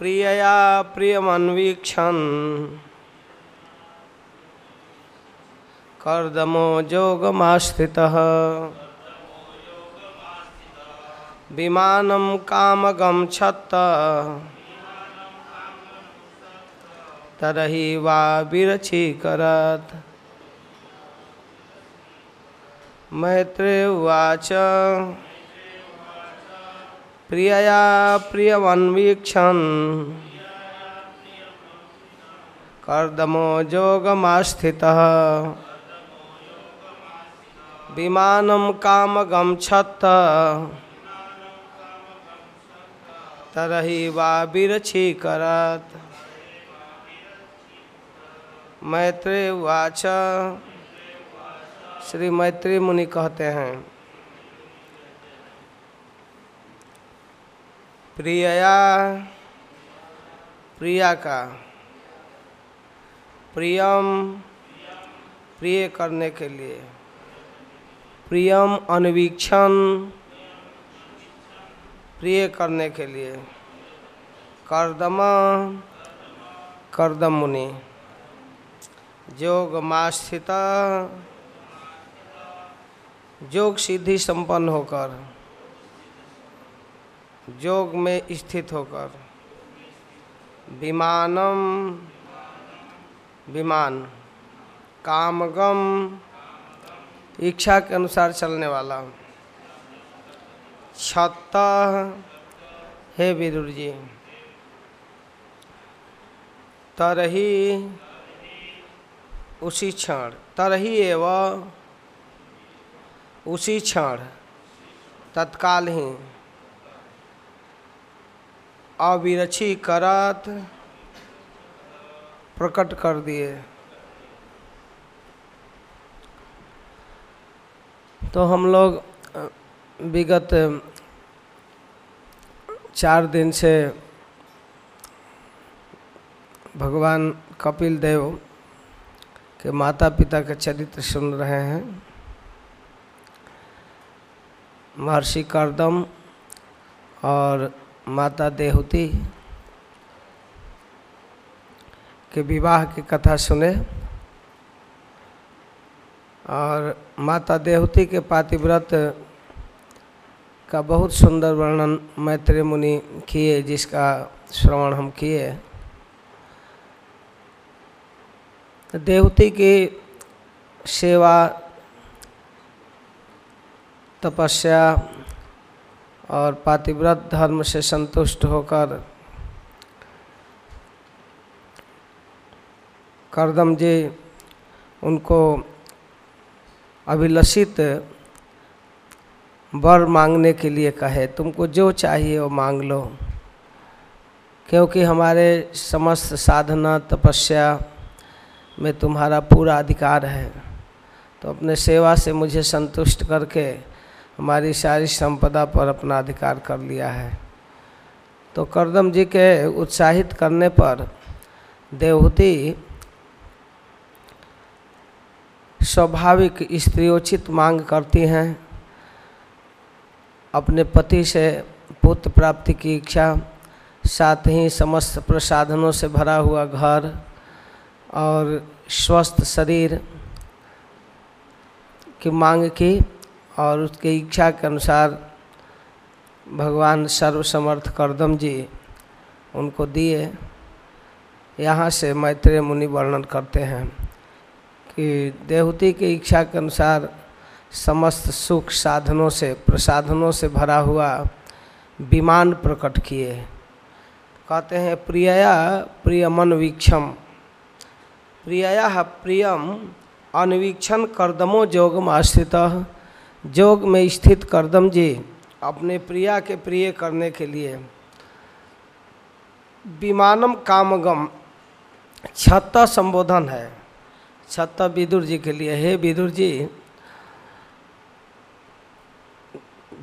प्रियया प्रियमन्वीक्षण कर्दमो जोगमास्थितः विमानं कामगं छत्त। तरहि वा विरचीकरत् मैत्रे उवाच। प्रियया प्रियमन्वीक्षन् कर्दमो जोगमास्थितः। विमानं कामगं छत्त। तरहि वा विरचीकरत् मैत्रेय उवाच श्री मैत्री मुनि कहते हैं। प्रियया, प्रिया का प्रियम, प्रिय करने के लिए। प्रियम अनवीक्षण, प्रिय करने के लिए। कर्दमा कर्दम मुनि योग मास्थित योग सिद्धि संपन्न होकर योग में स्थित होकर। विमानम, विमान, कामगम, इच्छा के अनुसार चलने वाला। छत हे विदुर जी तरही, उसी क्षण, तरही एवं उसी क्षण तत्काल ही अविरछी करत प्रकट कर दिए। तो हम लोग विगत चार दिन से भगवान कपिल देव के माता पिता का चरित्र सुन रहे हैं। महर्षि करदम और माता देहूति के विवाह की कथा सुने और माता देहूति के पातिव्रत का बहुत सुंदर वर्णन मैत्री मुनि किए, जिसका श्रवण हम किए। देवती की सेवा, तपस्या और पातिव्रत धर्म से संतुष्ट होकर करदम जी उनको अभिलषित वर मांगने के लिए कहे, तुमको जो चाहिए वो मांग लो, क्योंकि हमारे समस्त साधना तपस्या में तुम्हारा पूरा अधिकार है। तो अपने सेवा से मुझे संतुष्ट करके हमारी सारी संपदा पर अपना अधिकार कर लिया है। तो करदम जी के उत्साहित करने पर देवहूति स्वाभाविक स्त्रियोचित मांग करती हैं। अपने पति से पुत्र प्राप्ति की इच्छा, साथ ही समस्त प्रसाधनों से भरा हुआ घर और स्वस्थ शरीर की मांग की। और उसके इच्छा के अनुसार भगवान सर्वसमर्थ करदम जी उनको दिए। यहाँ से मैत्रेय मुनि वर्णन करते हैं कि देवहूति की इच्छा के अनुसार समस्त सुख साधनों से, प्रसाधनों से भरा हुआ विमान प्रकट किए। कहते हैं, प्रियया प्रियमन वीक्षम, प्रियया प्रियम, अनवीक्षण करदमो जोग में स्थित जोग में स्थित करदम जी अपने प्रिया के प्रिय करने के लिए विमानम कामगम छत संबोधन है। छत विदुर जी के लिए। हे विदुर जी,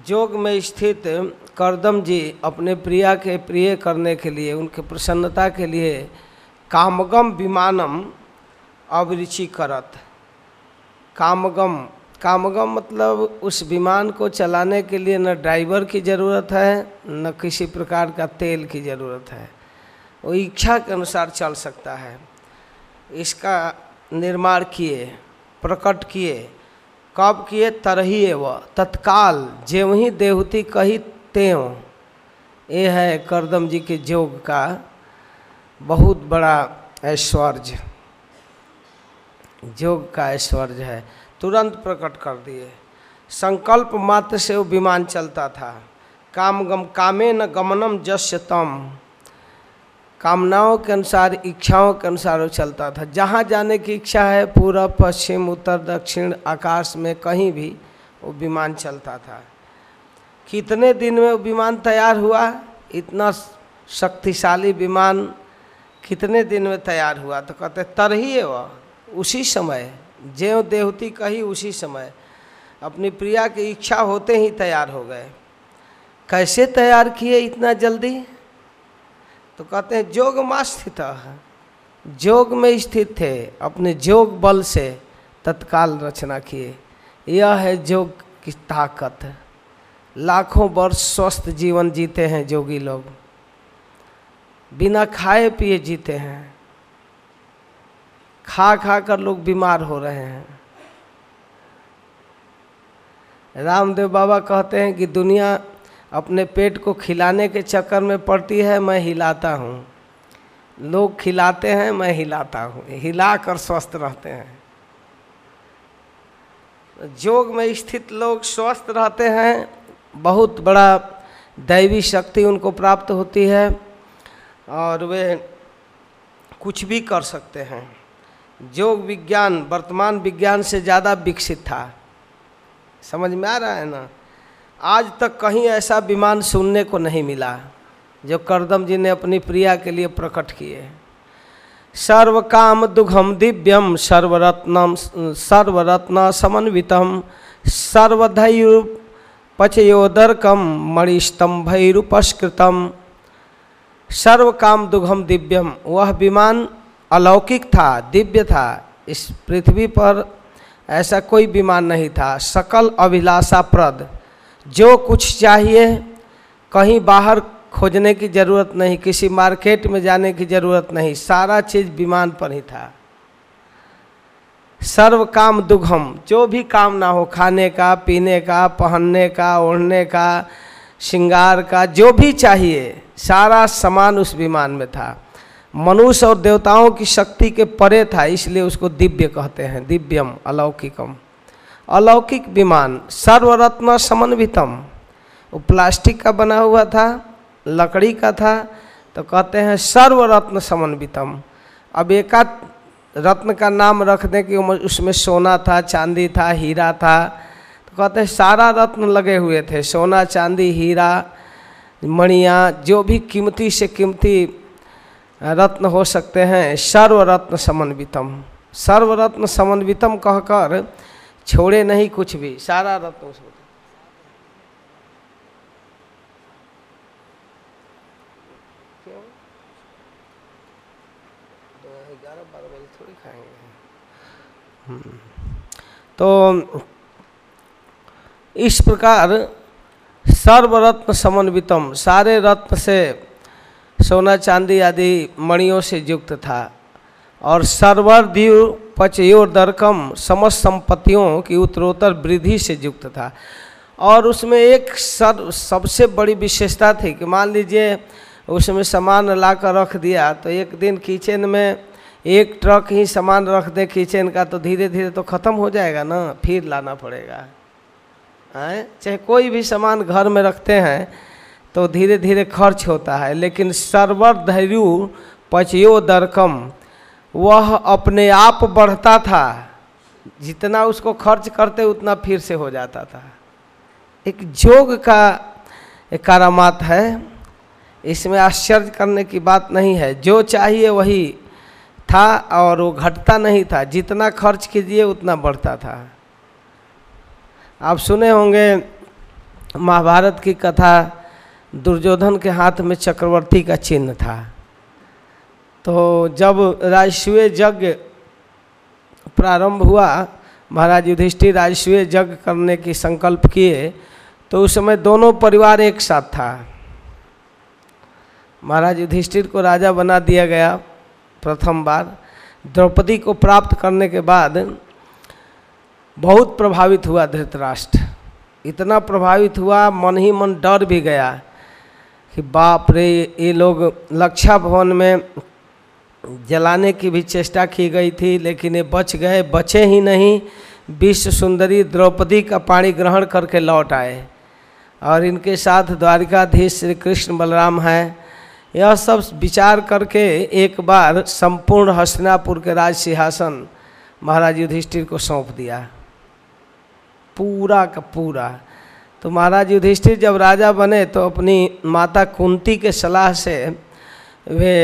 जोग में स्थित करदम जी अपने प्रिया के प्रिय करने के लिए, उनके प्रसन्नता के लिए कामगम विमानम अभिरुचि करत। कामगम कामगम मतलब उस विमान को चलाने के लिए न ड्राइवर की ज़रूरत है, न किसी प्रकार का तेल की ज़रूरत है। वो इच्छा के अनुसार चल सकता है। इसका निर्माण किए, प्रकट किए, कब किए तरही वह तत्काल जेव ही देवती कही त्यों ये है करदम जी के योग का बहुत बड़ा ऐश्वर्य। योग का ऐश्वर्य है। तुरंत प्रकट कर दिए। संकल्प मात्र से वो विमान चलता था। काम गम, कामे न गमनम जस्य तम कामनाओं के अनुसार, इच्छाओं के अनुसार वो चलता था। जहाँ जाने की इच्छा है पूर्व पश्चिम, उत्तर, दक्षिण, आकाश में कहीं भी वो विमान चलता था। कितने दिन में वो विमान तैयार हुआ? इतना शक्तिशाली विमान कितने दिन में तैयार हुआ? तो कहते तरही वह, उसी समय ज्यों देवती कही उसी समय अपनी प्रिया की इच्छा होते ही तैयार हो गए। कैसे तैयार किए इतना जल्दी? तो कहते हैं, जोग में स्थित जोग में स्थित थे। अपने जोग बल से तत्काल रचना किए। यह है जोग की ताकत। लाखों वर्ष स्वस्थ जीवन जीते हैं जोगी लोग। बिना खाए पिए जीते हैं। खा खा कर लोग बीमार हो रहे हैं। रामदेव बाबा कहते हैं कि दुनिया अपने पेट को खिलाने के चक्कर में पड़ती है, मैं हिलाता हूँ। लोग खिलाते हैं, मैं हिलाता हूँ। हिला कर स्वस्थ रहते हैं। योग में स्थित लोग स्वस्थ रहते हैं, बहुत बड़ा दैवी शक्ति उनको प्राप्त होती है और वे कुछ भी कर सकते हैं। योग विज्ञान, वर्तमान विज्ञान से ज़्यादा विकसित था। समझ में आ रहा है ना? आज तक कहीं ऐसा विमान सुनने को नहीं मिला, जो करदम जी ने अपनी प्रिया के लिए प्रकट किए। सर्व काम दुघम दिव्यम, सर्वरत्नम, सर्वरत्न समन्वितम, सर्वधैर्य पचयोदरकम, मणिस्तंभैरुपस्कृतम। सर्व काम दुघम दिव्यम, वह विमान अलौकिक था, दिव्य था। इस पृथ्वी पर ऐसा कोई विमान नहीं था। सकल अभिलाषाप्रद। जो कुछ चाहिए, कहीं बाहर खोजने की ज़रूरत नहीं, किसी मार्केट में जाने की ज़रूरत नहीं, सारा चीज़ विमान पर ही था। सर्व काम दुघम। जो भी काम ना हो, खाने का, पीने का, पहनने का, ओढ़ने का, श्रृंगार का, जो भी चाहिए, सारा सामान उस विमान में था। मनुष्य और देवताओं की शक्ति के परे था, इसलिए उसको दिव्य कहते हैं, दिव्यम, अलौकिकम। अलौकिक विमान, सर्वरत्न समन्वितम। वो प्लास्टिक का बना हुआ था, लकड़ी का था तो कहते हैं सर्वरत्न समन्वितम। अब एका रत्न का नाम रख दें कि उसमें सोना था, चांदी था, हीरा था तो कहते हैं सारा रत्न लगे हुए थे, सोना, चांदी, हीरा, मणियाँ, जो भी कीमती से कीमती रत्न हो सकते हैं। सर्वरत्न समन्वितम। सर्वरत्न समन्वितम कहकर छोड़े नहीं कुछ भी। सारा रत्न उसमें तो इस प्रकार सर्वरत्न समन्वितम, सारे रत्न से सोना चांदी आदि मणियों से युक्त था और सर्वर दीव पचयोर दरकम समस्त संपत्तियों की उत्तरोत्तर वृद्धि से युक्त था और उसमें एक सर सबसे बड़ी विशेषता थी कि मान लीजिए उसमें सामान ला कर रख दिया तो एक दिन किचन में एक ट्रक ही सामान रख दे किचन का तो धीरे धीरे तो ख़त्म हो जाएगा ना फिर लाना पड़ेगा है चाहे कोई भी सामान घर में रखते हैं तो धीरे धीरे खर्च होता है, लेकिन सर्वर धैर्य पचयो दरकम, वह अपने आप बढ़ता था। जितना उसको खर्च करते, उतना फिर से हो जाता था। एक जोग का एक करामात है। इसमें आश्चर्य करने की बात नहीं है। जो चाहिए वही था और वो घटता नहीं था। जितना खर्च कीजिए, उतना बढ़ता था। आप सुने होंगे महाभारत की कथा दुर्योधन के हाथ में चक्रवर्ती का चिन्ह था। तो जब राजस्वीय यज्ञ प्रारंभ हुआ, महाराज युधिष्ठिर राजस्वीय यज्ञ करने की संकल्प किए तो उस समय दोनों परिवार एक साथ था। महाराज युधिष्ठिर को राजा बना दिया गया प्रथम बार। द्रौपदी को प्राप्त करने के बाद बहुत प्रभावित हुआ धृतराष्ट्र। इतना प्रभावित हुआ, मन ही मन डर भी गया। कि बाप रे, ये लोग लक्षा भवन में जलाने की भी चेष्टा की गई थी, लेकिन ये बच गए। बचे ही नहीं, विश्व सुंदरी द्रौपदी का पाणी ग्रहण करके लौट आए। और इनके साथ द्वारिकाधीश श्री कृष्ण बलराम हैं। यह सब विचार करके एक बार संपूर्ण हस्तिनापुर के राज सिंहासन महाराज युधिष्ठिर को सौंप दिया। पूरा का पूरा। तो महाराज युधिष्ठिर जब राजा बने तो अपनी माता कुंती के सलाह से वे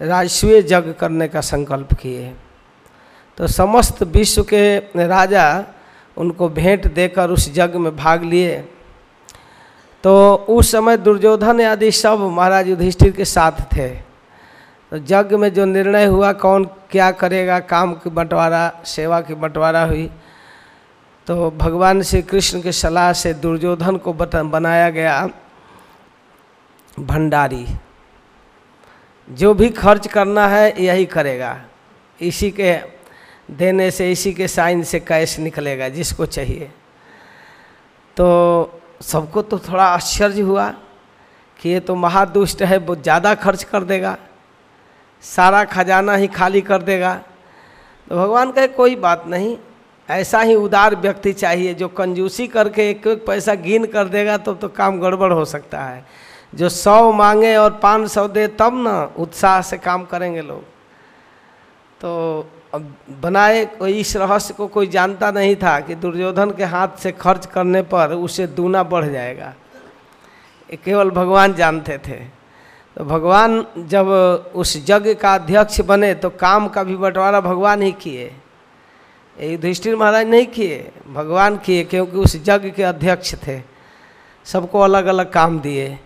राजस्वीय जग करने का संकल्प किए। तो समस्त विश्व के राजा उनको भेंट देकर उस जग में भाग लिए। तो उस समय दुर्योधन आदि सब महाराज युधिष्ठिर के साथ थे। तो जग में जो निर्णय हुआ, कौन क्या करेगा, काम की बंटवारा, सेवा की बंटवारा हुई तो भगवान श्री कृष्ण के सलाह से दुर्योधन को बनाया गया भंडारी। जो भी खर्च करना है, यही करेगा। इसी के देने से, इसी के साइन से कैश निकलेगा, जिसको चाहिए। तो सबको तो थोड़ा आश्चर्य हुआ कि ये तो महादुष्ट है, वो ज़्यादा खर्च कर देगा, सारा खजाना ही खाली कर देगा। तो भगवान कहे, कोई बात नहीं ऐसा ही उदार व्यक्ति चाहिए जो कंजूसी करके एक एक पैसा गिन कर देगा तब तो तो काम गड़बड़ हो सकता है। जो सौ मांगे और पाँच सौ दे, तब ना उत्साह से काम करेंगे लोग। तो अब बनाए इस रहस्य को कोई जानता नहीं था कि दुर्योधन के हाथ से खर्च करने पर उसे दूना बढ़ जाएगा। केवल भगवान जानते थे। तो भगवान जब उस यज्ञ का अध्यक्ष बने तो काम का भी बंटवारा भगवान ही किए। युधिष्ठिर महाराज नहीं किए, भगवान किए, क्योंकि उस यज्ञ के अध्यक्ष थे। सबको अलग अलग काम दिए।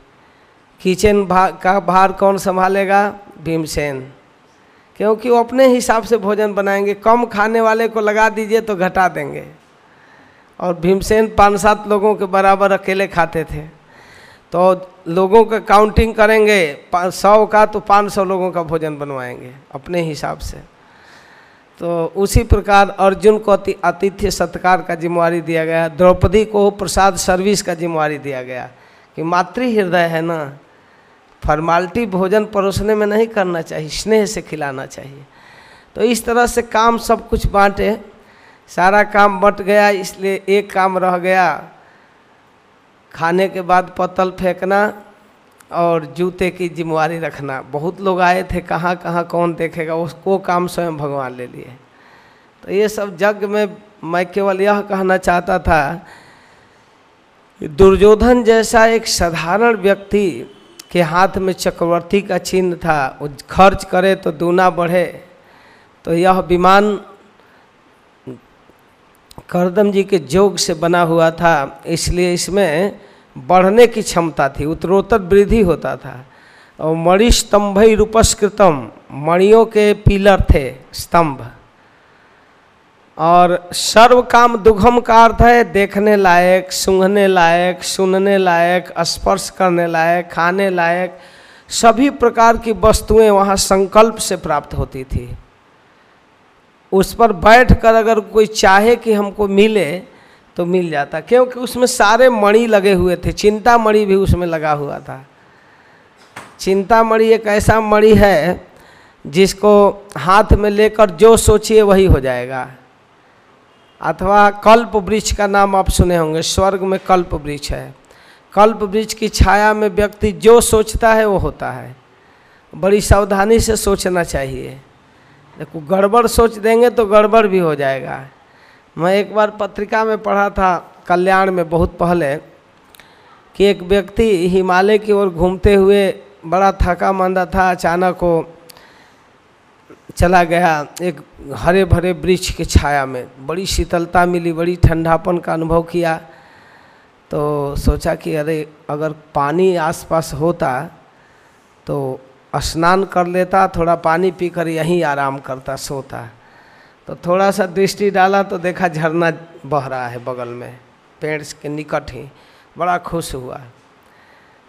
किचन भा, का भार कौन संभालेगा? भीमसेन। क्योंकि वो अपने हिसाब से भोजन बनाएँगे, कम खाने वाले को लगा दीजिए तो घटा देंगे। और भीमसेन पाँच सात लोगों के बराबर अकेले खाते थे। तो लोगों का काउंटिंग करेंगे सौ का तो पाँच सौ लोगों का भोजन बनवाएँगे, अपने हिसाब से। तो उसी प्रकार अर्जुन को आतिथ्य सत्कार का जिम्मेवारी दिया गया द्रौपदी को प्रसाद सर्विस का जिम्मेवारी दिया गया कि मातृ हृदय है ना फॉर्मालिटी भोजन परोसने में नहीं करना चाहिए, स्नेह से खिलाना चाहिए। तो इस तरह से काम सब कुछ बांटे, सारा काम बट गया, इसलिए एक काम रह गया, खाने के बाद पतल फेंकना और जूते की जिम्मेवारी रखना। बहुत लोग आए थे, कहाँ कहाँ, कौन देखेगा? उसको काम स्वयं भगवान ले लिए। तो ये सब जग में मैं केवल यह कहना चाहता था, दुर्योधन जैसा एक साधारण व्यक्ति के हाथ में चक्रवर्ती का चिन्ह था, वो खर्च करे तो दूना बढ़े तो यह विमान करदम जी के जोग से बना हुआ था, इसलिए इसमें बढ़ने की क्षमता थी, उत्तरोत्तर वृद्धि होता था। और मणि स्तंभ रूपस्कृतम, मणियों के पिलर थे स्तंभ। और सर्व काम दुघम का अर्थ है देखने लायक, सूंघने लायक, सुनने लायक, स्पर्श करने लायक, खाने लायक, सभी प्रकार की वस्तुएँ वहाँ संकल्प से प्राप्त होती थी। उस पर बैठ कर अगर कोई चाहे कि हमको मिले तो मिल जाता। क्योंकि उसमें सारे मणि लगे हुए थे। चिंता मणि भी उसमें लगा हुआ था। चिंता मणि एक ऐसा मणि है, जिसको हाथ में लेकर जो सोचिए वही हो जाएगा। अथवा कल्प वृक्ष का नाम आप सुने होंगे। स्वर्ग में कल्प वृक्ष है। कल्प वृक्ष की छाया में व्यक्ति जो सोचता है, वो होता है। बड़ी सावधानी से सोचना चाहिए। देखो, गड़बड़ सोच देंगे तो गड़बड़ भी हो जाएगा। मैं एक बार पत्रिका में पढ़ा था, कल्याण में बहुत पहले, कि एक व्यक्ति हिमालय की ओर घूमते हुए बड़ा थका मंदा था, अचानक वो चला गया एक हरे भरे वृक्ष के छाया में। बड़ी शीतलता मिली, बड़ी ठंडापन का अनुभव किया तो सोचा कि अरे, अगर पानी आसपास होता तो स्नान कर लेता, थोड़ा पानी पीकर यहीं आराम करता, सोता। तो थोड़ा सा दृष्टि डाला तो देखा झरना बह रहा है बगल में, पेड़ के निकट ही, बड़ा खुश हुआ।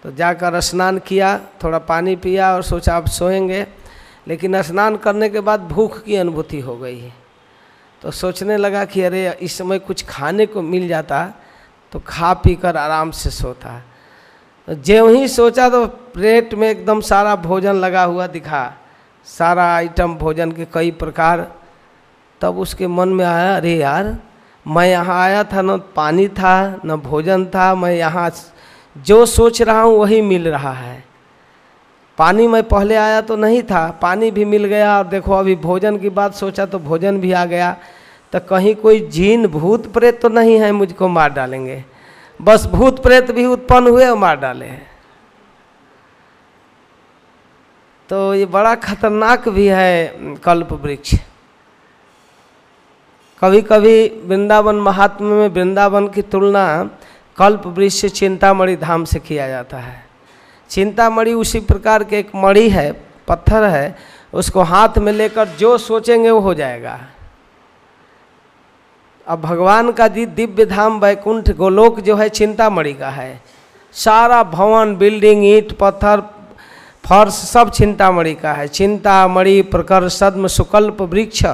तो जाकर स्नान किया, थोड़ा पानी पिया और सोचा आप सोएँगे, लेकिन स्नान करने के बाद भूख की अनुभूति हो गई। है तो सोचने लगा कि अरे, इस समय कुछ खाने को मिल जाता तो खा पी कर आराम से सोता। तो ज्यों ही सोचा तो प्लेट में एकदम सारा भोजन लगा हुआ दिखा। सारा आइटम, भोजन के कई प्रकार तब उसके मन में आया, अरे यार, मैं यहाँ आया था, न पानी था, न भोजन था, मैं यहाँ जो सोच रहा हूँ वही मिल रहा है। पानी मैं पहले आया तो नहीं था, पानी भी मिल गया, और देखो अभी भोजन की बात सोचा तो भोजन भी आ गया। तो कहीं कोई जीन भूत प्रेत तो नहीं है मुझको मार डालेंगे। बस भूत प्रेत भी उत्पन्न हुए और मार डाले तो ये बड़ा खतरनाक भी है कल्प वृक्ष। कभी कभी वृंदावन महात्मा में वृंदावन की तुलना कल्प वृक्ष चिंतामणि धाम से किया जाता है। चिंतामणि उसी प्रकार के एक मणि है, पत्थर है, उसको हाथ में लेकर जो सोचेंगे वो हो जाएगा। अब भगवान का जी दिव्य धाम वैकुंठ गोलोक जो है चिंतामणि का है। सारा भवन, बिल्डिंग, ईंट, पत्थर, फर्श सब चिंतामणि का है। चिंतामणि प्रकर सद्म, सुकल्प वृक्ष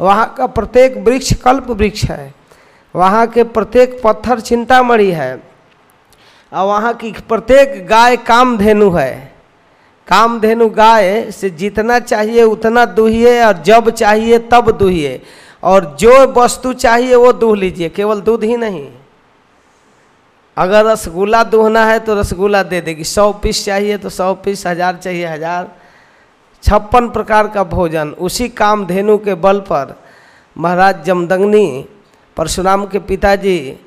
वहाँ का प्रत्येक वृक्ष कल्प वृक्ष है। वहाँ के प्रत्येक पत्थर चिंतामणि है। और वहाँ की प्रत्येक गाय कामधेनु है। कामधेनु गाय से जितना चाहिए उतना दुहिए और जब चाहिए तब दुहिए। और जो वस्तु चाहिए वो दूह लीजिए, केवल दूध ही नहीं। अगर रसगुल्ला दूहना है तो रसगुल्ला दे देगी। सौ पीस चाहिए तो सौ पीस, हज़ार चाहिए हज़ार। छप्पन प्रकार का भोजन, उसी कामधेनु के बल पर महाराज जमदंगनी, परशुराम के पिताजी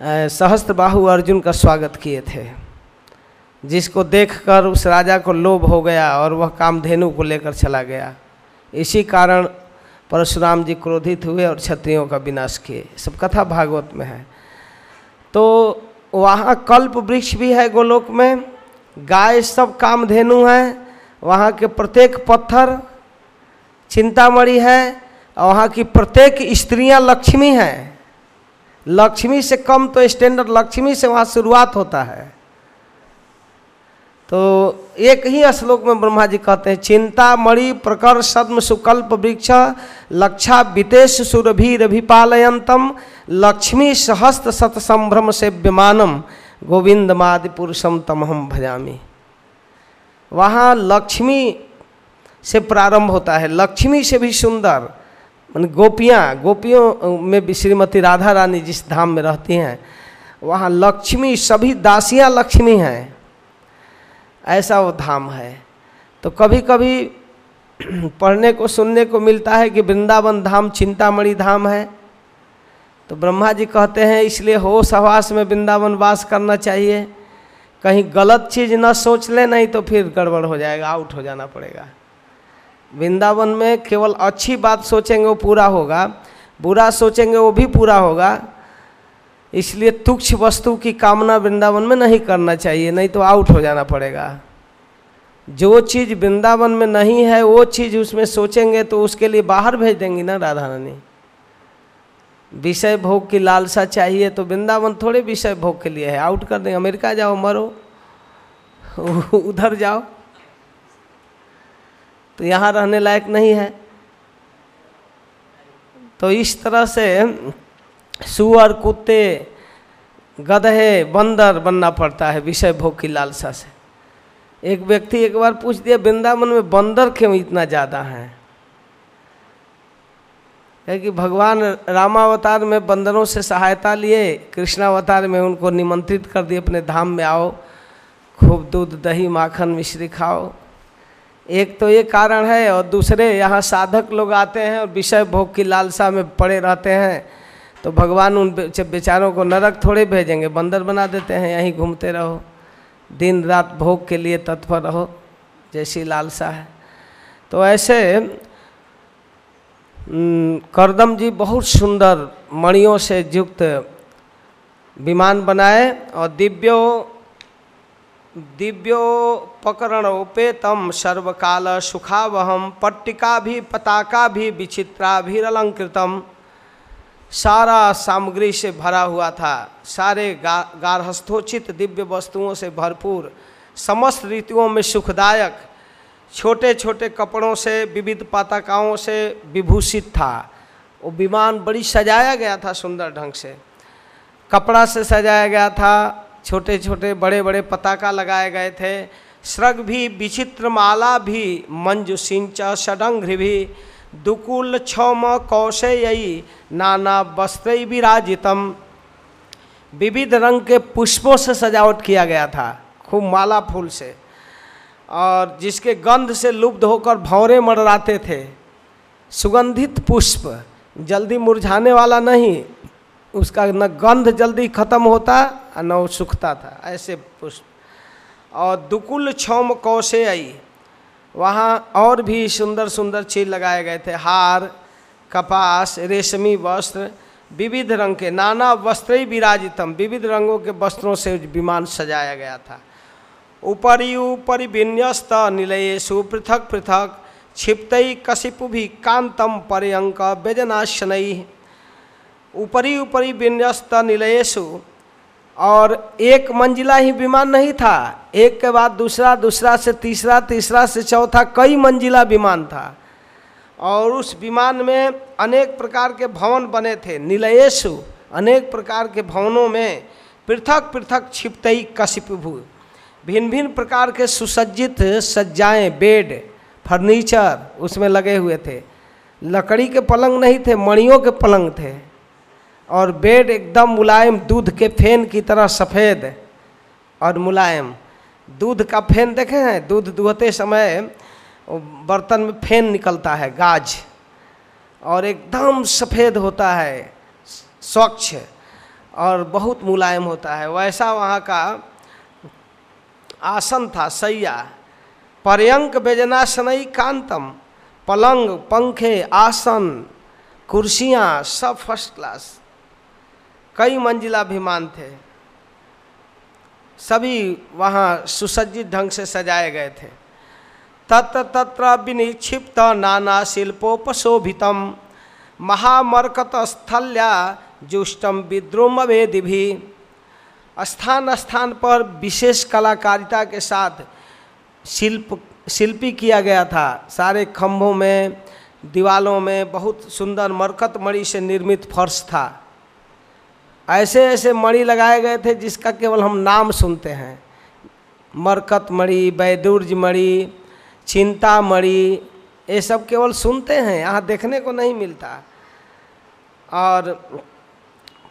सहस्त्र बाहु अर्जुन का स्वागत किए थे, जिसको देखकर उस राजा को लोभ हो गया और वह कामधेनु को लेकर चला गया। इसी कारण परशुराम जी क्रोधित हुए और क्षत्रियों का विनाश किए। सब कथा भागवत में है। तो वहाँ कल्प वृक्ष भी है गोलोक में, गाय सब कामधेनु है वहाँ के प्रत्येक पत्थर चिंतामणि है और वहाँ की प्रत्येक स्त्रियाँ लक्ष्मी हैं। लक्ष्मी से कम तो स्टैंडर्ड लक्ष्मी से वहाँ शुरुआत होता है। तो एक ही श्लोक में ब्रह्मा जी कहते हैं चिंता मणि प्रकर सद्म सुकल्प वृक्ष लक्षा वितेश सुरभि रभिपालयंतम लक्ष्मी सहस्त्र सत संभ्रम से विमानम गोविंद मादि पुरुषम तमहम भजामी। वहाँ लक्ष्मी से प्रारंभ होता है। लक्ष्मी से भी सुंदर। मान गोपियाँ, गोपियों में श्रीमती राधा रानी जिस धाम में रहती हैं, वहाँ लक्ष्मी, सभी दासियाँ लक्ष्मी हैं। ऐसा वो धाम है। तो कभी कभी पढ़ने को, सुनने को मिलता है कि वृंदावन धाम, चिंतामणि धाम है। तो ब्रह्मा जी कहते हैं, इसलिए होश हवास में वृंदावन वास करना चाहिए। कहीं गलत चीज़ न सोच ले, नहीं तो फिर गड़बड़ हो जाएगा आउट हो जाना पड़ेगा। वृंदावन में केवल अच्छी बात सोचेंगे, वो पूरा होगा। बुरा सोचेंगे, वो भी पूरा होगा। इसलिए तुक्ष वस्तु की कामना वृंदावन में नहीं करना चाहिए, नहीं तो आउट हो जाना पड़ेगा। जो चीज़ वृंदावन में नहीं है, वो चीज़ उसमें सोचेंगे तो उसके लिए बाहर भेज देंगी ना राधा रानी। विषय भोग की लालसा चाहिए तो वृंदावन थोड़े विषय भोग के लिए है। आउट कर देंगे अमेरिका जाओ, मरो। उधर जाओ। तो यहाँ रहने लायक नहीं है। तो इस तरह से सुअर, कुत्ते, गधे, बंदर बनना पड़ता है विषय भोग की लालसा से। एक व्यक्ति एक बार पूछ दिया, वृंदावन में बंदर क्यों इतना ज़्यादा है? है कि भगवान रामावतार में बंदरों से सहायता लिए, कृष्णावतार में उनको निमंत्रित कर दिए, अपने धाम में आओ, खूब दूध, दही, माखन, मिश्री खाओ। एक तो ये कारण है और दूसरे, यहाँ साधक लोग आते हैं और विषय भोग की लालसा में पड़े रहते हैं। तो भगवान उन बेचारों को नरक थोड़े भेजेंगे, बंदर बना देते हैं, यहीं घूमते रहो। दिन रात भोग के लिए तत्पर रहो, जैसी लालसा है। तो ऐसे करदम जी बहुत सुंदर मणियों से युक्त विमान बनाए और दिव्यो दिव्योपकरणोपेतम सर्वकाल सुखावहम, पट्टिका भी, पताका भी विचित्रा भी अलंकृतम सारा सामग्री से भरा हुआ था। सारे गा, गार्हस्थोचित दिव्य वस्तुओं से भरपूर। समस्त ऋतुओं में सुखदायक। छोटे छोटे कपड़ों से, विविध पताकाओं से विभूषित था। वो विमान बड़ी सजाया गया था सुंदर ढंग से। कपड़ा से सजाया गया था छोटे छोटे बड़े बड़े पताका लगाए गए थे। श्रग भी, विचित्र माला भी, मंजु सिंच, षडंघ्र भी, दुकुल, क्षौम कौशयी नाना वस्त्र विराजितम। विविध रंग के पुष्पों से सजावट किया गया था, खूब माला फूल से। और जिसके गंध से लुब्ध होकर भौरे मरराते थे। सुगंधित पुष्प जल्दी मुरझाने वाला नहीं, उसका न गंध जल्दी खत्म होता और न सूखता था, ऐसे पुष्प। और दुकुल क्षौम कौशे आई, वहाँ और भी सुंदर सुंदर चीज़ लगाए गए थे। हार, कपास, रेशमी वस्त्र, विविध रंग के, नाना वस्त्र ही विराजितम, विविध रंगों के वस्त्रों से विमान सजाया गया था। ऊपरी ऊपरी विन्यस्त निलयेशु पृथक पृथक, क्षिप्त कशिपु भी कांतम पर्यंक व्यजनाशनई ऊपरी ऊपरी विन्यस्त निलयेशु और एक मंजिला ही विमान नहीं था, एक के बाद दूसरा दूसरा से तीसरा तीसरा से चौथा कई मंजिला विमान था। और उस विमान में अनेक प्रकार के भवन बने थे निलयेशु अनेक प्रकार के भवनों में पृथक पृथक छिपतई कशिपभू। भिन्न भिन्न प्रकार के सुसज्जित सज्जाएँ, बेड, फर्नीचर उसमें लगे हुए थे। लकड़ी के पलंग नहीं थे, मणियों के पलंग थे। और बेड एकदम मुलायम, दूध के फेन की तरह सफ़ेद और मुलायम। दूध का फेन देखे हैं? दूध दुहते समय बर्तन में फेन निकलता है, गाज। और एकदम सफ़ेद होता है, स्वच्छ और बहुत मुलायम होता है। वैसा वहाँ का आसन था, सैया। पर्यंक व्यजनासनई कांतम, पलंग, पंखे, आसन, कुर्सियाँ, सब फ़र्स्ट क्लास कई मंजिला अभिमान थे। सभी वहाँ सुसज्जित ढंग से सजाए गए थे। तत्र तत्र विनिक्षिप्त नाना शिल्पोपशोभितम महामरकत स्थल्या जुष्टम विद्रुम वेदि भी स्थान स्थान पर विशेष कलाकारिता के साथ शिल्प, शिल्पी किया गया था। सारे खम्भों में, दीवालों में बहुत सुंदर मरकत मणि से निर्मित फर्श था। ऐसे ऐसे मणि लगाए गए थे जिसका केवल हम नाम सुनते हैं। मरकत मणि, बैदुर्ज मणि, चिंता मणि, ये सब केवल सुनते हैं, यहाँ देखने को नहीं मिलता। और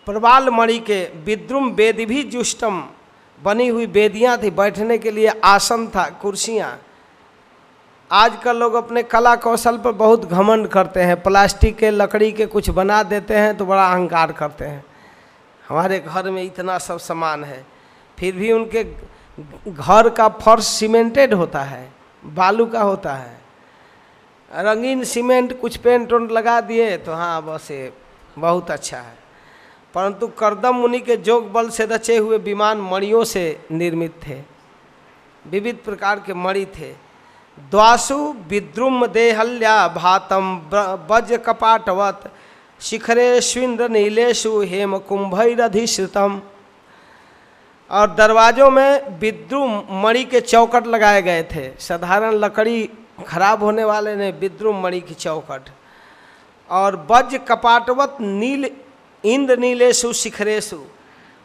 प्रवाल मणि के विद्रुम वेद भी जुष्टम बनी हुई वेदियाँ थी बैठने के लिए आसन था, कुर्सियाँ। आजकल लोग अपने कला कौशल पर बहुत घमंड करते हैं। प्लास्टिक के, लकड़ी के कुछ बना देते हैं तो बड़ा अहंकार करते हैं। हमारे घर में इतना सब सामान है। फिर भी उनके घर का फर्श सीमेंटेड होता है, बालू का होता है। रंगीन सीमेंट, कुछ पेंट वेंट लगा दिए तो हाँ बस ये बहुत अच्छा है। परंतु करदम मुनि के जोग बल से रचे हुए विमान मणियों से निर्मित थे। विविध प्रकार के मणि थे। द्वासु, विद्रुम, देहल्या, भातम वज कपाटवत, शिखरे शिखरेश्विंद्र नीलेशु, हेम कुंभरधिश्रुतम और दरवाजों में विद्रुम मणि के चौकट लगाए गए थे। साधारण लकड़ी खराब होने वाले ने विद्रुम मणि की चौकट। और वज्र कपाटवत, नील इंद्र नीलेशु शिखरेशु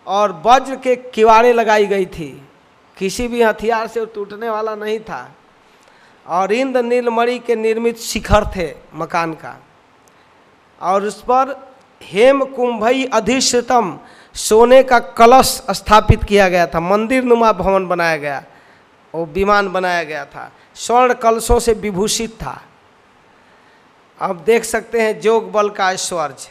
और वज्र के किवाड़े लगाई गई थी। किसी भी हथियार से टूटने वाला नहीं था। और इंद्र नीलमणि के निर्मित शिखर थे मकान का। और उस पर हेम कुंभई अधिष्ठतम सोने का कलश स्थापित किया गया था। मंदिर नुमा भवन बनाया गया वो विमान बनाया गया था। स्वर्ण कलशों से विभूषित था। अब देख सकते हैं जोग बल का ऐश्वर्य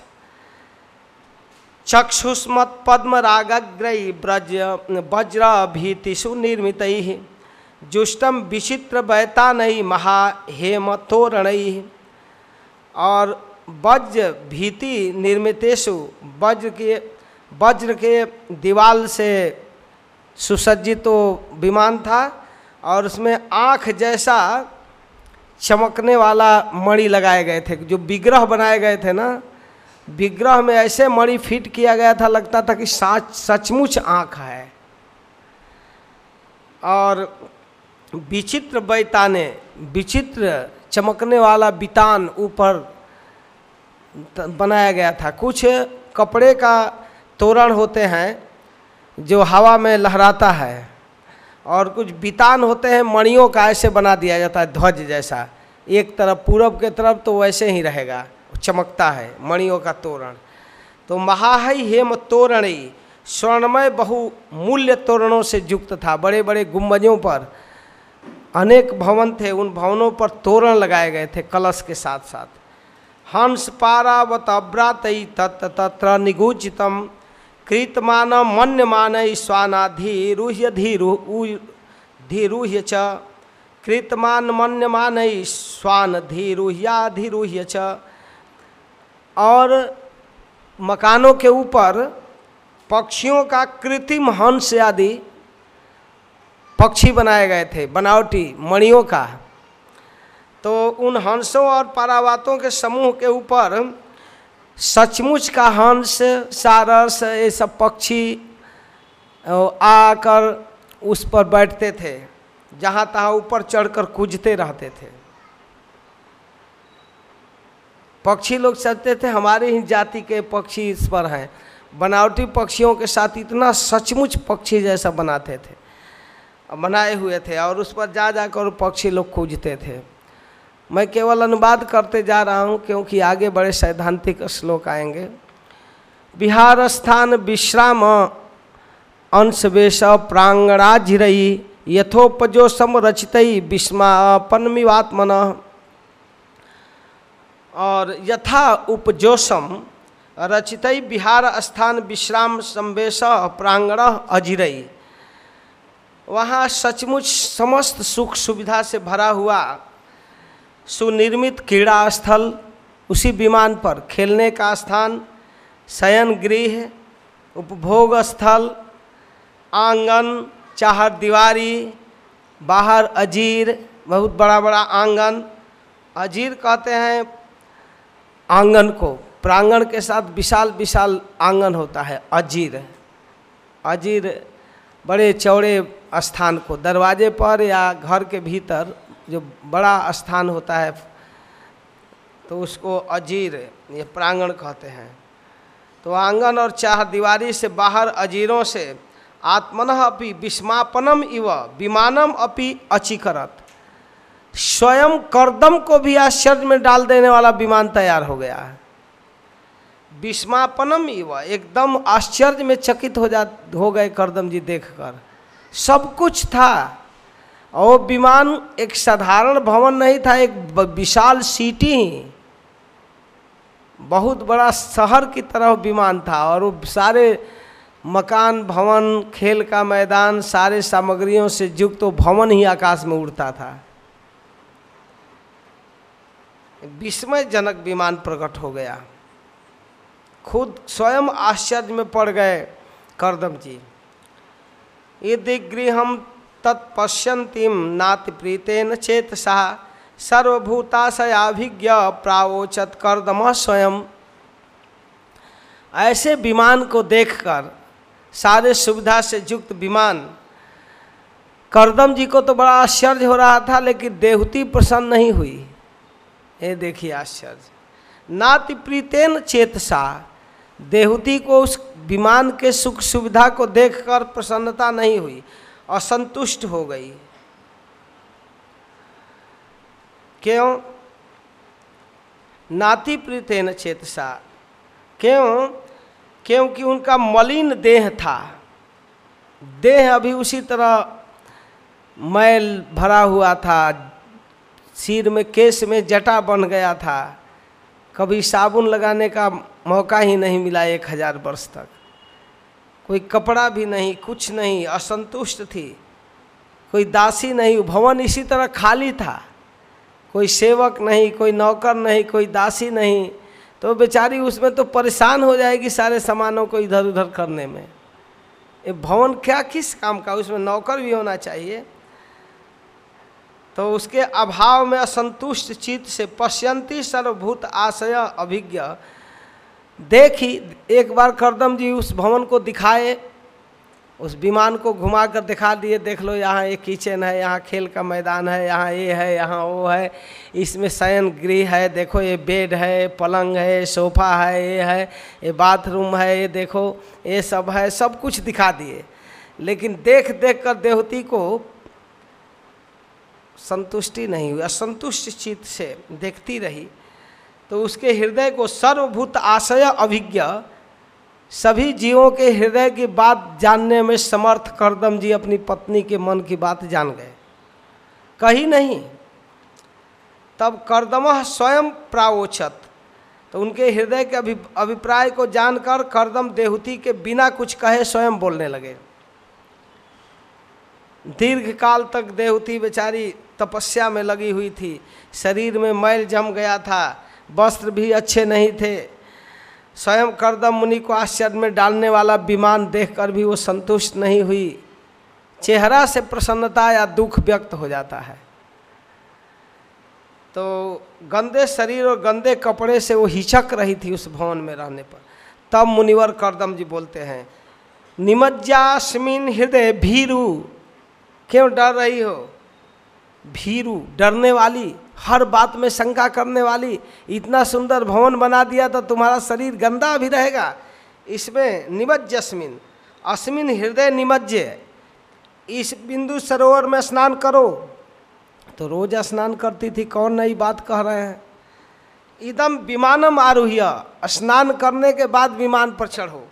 रागग्रयी ब्रज वज्र भीतिषु निर्मित जुष्टम विचित्र बैता नहीं महा हेम तोरण और वज्र भीति निर्मितेशु वज्र के वज्र के दीवाल से सुसज्जित तो विमान था, और उसमें आँख जैसा चमकने वाला मणि लगाए गए थे, जो विग्रह बनाए गए थे ना विग्रह में ऐसे मणि फिट किया गया था, लगता था कि सच, सचमुच आँख है। और विचित्र बैताने विचित्र चमकने वाला बितान ऊपर बनाया गया था। कुछ कपड़े का तोरण होते हैं जो हवा में लहराता है, और कुछ बितान होते हैं मणियों का ऐसे बना दिया जाता है, ध्वज जैसा। एक तरफ़ पूरब के तरफ़ तो वैसे ही रहेगा। चमकता है, मणियों का तोरण। तो महाहई हेम तोरणी, स्वर्णमय बहु मूल्य तोरणों से युक्त था। बड़े बड़े गुम्बजों पर अनेक भवन थे, उन भवनों पर तोरण लगाए गए थे कलश के साथ साथ हंस पारावत अव्रात तत्र तत्र निगूचितम कृतमान मन्यमान स्वानाधिरूह्य धीरु धीरूह्य च कृतमान मन्यमान स्वान धीरूह्याधिरूह्य च। और मकानों के ऊपर पक्षियों का कृत्रिम हंस आदि पक्षी बनाए गए थे, बनावटी मणियों का। तो उन हंसों और पारावातों के समूह के ऊपर सचमुच का हंस, सारस, ये सब पक्षी आकर उस पर बैठते थे, जहाँ तहाँ ऊपर चढ़कर कूदते रहते थे। पक्षी लोग चलते थे, हमारे ही जाति के पक्षी इस पर हैं। बनावटी पक्षियों के साथ इतना सचमुच पक्षी जैसा बनाते थे, बनाए हुए थे और उस पर जा जाकर पक्षी लोग कूदते थे। मैं केवल अनुवाद करते जा रहा हूँ, क्योंकि आगे बड़े सैद्धांतिक श्लोक आएँगे। बिहार स्थान विश्राम अंश वेश प्रांगणाज अंशवेश प्रांगणाजिरई यथोपजोसम रचित विस्मापनमिवात्मन। और यथा उपजोसम रचित बिहार स्थान विश्राम संवेश प्रांगण अजिरई वहाँ सचमुच समस्त सुख सुविधा से भरा हुआ सुनिर्मित क्रीड़ा स्थल उसी विमान पर खेलने का स्थान, शयन गृह, उपभोग स्थल, आँगन चाहर दीवारी, बाहर अजीर, बहुत बड़ा बड़ा आँगन। अजीर कहते हैं आँगन को, प्रांगण के साथ विशाल विशाल आँगन होता है, अजीर। अजीर बड़े चौड़े स्थान को, दरवाजे पर या घर के भीतर जो बड़ा स्थान होता है तो उसको अजीर, ये प्रांगण कहते हैं। तो आँगन और चार दीवारी से बाहर अजीरों से आत्मन अपि विस्मापनम इव विमानम अपि अचिकरत। स्वयं करदम को भी आश्चर्य में डाल देने वाला विमान तैयार हो गया है। विस्मापनम इव एकदम आश्चर्य में चकित हो जा, हो गए करदम जी देखकर। सब कुछ था। और विमान एक साधारण भवन नहीं था, एक विशाल सिटी बहुत बड़ा शहर की तरह विमान था। और वो सारे मकान, भवन, खेल का मैदान, सारे सामग्रियों से युक्त तो भवन ही आकाश में उड़ता था। विस्मयजनक विमान प्रकट हो गया। खुद स्वयं आश्चर्य में पड़ गए करदम जी। यदि गृह तत्पश्यंतीम नाति प्रीतेन चेतसा, सर्वभूताशयाभिज्ञ प्रावोचत करदम स्वयं। ऐसे विमान को देखकर, सारे सुविधा से युक्त विमान, करदम जी को तो बड़ा आश्चर्य हो रहा था, लेकिन देवती प्रसन्न नहीं हुई। ये देखिए आश्चर्य। नाति प्रीतेन चेतसा देहूती को उस विमान के सुख सुविधा को देखकर प्रसन्नता नहीं हुई, असंतुष्ट हो गई। क्यों? नाति प्रीतेन चेतसा, क्यों? क्योंकि उनका मलिन देह था। देह अभी उसी तरह मैल भरा हुआ था सिर में केस में जटा बन गया था। कभी साबुन लगाने का मौका ही नहीं मिला एक हज़ार वर्ष तक। कोई कपड़ा भी नहीं, कुछ नहीं, असंतुष्ट थी। कोई दासी नहीं, भवन इसी तरह खाली था। कोई सेवक नहीं, कोई नौकर नहीं, कोई दासी नहीं। तो बेचारी उसमें तो परेशान हो जाएगी सारे सामानों को इधर उधर करने में। ये भवन क्या किस काम का? उसमें नौकर भी होना चाहिए। तो उसके अभाव में असंतुष्ट चित्त से पश्यंती सर्वभूत आशय अभिज्ञ। देखी, एक बार करदम जी उस भवन को दिखाए, उस विमान को घुमा कर दिखा दिए, देख लो यहाँ ये किचन है, यहाँ खेल का मैदान है, यहाँ ये है, यहाँ वो है, इसमें शयन गृह है, देखो ये बेड है पलंग है सोफा है, ये है, ये बाथरूम है, ये देखो, ये सब है, सब कुछ दिखा दिए। लेकिन देख देख कर देवती को संतुष्टि नहीं हुई, असंतुष्ट चित्त से देखती रही। तो उसके हृदय को सर्वभूत आशय अभिज्ञ, सभी जीवों के हृदय की बात जानने में समर्थ करदम जी अपनी पत्नी के मन की बात जान गए। कही नहीं, तब करदम स्वयं प्रावोचत। तो उनके हृदय के अभि, अभिप्राय को जानकर करदम देहूति के बिना कुछ कहे स्वयं बोलने लगे। दीर्घ काल तक देहूति बेचारी तपस्या में लगी हुई थी। शरीर में मैल जम गया था। वस्त्र भी अच्छे नहीं थे। स्वयं करदम मुनि को आश्चर्य में डालने वाला विमान देखकर भी वो संतुष्ट नहीं हुई। चेहरा से प्रसन्नता या दुख व्यक्त हो जाता है। तो गंदे शरीर और गंदे कपड़े से वो हिचक रही थी उस भवन में रहने पर। तब मुनिवर करदम जी बोलते हैं, निमज्जास्मिन हृदय भीरु, क्यों डर रही हो? भीरु डरने वाली, हर बात में शंका करने वाली, इतना सुंदर भवन बना दिया तो तुम्हारा शरीर गंदा भी रहेगा। इसमें निमज्जस्मिन अस्मिन। हृदय निमज्ज इस बिंदु सरोवर में स्नान करो। तो रोज स्नान करती थी, कौन नई बात कह रहे हैं? एकदम विमानम आरूह्य। स्नान करने के बाद विमान पर चढ़ो।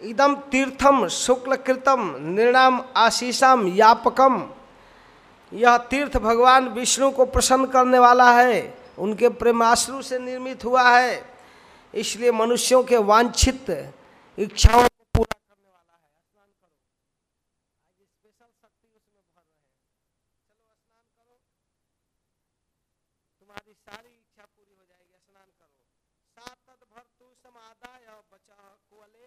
एकदम तीर्थम शुक्ल कृतम निर्णाम आशीषम यापकम। यह तीर्थ भगवान विष्णु को प्रसन्न करने वाला है। उनके प्रेमाश्रु से निर्मित हुआ है। इसलिए मनुष्यों के वांछित इच्छाओं को पूरा करने वाला है। स्नान करो। आज स्पेशल शक्ति उसमें भर रहे हैं। चलो स्नान करो। तुम्हारी सारी इच्छा पूरी हो जाएगी। स्नान करो। भर तू बचा कोले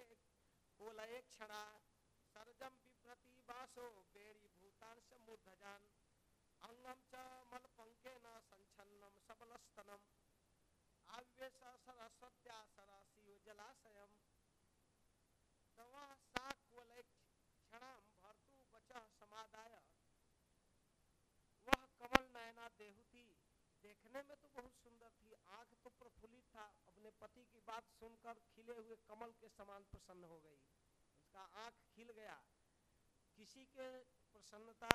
भूतान अंगम च मल पंके न संचन्नम सबलस्तनम। आवेश सरस्वत्या सरासी जलाशयम। तवा साक्वलय क्षणम भरतु बच समादाय। वह कमल नयना देहुती, देखने में तो बहुत सुंदर थी। आँख तो प्रफुल्लित था। अपने पति की बात सुनकर खिले हुए कमल के समान प्रसन्न हो गई। उसका आँख खिल गया। किसी के प्रसन्नता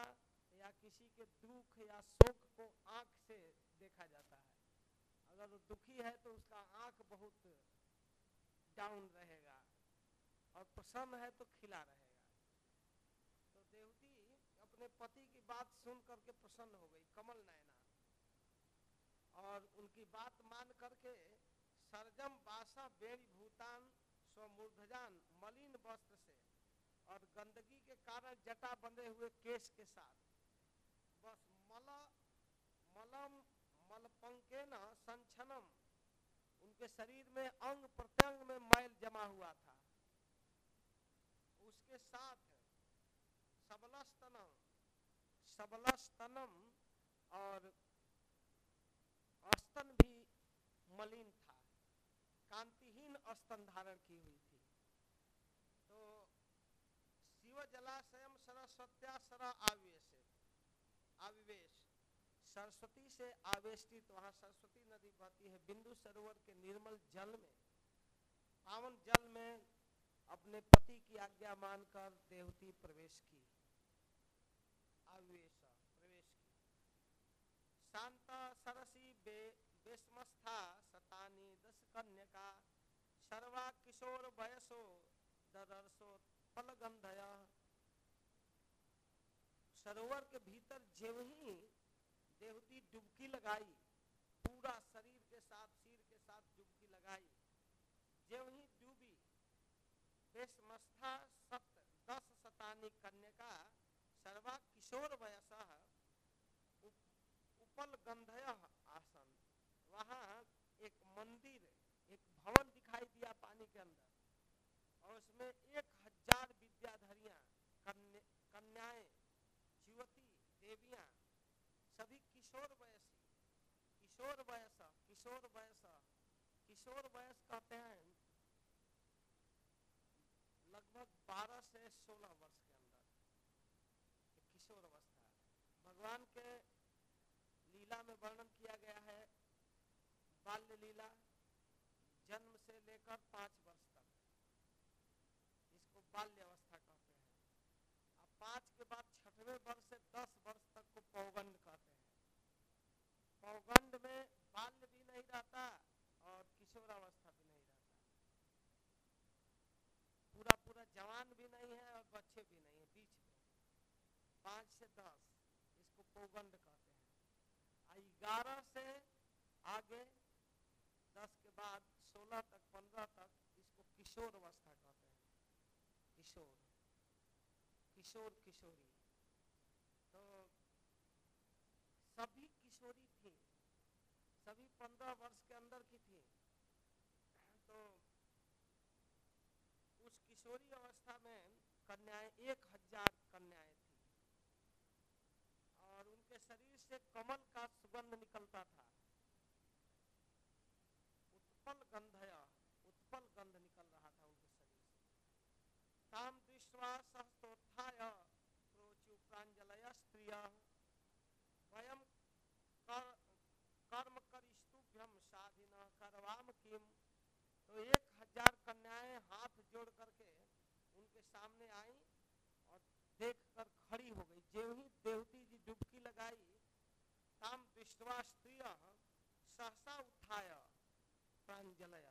या किसी के दुख या शोक को आँख से देखा जाता है। अगर वो दुखी है तो उसका आँख बहुत डाउन रहेगा और प्रसन्न है तो खिला रहेगा। तो देवती अपने पति की बात सुन करके प्रसन्न हो गई, कमल नयना। और उनकी बात मान करके सरजम बासा बेड़ी भूतान स्वमूर्धजान मलिन वस्त्र से और गंदगी के कारण जटा बंधे हुए केश के साथ बस मल, मलम मलपंके न संचनम। उनके शरीर में अंग प्रत्यंग में मैल जमा हुआ था। उसके साथ सबलस्तनम सबलस्तनम और स्तन भी मलिन था। कांतिहीन स्तन धारण की हुई थी। तो शिव जलाशयम सरस्वत्या सरा आवेश। आविवेश सरस्वती से आवेष्टित वहाँ सरस्वती नदी बहती है। बिंदु सरोवर के निर्मल जल में, पावन जल में अपने पति की आज्ञा मानकर देवती प्रवेश की। आवेश, प्रवेश की। शांत सरसी बे, बेस्मस्था सतानी दस कन्या सर्वा किशोर वयसो ददर्शो फलगंधया सरोवर के भीतर जेव ही देवती डुबकी लगाई, पूरा शरीर के साथ, सिर के साथ डुबकी लगाई। जेव ही डूबी बेसमस्था सत दस शतानी कन्या सर्वा किशोर वयस उपल गंधय आसन। वहाँ एक मंदिर, एक भवन दिखाई दिया पानी के अंदर। और उसमें एक हज़ार विद्याधरियाँ कन्याएँ युवती देवियाँ सभी किशोर वयसी किशोर वयस किशोर वयस किशोर वयस कहते हैं, लगभग 12 से 16 वर्ष के अंदर। किशोर अवस्था भगवान के लीला में वर्णन किया गया है, बाल्य लीला, जन्म से लेकर पाँच वर्ष तक। इसको बाल्य अवस्था कहते हैं। अब पाँच के बाद छठवें वर्ष से दस वर्ष तक को पौगंड कहते हैं पौगंड में बाल्य भी नहीं रहता और किशोरावस्था भी नहीं रहता। पूरा पूरा जवान भी नहीं है और बच्चे भी नहीं है, बीच में। पाँच से दस, इसको पौगंड कहते हैं। ग्यारह से आगे, दस के बाद सोलह तक, पंद्रह तक, इसको किशोर अवस्था कहते हैं। किशोर। किशोर किशोरी। तो सभी किशोरी थी। सभी पंद्रह वर्ष के अंदर की थी। तो उस किशोरी अवस्था में कन्याएँ एक हज़ार कन्याएँ थी। और उनके शरीर से कमल का सुगंध निकलता था। उत्पल गंधया उत्पल गंध निकल रहा था उनके शरीर से ताम दृष्टवा सहस्तोत्थाय प्रोचु प्रांजलय स्त्रिय वयम कर, कर्म करिष्टुभ्यम साधिन करवाम किम तो एक हज़ार कन्याएँ हाथ जोड़ करके सामने आई और देख कर खड़ी हो गई। जो ही देवती जी डुबकी लगाई ताम दृष्टवा स्त्रिय सहसा उठाय प्रांजलय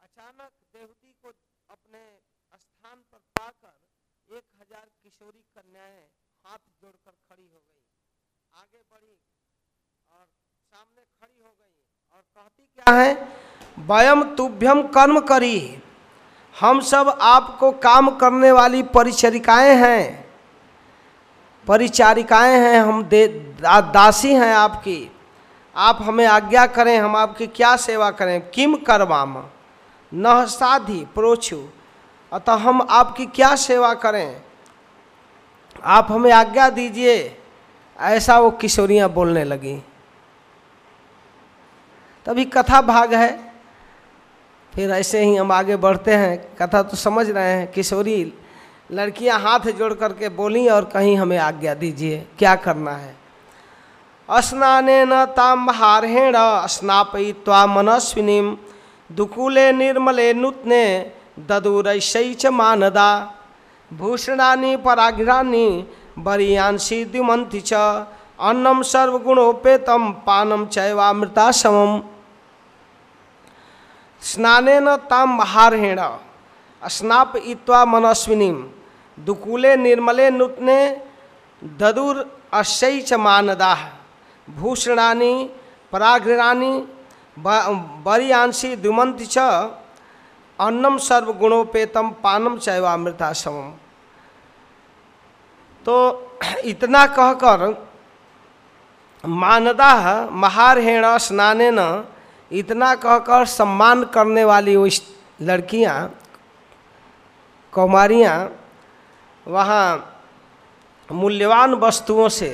अचानक देवती को अपने स्थान पर पाकर एक हज़ार किशोरी कन्याएँ हाथ जोड़कर खड़ी हो गई। आगे बढ़ी और सामने खड़ी हो गई और कहती, क्या है? वयम तुभ्यम कर्म करी। हम सब आपको काम करने वाली परिचरिकाएँ हैं। परिचारिकाएँ हैं हम दे दा, दासी हैं आपकी। आप हमें आज्ञा करें हम आपकी क्या सेवा करें? किम करवाम? न साधि प्रोछु अतः हम आपकी क्या सेवा करें? आप हमें आज्ञा दीजिए। ऐसा वो किशोरियाँ बोलने लगी। तभी कथा भाग है। फिर ऐसे ही हम आगे बढ़ते हैं। कथा तो समझ रहे हैं। किशोरी, लड़कियाँ हाथ जोड़ करके बोली और कहीं हमें आज्ञा दीजिए। क्या करना है? स्नान न ताम हारहेण स्नापयित्वा मनस्विनी, दुकूले निर्मले नूतने ददुरैशै च मानदा। भूषणानि पराघ्रानि बरियांसी द्युमन्ति च। अन्नम सर्वगुणोपेतम पानम चैवामृता समम स्नानेन ताम हारहेण स्नाप इत्वा मनस्विनी दुकूले निर्मले नूतने ददुर अशै च मानदा। भूषणानि पराघ्रानि बरियांसी द्युमंति च। अन्नम सर्वगुणोपेतम पानम चैवामृता समम तो इतना कहकर मानदा महारहेण स्नानेन इतना कहकर सम्मान करने वाली वो लड़कियाँ, कौमारियाँ, वहाँ मूल्यवान वस्तुओं से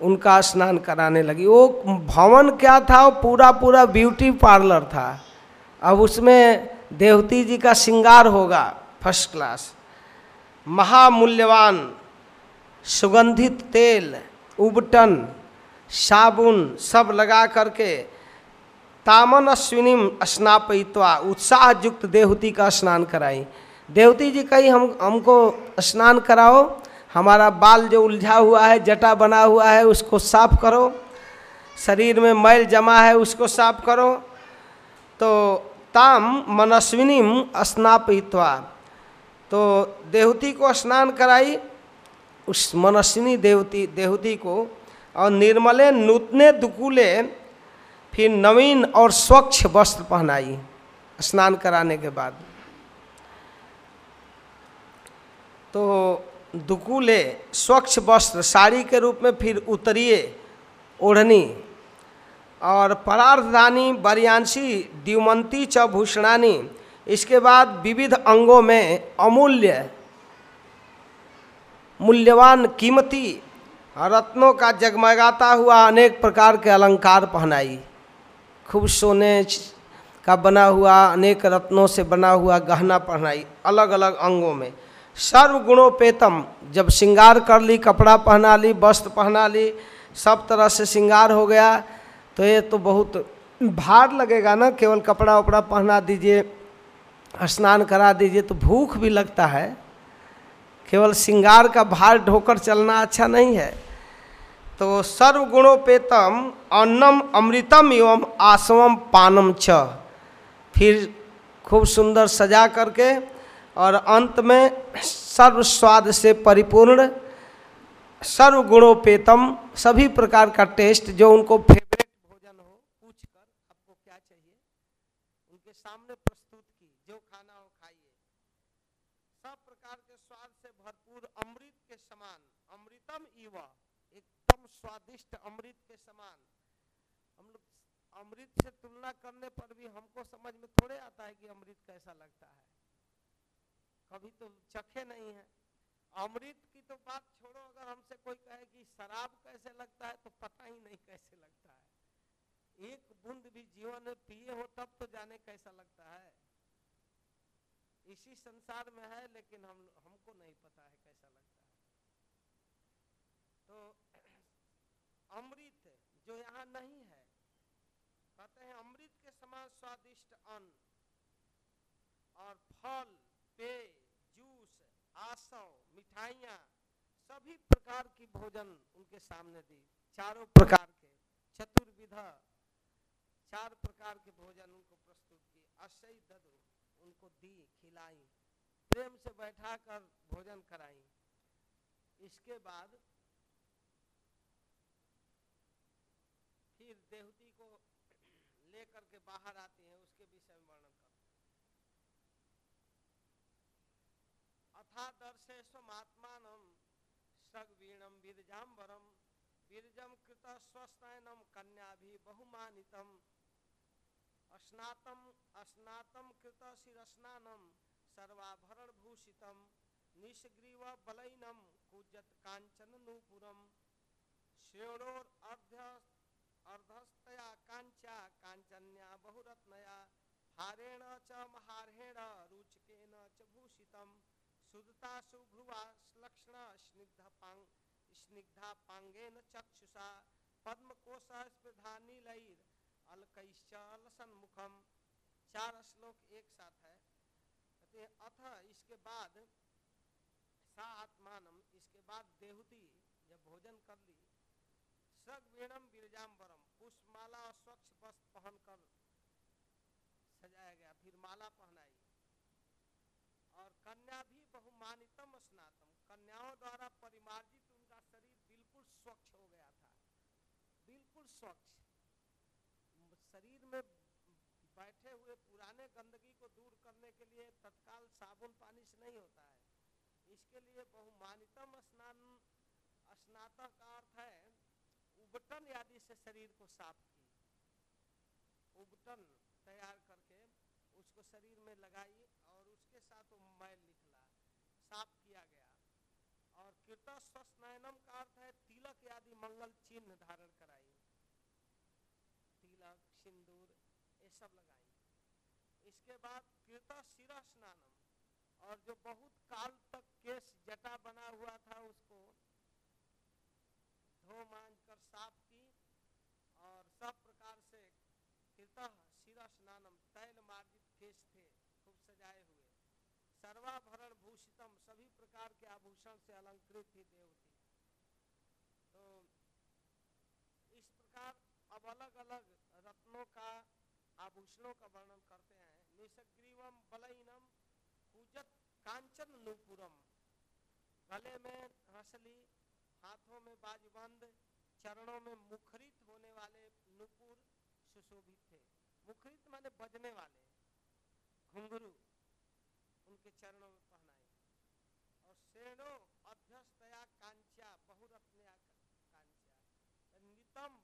उनका स्नान कराने लगी। वो भवन क्या था? वो पूरा पूरा ब्यूटी पार्लर था। अब उसमें देवती जी का श्रृंगार होगा, फ़र्स्ट क्लास। महामूल्यवान सुगंधित तेल, उबटन, साबुन सब लगा करके तामन अश्विनीम स्नापयित्वा उत्साह युक्त देवती का स्नान कराई। देवती जी कही, हम, हमको स्नान कराओ, हमारा बाल जो उलझा हुआ है, जटा बना हुआ है, उसको साफ़ करो, शरीर में मैल जमा है, उसको साफ़ करो। तो ताम मनस्विनीम स्नापयित्वा तो देवती को स्नान कराई। उस मनस्विनी देवती देवती को, और निर्मले, नूतने दुकूले फिर नवीन और स्वच्छ वस्त्र पहनाई, स्नान कराने के बाद। तो दुकूले स्वच्छ वस्त्र साड़ी के रूप में फिर उतरिए, ओढ़नी। और परार्धानी बरियांशी द्युमंती च भूषणानी। इसके बाद विविध अंगों में अमूल्य, मूल्यवान कीमती रत्नों का जगमगाता हुआ अनेक प्रकार के अलंकार पहनाई। खूब सोने का बना हुआ, अनेक रत्नों से बना हुआ गहना पहनाई अलग अलग अंगों में। सर्व गुणोपेतम जब श्रृंगार कर ली, कपड़ा पहना ली, वस्त्र पहना ली, सब तरह से श्रृंगार हो गया तो ये तो बहुत भार लगेगा ना, केवल कपड़ा वपड़ा पहना दीजिए, स्नान करा दीजिए तो भूख भी लगता है। केवल श्रृंगार का भार ढोकर चलना अच्छा नहीं है। तो सर्वगुणोपेतम अन्नम अमृतम एवं आसवम पानम छ फिर खूब सुंदर सजा करके और अंत में सर्व स्वाद से परिपूर्ण सर्व गुणोपेतम सभी प्रकार का टेस्ट जो उनको फेवरेट भोजन हो पूछ कर आपको क्या चाहिए उनके सामने प्रस्तुत की जो खाना हो खाइए सब प्रकार के स्वाद से भरपूर अमृत के समान अमृतम इवा एकदम स्वादिष्ट अमृत के समान। हम लोग अमृत से तुलना करने पर भी हमको समझ में थोड़े आता है कि अमृत कैसा लगता है। कभी तो चखे नहीं है। अमृत की तो बात छोड़ो, अगर हमसे कोई कहे कि शराब कैसे लगता है तो पता ही नहीं कैसे लगता है। एक बूंद भी जीवन में पिए हो, तब तो जाने कैसा लगता है। इसी संसार में है, लेकिन हम, हमको नहीं पता है कैसा लगता है। तो अमृत जो यहाँ नहीं है। कहते हैं, अमृत के समान स्वादिष्ट अन्न और फल, पेय, जूस, आसव, मिठाइयाँ, सभी प्रकार की भोजन उनके सामने दी। चारों प्रकार के चतुर्विधा, चार प्रकार के भोजन उनको प्रस्तुत की अशय ददु उनको दी, खिलाई। प्रेम से बैठा कर भोजन कराई। इसके बाद फिर देहती को लेकर के बाहर आती हैं, उसके विषय में वर्णन कर। अथा दर्शे स्वमात्मान सगवीणम विरजाम्बरम विरजम कृत स्वस्तनम कन्या भी बहुमानितम अस्नातम अस्नातम कृत शिरस्नानम सर्वाभरण भूषितम निष्ग्रीव बलैनम कुजत कांचन नूपुरम श्रेणोर अर्ध्य अर्धस्तया कांचा कांचन्या बहुरत्नया, हारेण च महारहेण रुचकेन च भूषितम शुद्धता सुभ्रुवा लक्षण स्निग्ध पांग स्निग्धा पांगेन चक्षुषा पद्मकोश स्पृधा नीलैर, अलकैश्च लसन्मुखम। चार श्लोक एक साथ है। कहते अथ इसके बाद सा आत्मानम, इसके बाद देहुति, जब भोजन कर ली सगवीणम बिरजाम्बरम। पुष्पमाला और स्वच्छ वस्त्र पहनकर सजाया गया, फिर माला पहनाई। और कन्या भी बहुमानितम स्नातम। कन्याओं द्वारा परिमार्जित उनका शरीर बिल्कुल स्वच्छ हो गया था। बिल्कुल स्वच्छ। शरीर में बैठे हुए पुराने गंदगी को दूर करने के लिए तत्काल साबुन पानी से नहीं होता है। इसके लिए बहुमानितम स्नान, स्नातक का अर्थ है उबटन आदि से शरीर को साफ़ की उबटन तैयार करके उसको शरीर में लगाई और उसके साथ वो मैल निकला। साफ़ किया गया। और कृत स्वस्थनयनम का अर्थ है तिलक आदि मंगल चिन्ह धारण कराई तिलक, सिंदूर, ये सब लगाई इसके बाद कृत शिरा स्नानम। और जो बहुत काल तक केस जटा बना हुआ था उसको धो मांझ कर साफ़ की और सब प्रकार से कृत शिरा स्नानम तैल मार्जित केस थे, खूब सजाए हुए। सर्वाभरण भूषितम, सभी प्रकार के आभूषण से अलंकृत थी देवती। तो इस प्रकार अब अलग अलग रत्नों का, आभूषणों का वर्णन करते हैं। निसग्रीवम बलईनम पूजत कांचन नुपुरम। गले में हंसली हाथों में बाजबंद चरणों में मुखरित होने वाले नुपुर सुशोभित थे। मुखरित माने बजने वाले, घुंघरू, उनके चरणों में पहनाए। और श्रेणो अध्यस्तया कांचा बहुरत्नया कांचा नितंब,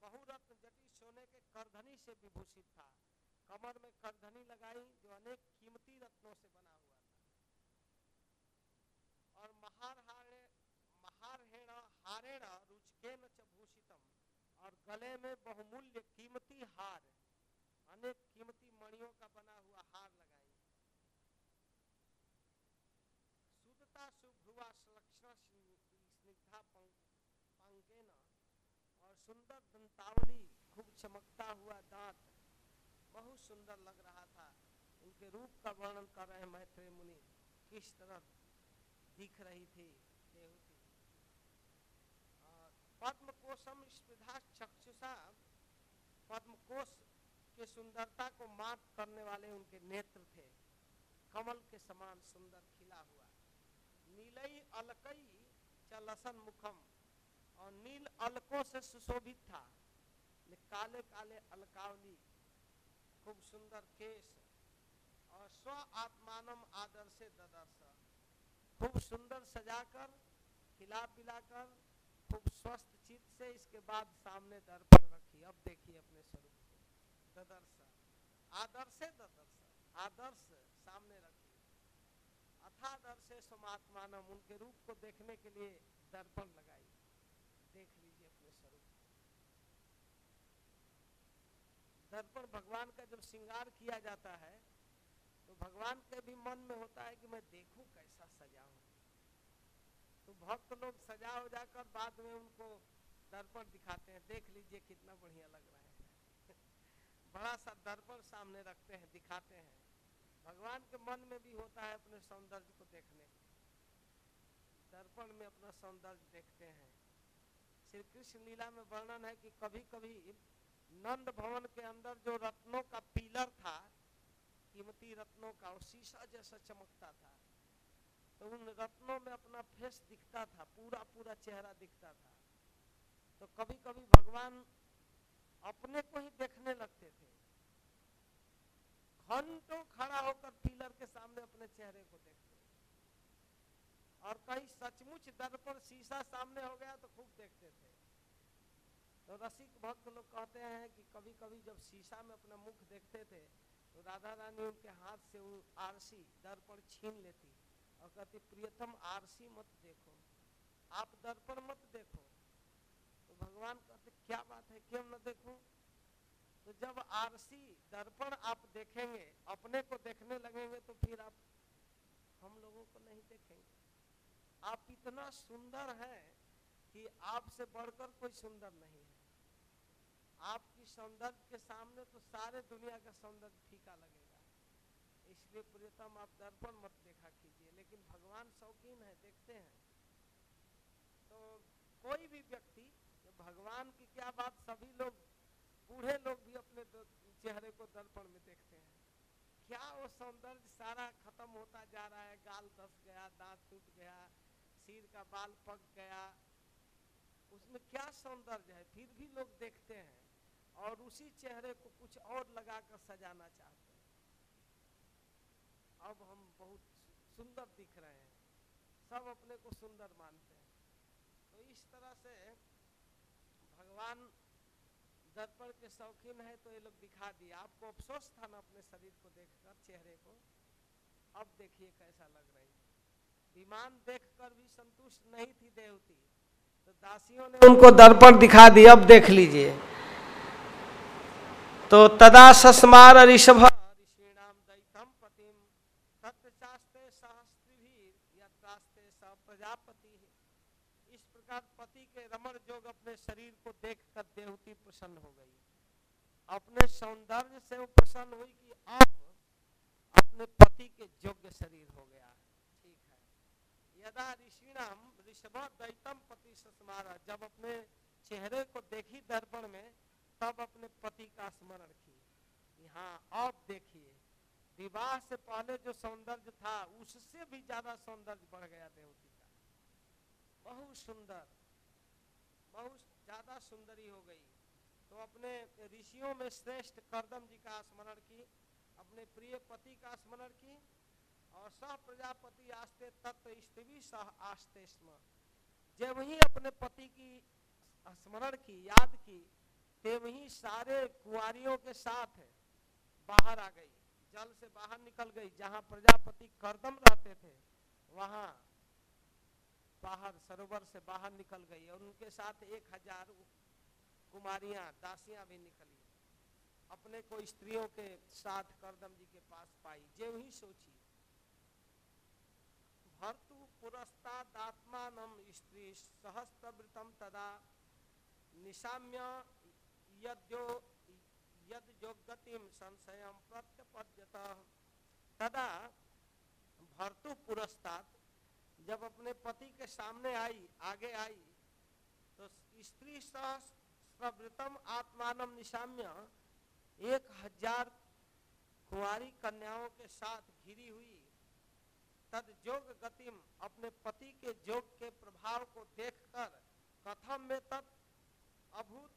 बहुरत्न जटी सोने के करधनी से विभूषित था। कमर में करधनी लगाई, जो अनेक कीमती रत्नों से बना हुआ था। और महार हारेण रुचकेन च भूषितम। और गले में बहुमूल्य कीमती हार। अनेक कीमती मणियों का बना हुआ हार लगाई। शुद्धता शुभ्रुआ सुलक्षणा स्निग्धा पंकेन और सुंदर दंतावली, खूब चमकता हुआ दांत। बहुत सुंदर लग रहा था। उनके रूप का वर्णन कर रहे मैत्रेय मुनि। किस तरह दिख रही थी देवती पद्म कोशम स्पृधा चक्षुषा पद्म कोश के सुंदरता को मात करने वाले उनके नेत्र थे। कमल के समान सुंदर खिला हुआ। नीलई अलकई चलसन मुखम, और नील अलकों से सुशोभित था। काले काले अलकावली, खूब सुंदर केश, और स्व आत्मानम आदर से ददर्श। खूब सुंदर सजाकर, खिला पिलाकर खूब स्वस्थ चित्त से इसके बाद सामने दर्पण रखी अब देखिए अपने स्वरूप को। ददर्श। आदर्श ददर्श। आदर्श सामने रखी अथादर्श समात्मानम। उनके रूप को देखने के लिए दर्पण लगाई देख लीजिए अपने स्वरूप दर्पण भगवान का जब श्रृंगार किया जाता है तो भगवान के भी मन में होता है कि मैं देखूँ कैसा सजा हूँ। तो भक्त लोग सजा हो जाकर बाद में उनको दर्पण दिखाते हैं। देख लीजिए कितना बढ़िया लग रहा है। बड़ा सा दर्पण सामने रखते हैं, दिखाते हैं। भगवान के मन में भी होता है अपने सौंदर्य को देखने। दर्पण में अपना सौंदर्य देखते हैं। श्री कृष्ण लीला में वर्णन है कि कभी कभी नंद भवन के अंदर जो रत्नों का पिलर था, कीमती रत्नों का, और शीशा जैसा चमकता था तो उन रत्नों में अपना फेस दिखता था पूरा पूरा चेहरा दिखता था। तो कभी कभी भगवान अपने को ही देखने लगते थे। घंटों खड़ा होकर पिलर के सामने अपने चेहरे को देखते और कहीं सचमुच दर्पण शीशा सामने हो गया तो खूब देखते थे। तो रसिक भक्त लोग कहते हैं कि कभी कभी जब शीशा में अपना मुख देखते थे तो राधा रानी उनके हाथ से आरसी दर्पण छीन लेती। और कहती, प्रियतम, आरसी मत देखो। आप दर्पण मत देखो। तो भगवान कहते, क्या बात है, क्यों न देखूँ? तो जब आरसी दर्पण आप देखेंगे, अपने को देखने लगेंगे तो फिर आप, हम लोगों को नहीं देखेंगे। आप इतना सुंदर हैं कि आपसे बढ़कर कोई सुंदर नहीं है। आपकी सौंदर्य के सामने तो सारे दुनिया का सौंदर्य फीका लगेगा। इसलिए प्रियतम, आप दर्पण मत देखा कीजिए, लेकिन भगवान शौकीन है, देखते हैं। तो कोई भी व्यक्ति भगवान की क्या बात सभी लोग, बूढ़े लोग भी अपने चेहरे को दर्पण में देखते हैं। क्या वो सौंदर्य सारा खत्म होता जा रहा है? गाल दस गया, दांत टूट गया, सिर का बाल पक गया। उसमें क्या सौंदर्य है? फिर भी लोग देखते हैं और उसी चेहरे को कुछ और लगाकर सजाना चाहते हैं। अब हम बहुत सुंदर दिख रहे हैं। सब अपने को सुंदर मानते हैं। तो इस तरह से भगवान दर्पण के शौकीन है तो ये लोग दिखा दिए। आपको अफसोस था ना अपने शरीर को देखकर, चेहरे को? अब देखिए कैसा लग रही विमान देखकर भी संतुष्ट नहीं थी देवती। तो दासियों ने उनको दर्पण दिखा दिया अब देख लीजिए। तो तदा सस्मार ऋषभ ऋषिणाम दैतम पतिम तत्चास्ते प्रजापति इस प्रकार पति के रमण जोग अपने शरीर को देखकर देवती प्रसन्न हो गई। अपने सौंदर्य से वो प्रसन्न हुई कि अब अपने पति के योग्य शरीर हो गया ठीक है। यदा ऋषिणाम, ऋषभ दैतम पति सस्मारा जब अपने चेहरे को देखी दर्पण में, तब अपने पति का स्मरण की हाँ अब देखिए, विवाह से पहले जो सौंदर्य था, उससे भी ज़्यादा सौंदर्य बढ़ गया देवती बहुत सुंदर, बहुत ज़्यादा सुंदरी हो गई। तो अपने ऋषियों में श्रेष्ठ करदम जी का स्मरण की, अपने प्रिय पति का स्मरण की, और सह प्रजापति आस्ते तत्व स्त्री सह आस्ते स्म। जब ही अपने पति की स्मरण की, याद की ते वही सारे कुआरियों के साथ बाहर आ गई। जल से बाहर निकल गई, जहाँ प्रजापति करदम रहते थे, वहाँ बाहर, सरोवर से बाहर निकल गई और उनके साथ एक हज़ार कुमारियाँ, दासियाँ भी निकली। अपने को स्त्रियों के साथ करदम जी के पास पाई। जे ही सोची, भर्तु पुरस्तात्मान स्त्री सहस्त्रवृतम तदा निशाम्य यद्यो यद जोगतिम संशय प्रत्यपद्यत। तदा भर्तु पुरस्तात जब अपने पति के सामने आई, आगे आई तो स्त्री सहस्त्रवृतम आत्मानम निशाम्य एक हज़ार कुंवारी कन्याओं के साथ घिरी हुई। तद जोग गतिम अपने पति के जोग के प्रभाव को देखकर कथम में तत् अभूत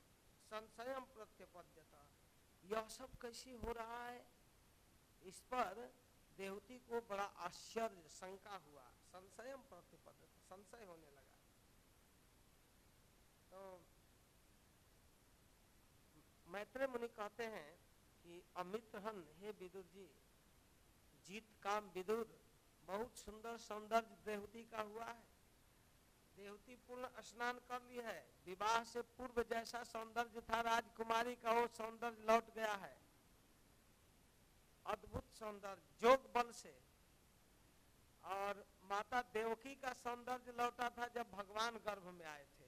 संशयम प्रत्यपद्यता। यह सब कैसे हो रहा है? इस पर देवती को बड़ा आश्चर्य, शंका हुआ। संशयम प्रतिपद्यता संशय होने लगा। तो मैत्रेय मुनि कहते हैं कि अमित हन हे विदुर जी, जीत काम विदुर, बहुत सुंदर सौंदर्य देवती का हुआ है। देवती पूर्ण स्नान कर ली है। विवाह से पूर्व जैसा सौंदर्य था, राजकुमारी का वो सौंदर्य लौट गया है। अद्भुत सौंदर्य जोग बल से। और माता देवकी का सौंदर्य लौटा था जब भगवान गर्भ में आए थे।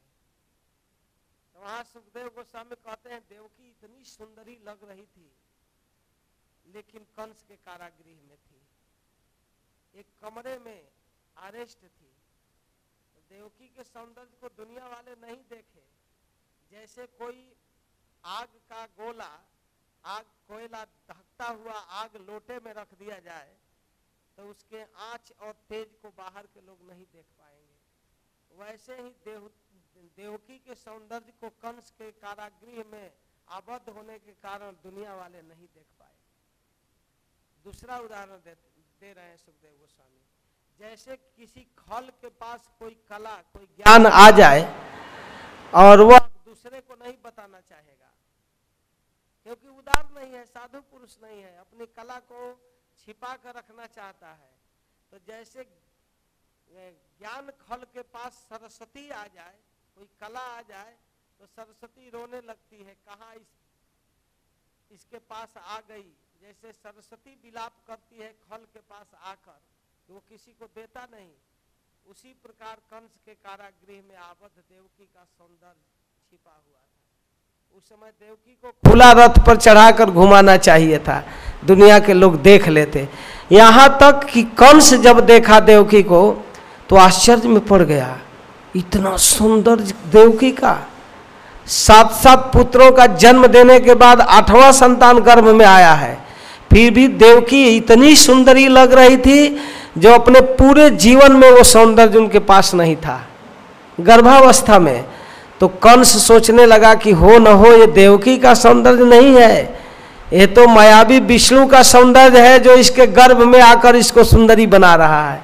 तो वहाँ सुखदेव गोस्वामी कहते हैं, देवकी इतनी सुंदरी लग रही थी, लेकिन कंस के कारागृह में थी। एक कमरे में अरेस्ट थी। तो देवकी के सौंदर्य को दुनिया वाले नहीं देखे। जैसे कोई आग का गोला, आग कोयला धकता हुआ आग लोटे में रख दिया जाए तो उसके आँच और तेज को बाहर के लोग नहीं देख पाएँगे। वैसे ही देव देवकी के सौंदर्य को कंस के कारागृह में आबद्ध होने के कारण दुनिया वाले नहीं देख पाए। दूसरा उदाहरण दे, दे रहे हैं सुखदेव गोस्वामी। जैसे किसी खल के पास कोई कला कोई ज्ञान आ जाए और वह दूसरे को नहीं बताना चाहेगा। क्योंकि उदार नहीं है साधु पुरुष नहीं है अपनी कला को छिपा कर रखना चाहता है तो जैसे ज्ञान खल के पास सरस्वती आ जाए, कोई कला आ जाए तो सरस्वती रोने लगती है, कहा इस, इसके पास आ गई? जैसे सरस्वती विलाप करती है खल के पास आकर तो वो किसी को देता नहीं। उसी प्रकार कंस के कारागृह में आबद्ध देवकी का सौंदर्य छिपा हुआ था। उस समय देवकी को खुला रथ पर चढ़ाकर घुमाना चाहिए था। दुनिया के लोग देख लेते। यहाँ तक कि कंस जब देखा देवकी को तो आश्चर्य में पड़ गया, इतना सुंदर देवकी का। सात सात पुत्रों का जन्म देने के बाद आठवां संतान गर्भ में आया है। फिर भी देवकी इतनी सुंदरी लग रही थी, जो अपने पूरे जीवन में वो सौंदर्य उनके पास नहीं था। गर्भावस्था में तो कंस सोचने लगा कि हो न हो, ये देवकी का सौंदर्य नहीं है। ये तो मायावी विष्णु का सौंदर्य है जो इसके गर्भ में आकर इसको सुंदरी बना रहा है।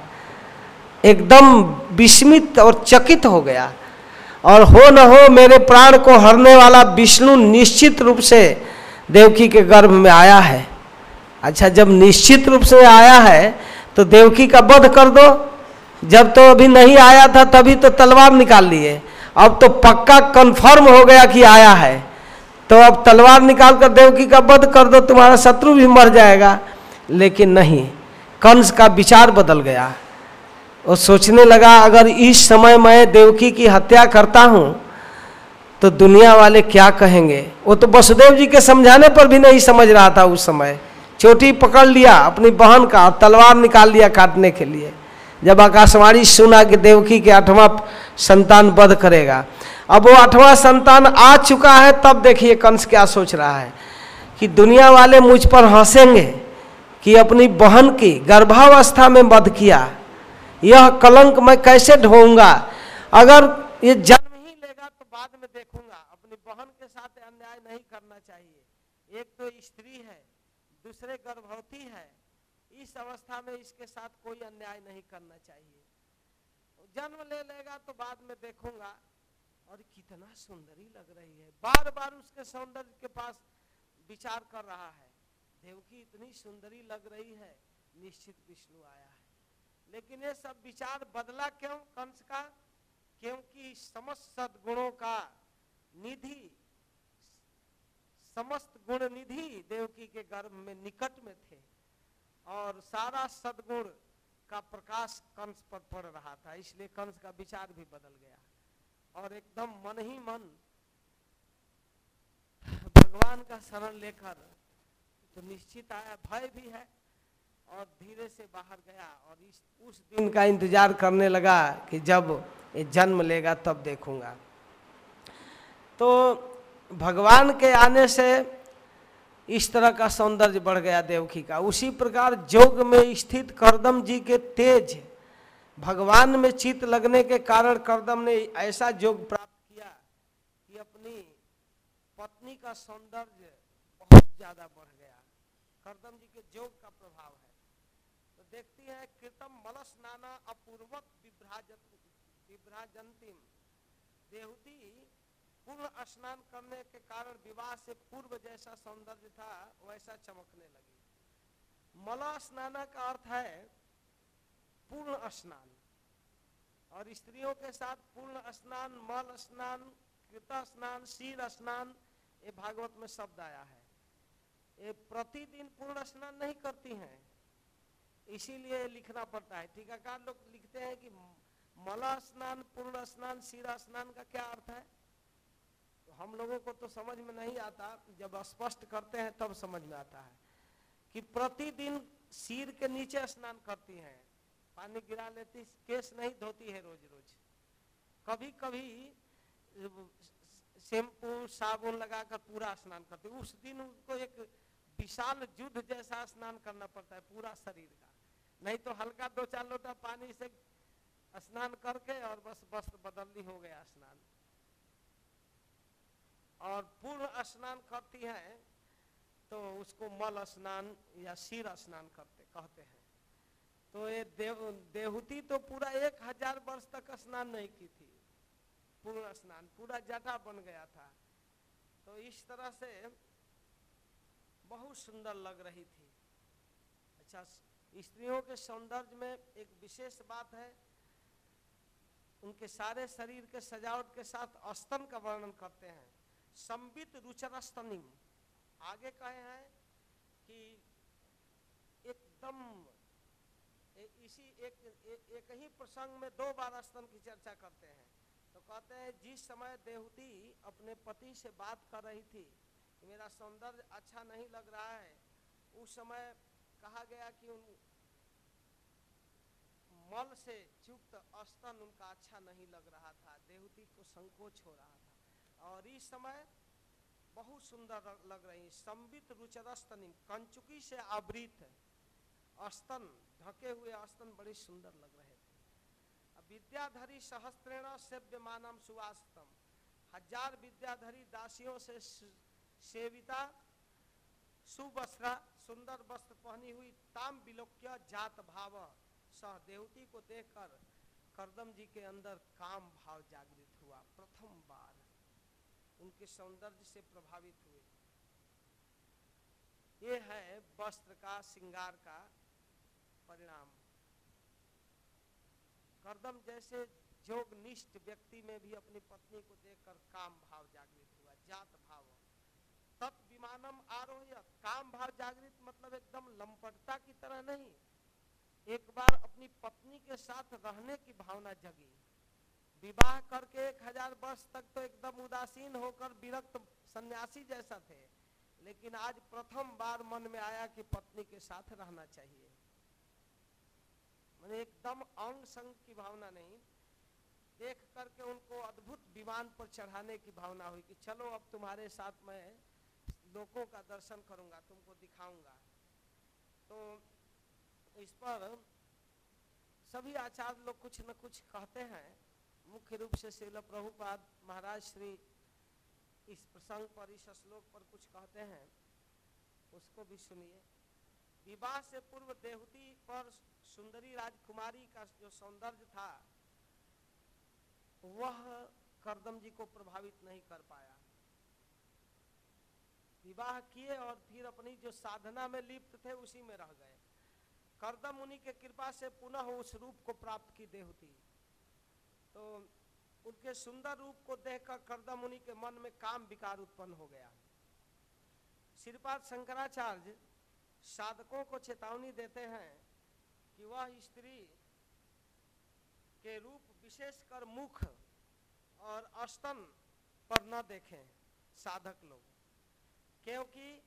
एकदम विस्मित और चकित हो गया। और हो न हो, मेरे प्राण को हरने वाला विष्णु निश्चित रूप से देवकी के गर्भ में आया है। अच्छा जब निश्चित रूप से आया है तो देवकी का वध कर दो। जब तो अभी नहीं आया था, तभी तो तलवार निकाल लिए। अब तो पक्का कन्फर्म हो गया कि आया है। तो अब तलवार निकाल कर देवकी का वध कर दो, तुम्हारा शत्रु भी मर जाएगा। लेकिन नहीं, कंस का विचार बदल गया। वो सोचने लगा, अगर इस समय मैं देवकी की हत्या करता हूँ तो दुनिया वाले क्या कहेंगे? वो तो वसुदेव जी के समझाने पर भी नहीं समझ रहा था उस समय। चोटी पकड़ लिया, अपनी बहन का तलवार निकाल लिया काटने के लिए। जब आकाशवाणी सुना कि देवकी के आठवां संतान वध करेगा अब वो आठवां संतान आ चुका है, तब देखिए कंस क्या सोच रहा है कि दुनिया वाले मुझ पर हंसेंगे कि अपनी बहन की गर्भावस्था में वध किया। यह कलंक मैं कैसे ढोऊँगा? अगर ये जन्म ही लेगा तो बाद में देखूँगा। अपनी बहन के साथ अन्याय नहीं करना चाहिए। एक तो स्त्री है, दूसरे गर्भवती है। इस अवस्था में इसके साथ कोई अन्याय नहीं करना चाहिए। जन्म ले लेगा तो बाद में देखूँगा। और कितना सुंदरी लग रही है। बार बार उसके सौंदर्य के पास विचार कर रहा है। देवकी इतनी सुंदरी लग रही है, निश्चित विष्णु आया है। लेकिन ये सब विचार बदला क्यों? कंस का? क्योंकि समस्त सदगुणों का निधि, समस्त गुण निधि देवकी के गर्भ में निकट में थे। और सारा सदगुण का प्रकाश कंस पर पड़ रहा था, इसलिए कंस का विचार भी बदल गया। और एकदम मन ही मन भगवान का शरण लेकर तो निश्चित आया, भय भी है और धीरे से बाहर गया और इस, उस दिन का इंतज़ार करने लगा कि जब ये जन्म लेगा तब देखूँगा। तो भगवान के आने से इस तरह का सौंदर्य बढ़ गया देवकी का। उसी प्रकार जोग में स्थित करदम जी के तेज भगवान में चित लगने के कारण करदम ने ऐसा जोग प्राप्त किया कि अपनी पत्नी का सौंदर्य बहुत ज़्यादा बढ़ गया। करदम जी के योग का प्रभाव है। तो देखती है, कृतम मलस नाना अपूर्वक विभ्राजंतिम। देहूती पूर्ण स्नान करने के कारण विवाह से पूर्व जैसा सौंदर्य था, वैसा चमकने लगी। मल स्नाना का अर्थ है पूर्ण स्नान। और स्त्रियों के साथ पूर्ण स्नान, मल स्नान, कृत स्नान शीर स्नान, ये भागवत में शब्द आया है। ये प्रतिदिन पूर्ण स्नान नहीं करती हैं। इसीलिए लिखना पड़ता है। टीकाकार लोग लिखते हैं कि मला स्नान, पूर्ण स्नान शीरा स्नान का क्या अर्थ है? तो हम लोगों को तो समझ में नहीं आता। जब स्पष्ट करते हैं तब समझ में आता है कि प्रतिदिन सिर के नीचे स्नान करती हैं। पानी गिरा लेती, केस नहीं धोती है रोज रोज कभी कभी शैम्पू, साबुन लगाकर पूरा स्नान करती उस दिन उनको एक विशाल युद्ध जैसा स्नान करना पड़ता है पूरा शरीर का। नहीं तो हल्का दो चार लोटा पानी से स्नान करके और बस वस्त्र बदलनी हो गया स्नान। और पूर्ण स्नान करती है तो उसको मल स्नान या शीर स्नान करते, कहते हैं। तो ये देव देहूती तो पूरा एक हज़ार वर्ष तक स्नान नहीं की थी। पूर्ण स्नान, पूरा जटा बन गया था। तो इस तरह से बहुत सुंदर लग रही थी। अच्छा स्त्रियों के सौंदर्य में एक विशेष बात है, उनके सारे शरीर के सजावट के साथ स्तन का वर्णन करते हैं। संबित रुचरस्तनिम। आगे कहे हैं कि एकदम इसी एक, एक एक ही प्रसंग में दो बार स्तन की चर्चा करते हैं। तो कहते हैं जिस समय देवती अपने पति से बात कर रही थी कि मेरा सौंदर्य अच्छा नहीं लग रहा है उस समय कहा गया कि उन मल से युक्त स्तन उनका अच्छा नहीं लग रहा था देवती को संकोच हो रहा था। और इस समय बहुत सुंदर लग रही संबित रुचरस्तनी कंचुकी से आवृत स्तन ढके हुए स्तन बड़े सुंदर लग रहे थे। विद्याधरी सहस्त्रेण सेव्यमानम सुवास्तम हज़ार विद्याधरी दासियों से, सेविता, सुवस्त्रा, सुंदर वस्त्र पहनी हुई ताम विलोक्य जात भाव सह देवती को देखकर करदम जी के अंदर काम भाव जागृत हुआ। प्रथम बार उनके सौंदर्य से प्रभावित हुए। ये है वस्त्र का, श्रृंगार का परिणाम। करदम जैसे जोग निष्ठ व्यक्ति में भी अपनी पत्नी को देखकर काम भाव जागृत हुआ, जात भाव। तत् विमानम आरोह काम भाव जागृत मतलब एकदम लंपटता की तरह नहीं। एक बार अपनी पत्नी के साथ रहने की भावना जगी। विवाह करके एक हज़ार वर्ष तक तो एकदम उदासीन होकर विरक्त सन्यासी जैसा थे। लेकिन आज प्रथम बार मन में आया कि पत्नी के साथ रहना चाहिए। एकदम अंग संग की भावना नहीं। देख करके उनको अद्भुत विमान पर चढ़ाने की भावना हुई कि चलो अब तुम्हारे साथ मैं लोगों का दर्शन करूँगा, तुमको दिखाऊँगा। तो इस पर सभी आचार्य लोग कुछ न कुछ कहते हैं। मुख्य रूप से शिल प्रभुपाद महाराज श्री इस प्रसंग पर, इस श्लोक पर कुछ कहते हैं। उसको भी सुनिए। विवाह से पूर्व देहूती पर सुंदरी राजकुमारी का जो सौंदर्य था, वह करदम जी को प्रभावित नहीं कर पाया। विवाह किए और फिर अपनी जो साधना में लिप्त थे, उसी में रह गए। करदम मुनि के कृपा से पुनः उस रूप को प्राप्त की देहूती तो उनके सुंदर रूप को देखकर करदम मुनि के मन में काम विकार उत्पन्न हो गया। श्रीपाद शंकराचार्य साधकों को चेतावनी देते हैं कि वह स्त्री के रूप विशेषकर मुख और अस्तन पर न देखें, साधक लोग। क्योंकि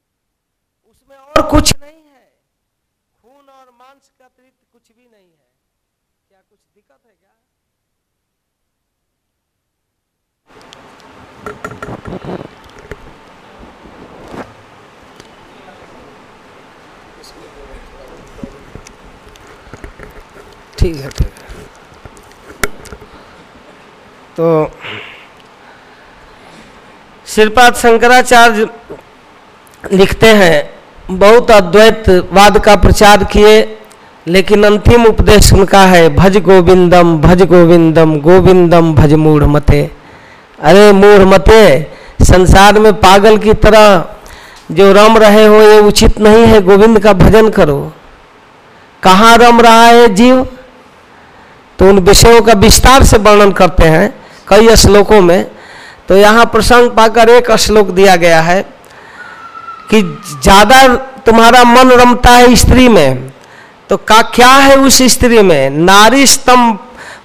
उसमें और कुछ नहीं है। खून और मांस का अतिरिक्त कुछ भी नहीं है। क्या कुछ दिक्कत है क्या? ठीक है ठीक है। तो श्रीपाद शंकराचार्य लिखते हैं, बहुत अद्वैतवाद का प्रचार किए, लेकिन अंतिम उपदेश उनका है, भज गोविंदम भज गोविंदम गोविंदम भज मूढ़ मते। अरे मूढ़ मते, संसार में पागल की तरह जो रम रहे हो, ये उचित नहीं है, गोविंद का भजन करो। कहाँ रम रहा है जीव? तो उन विषयों का विस्तार से वर्णन करते हैं कई श्लोकों में। तो यहाँ प्रसंग पाकर एक श्लोक दिया गया है कि ज़्यादा तुम्हारा मन रमता है स्त्री में तो का क्या है उस स्त्री में? नारी स्तंभ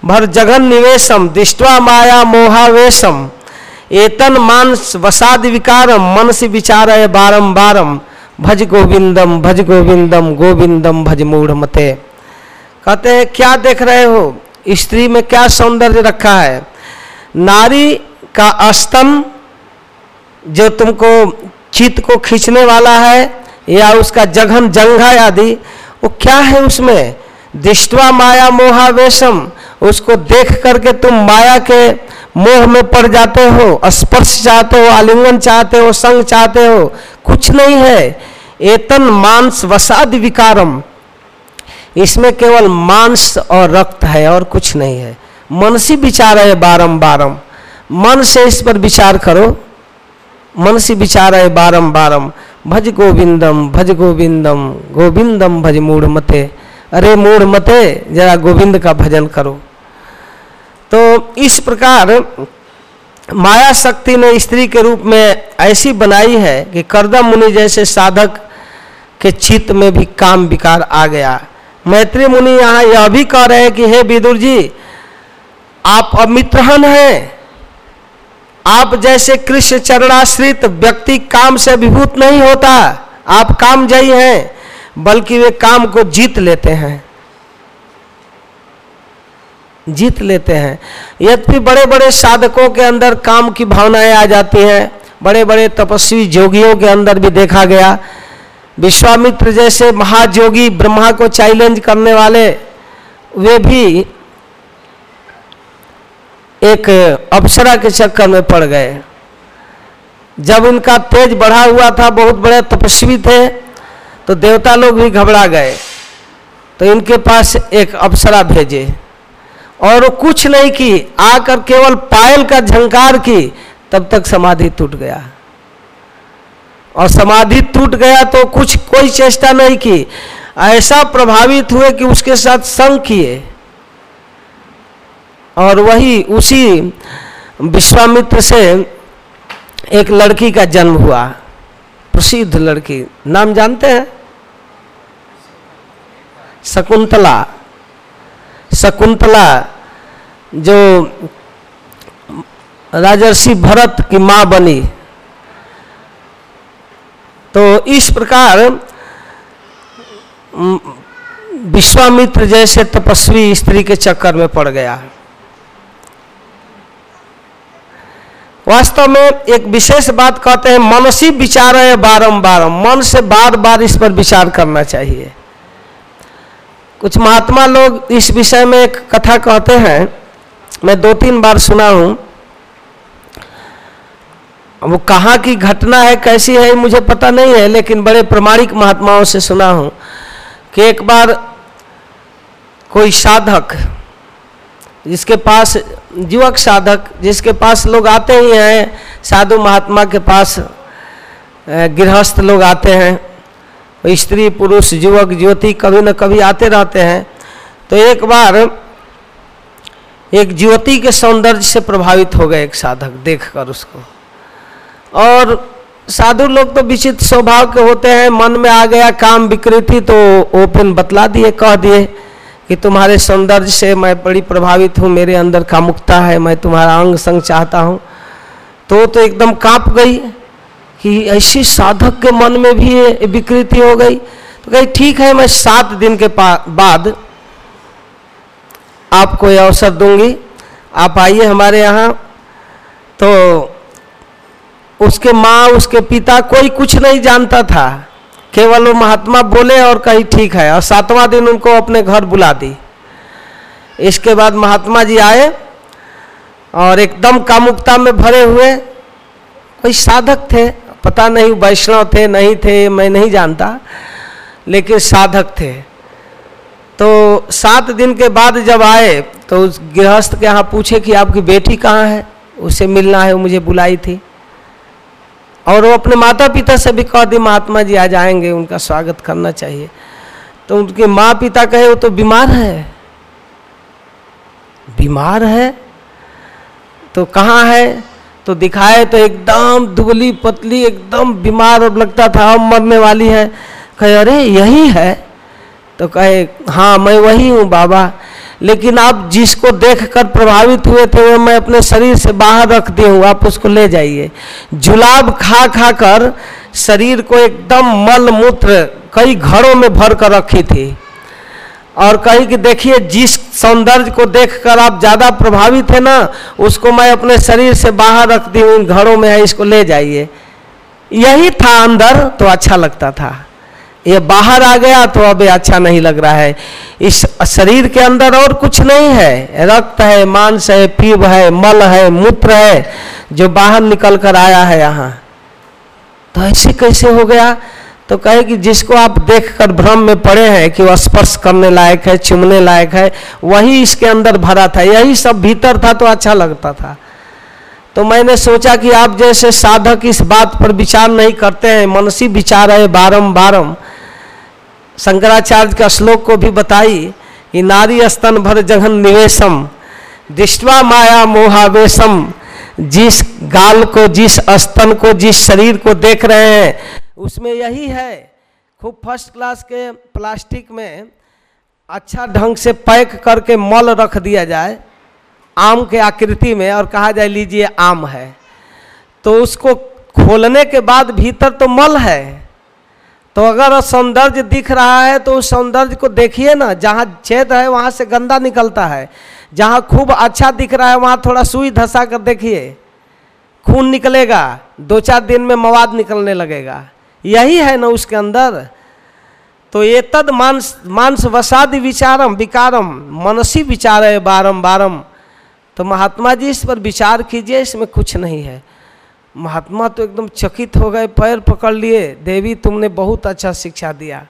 भर जघन निवेशम, दृष्टवा माया मोहावेशम, एतन मानस वसाद विकारम मन से विचार है बारम बारम भज गोविंदम भज गोविंदम गोविंदम भज मूढ़ मते कहते हैं, क्या देख रहे हो? स्त्री में क्या सौंदर्य रखा है? नारी का अस्तम जो तुमको चित्त को खींचने वाला है या उसका जघन जंघा आदि, वो क्या है उसमें? दृष्टवा माया मोहावेशम। उसको देख करके तुम माया के मोह में पड़ जाते हो स्पर्श चाहते हो, आलिंगन चाहते हो, संग चाहते हो, कुछ नहीं है। एतन मांस वसाद विकारम। इसमें केवल मांस और रक्त है और कुछ नहीं है। मन से विचार है बारम बारम मन से इस पर विचार करो। मन से विचार है बारम बारम भज गोविंदम भज गोविंदम गोविंदम भज मूढ़ मते। अरे मूढ़ मते, जरा गोविंद का भजन करो। तो इस प्रकार माया शक्ति ने स्त्री के रूप में ऐसी बनाई है कि करदम मुनि जैसे साधक के चित्त में भी काम विकार आ गया। मैत्री मुनि यहाँ यह भी कह रहे हैं कि, हे विदुर जी, आप अमित्रहन हैं। आप जैसे कृष्ण चरणाश्रित व्यक्ति काम से अभिभूत नहीं होता। आप काम जयी हैं, बल्कि वे काम को जीत लेते हैं। जीत लेते हैं। यद्यपि बड़े बड़े साधकों के अंदर काम की भावनाएँ आ जाती हैं बड़े बड़े तपस्वी जोगियों के अंदर भी देखा गया विश्वामित्र जैसे महाजोगी ब्रह्मा को चैलेंज करने वाले, वे भी एक अप्सरा के चक्कर में पड़ गए। जब इनका तेज बढ़ा हुआ था, बहुत बड़े तपस्वी थे तो देवता लोग भी घबरा गए। तो इनके पास एक अप्सरा भेजे। और वो कुछ नहीं की, आकर केवल पायल का झंकार की, तब तक समाधि टूट गया। और समाधि टूट गया तो कुछ, कोई चेष्टा नहीं की। ऐसा प्रभावित हुए कि उसके साथ संग किए। और वही उसी विश्वामित्र से एक लड़की का जन्म हुआ। प्रसिद्ध लड़की। नाम जानते हैं? शकुंतला। शकुंतला जो राजर्षि भरत की माँ बनी। तो इस प्रकार विश्वामित्र जैसे तपस्वी स्त्री के चक्कर में पड़ गया। वास्तव में एक विशेष बात कहते हैं, मनसी विचार है बारम बारम्बार मन से बार बार इस पर विचार करना चाहिए। कुछ महात्मा लोग इस विषय में एक कथा कहते हैं, मैं दो तीन बार सुना हूँ। वो कहाँ की घटना है, कैसी है मुझे पता नहीं है, लेकिन बड़े प्रमाणिक महात्माओं से सुना हूँ कि एक बार कोई साधक जिसके पास, युवक साधक जिसके पास लोग आते ही हैं, साधु महात्मा के पास गृहस्थ लोग आते हैं स्त्री, पुरुष, युवक, ज्योति कभी न कभी आते रहते हैं तो एक बार एक ज्योति के सौंदर्य से प्रभावित हो गए एक साधक, देखकर उसको। और साधु लोग तो विचित्र स्वभाव के होते हैं, मन में आ गया, काम विकृति तो ओपन बतला दिए, कह दिए कि तुम्हारे सौंदर्य से मैं बड़ी प्रभावित हूँ, मेरे अंदर कामुकता है, मैं तुम्हारा अंग संग चाहता हूँ। तो तो एकदम काँप गई कि ऐसी साधक के मन में भी विकृति हो गई। तो कही, ठीक है, मैं सात दिन के बाद आपको ये अवसर दूँगी। आप आइए हमारे यहाँ। तो उसके माँ, उसके पिता कोई कुछ नहीं जानता था। केवल वो महात्मा बोले और कही, ठीक है। और सातवां दिन उनको अपने घर बुला दी। इसके बाद महात्मा जी आए और एकदम कामुकता में भरे हुए। कोई साधक थे? पता नहीं, वैष्णव थे, नहीं थे, मैं नहीं जानता, लेकिन साधक थे। तो सात दिन के बाद जब आए तो उस गृहस्थ के यहाँ पूछे कि आपकी बेटी कहाँ है? उसे मिलना है, वो मुझे बुलाई थी। और वो अपने माता पिता से भी कह दी, महात्मा जी आ जाएँगे उनका स्वागत करना चाहिए। तो उनके माँ पिता कहे, वो तो बीमार है। बीमार है? तो कहाँ है? तो दिखाए तो एकदम दुबली पतली, एकदम बीमार और लगता था अब मरने वाली है। कहे, अरे, यही है? तो कहे हाँ मैं वही हूँ, बाबा। लेकिन आप जिसको देखकर प्रभावित हुए थे, वो मैं अपने शरीर से बाहर रख दी हूँ, आप उसको ले जाइए। जुलाब खा खा कर शरीर को एकदम मल मूत्र कई घरों में भर कर रखी थी। और कही कि देखिए, जिस सौंदर्य को देखकर आप ज़्यादा प्रभावित है ना, उसको मैं अपने शरीर से बाहर रख दी हूँ घरों में है, इसको ले जाइए। यही था अंदर तो अच्छा लगता था। ये बाहर आ गया तो अब अच्छा नहीं लग रहा है। इस शरीर के अंदर और कुछ नहीं है। रक्त है, मांस है पीव है, मल है, मूत्र है, जो बाहर निकल कर आया है यहाँ। तो ऐसे कैसे हो गया? तो कहे कि जिसको आप देखकर भ्रम में पड़े हैं कि वह स्पर्श करने लायक है, चुमने लायक है, वही इसके अंदर भरा था। यही सब भीतर था तो अच्छा लगता था। तो मैंने सोचा कि आप जैसे साधक इस बात पर विचार नहीं करते हैं, मनसी विचार है बारम बारम शंकराचार्य का श्लोक को भी बताई कि नारी स्तन भर जघन निवेशम, दृष्टवा माया मोहावेशम, जिस गाल को, जिस स्तन को, जिस शरीर को देख रहे हैं। उसमें यही है, खूब फ़र्स्ट क्लास के प्लास्टिक में अच्छा ढंग से पैक करके मल रख दिया जाए, आम के आकृति में, और कहा जाए, लीजिए, आम है। तो उसको खोलने के बाद भीतर तो मल है। तो अगर सौंदर्य दिख रहा है तो उस सौंदर्य को देखिए ना, जहाँ छेद है, वहाँ से गंदा निकलता है। जहाँ खूब अच्छा दिख रहा है, वहाँ थोड़ा सुई धसा कर देखिए। खून निकलेगा, दो चार दिन में मवाद निकलने लगेगा। यही है ना उसके अंदर। तो ये तद मांस मांस वसाद विचारम, विकारम, मनसी विचार है बारम बारम तो महात्मा जी इस पर विचार कीजिए, इसमें कुछ नहीं है। महात्मा तो एकदम चकित हो गए, पैर पकड़ लिए, देवी तुमने बहुत अच्छा शिक्षा दिया।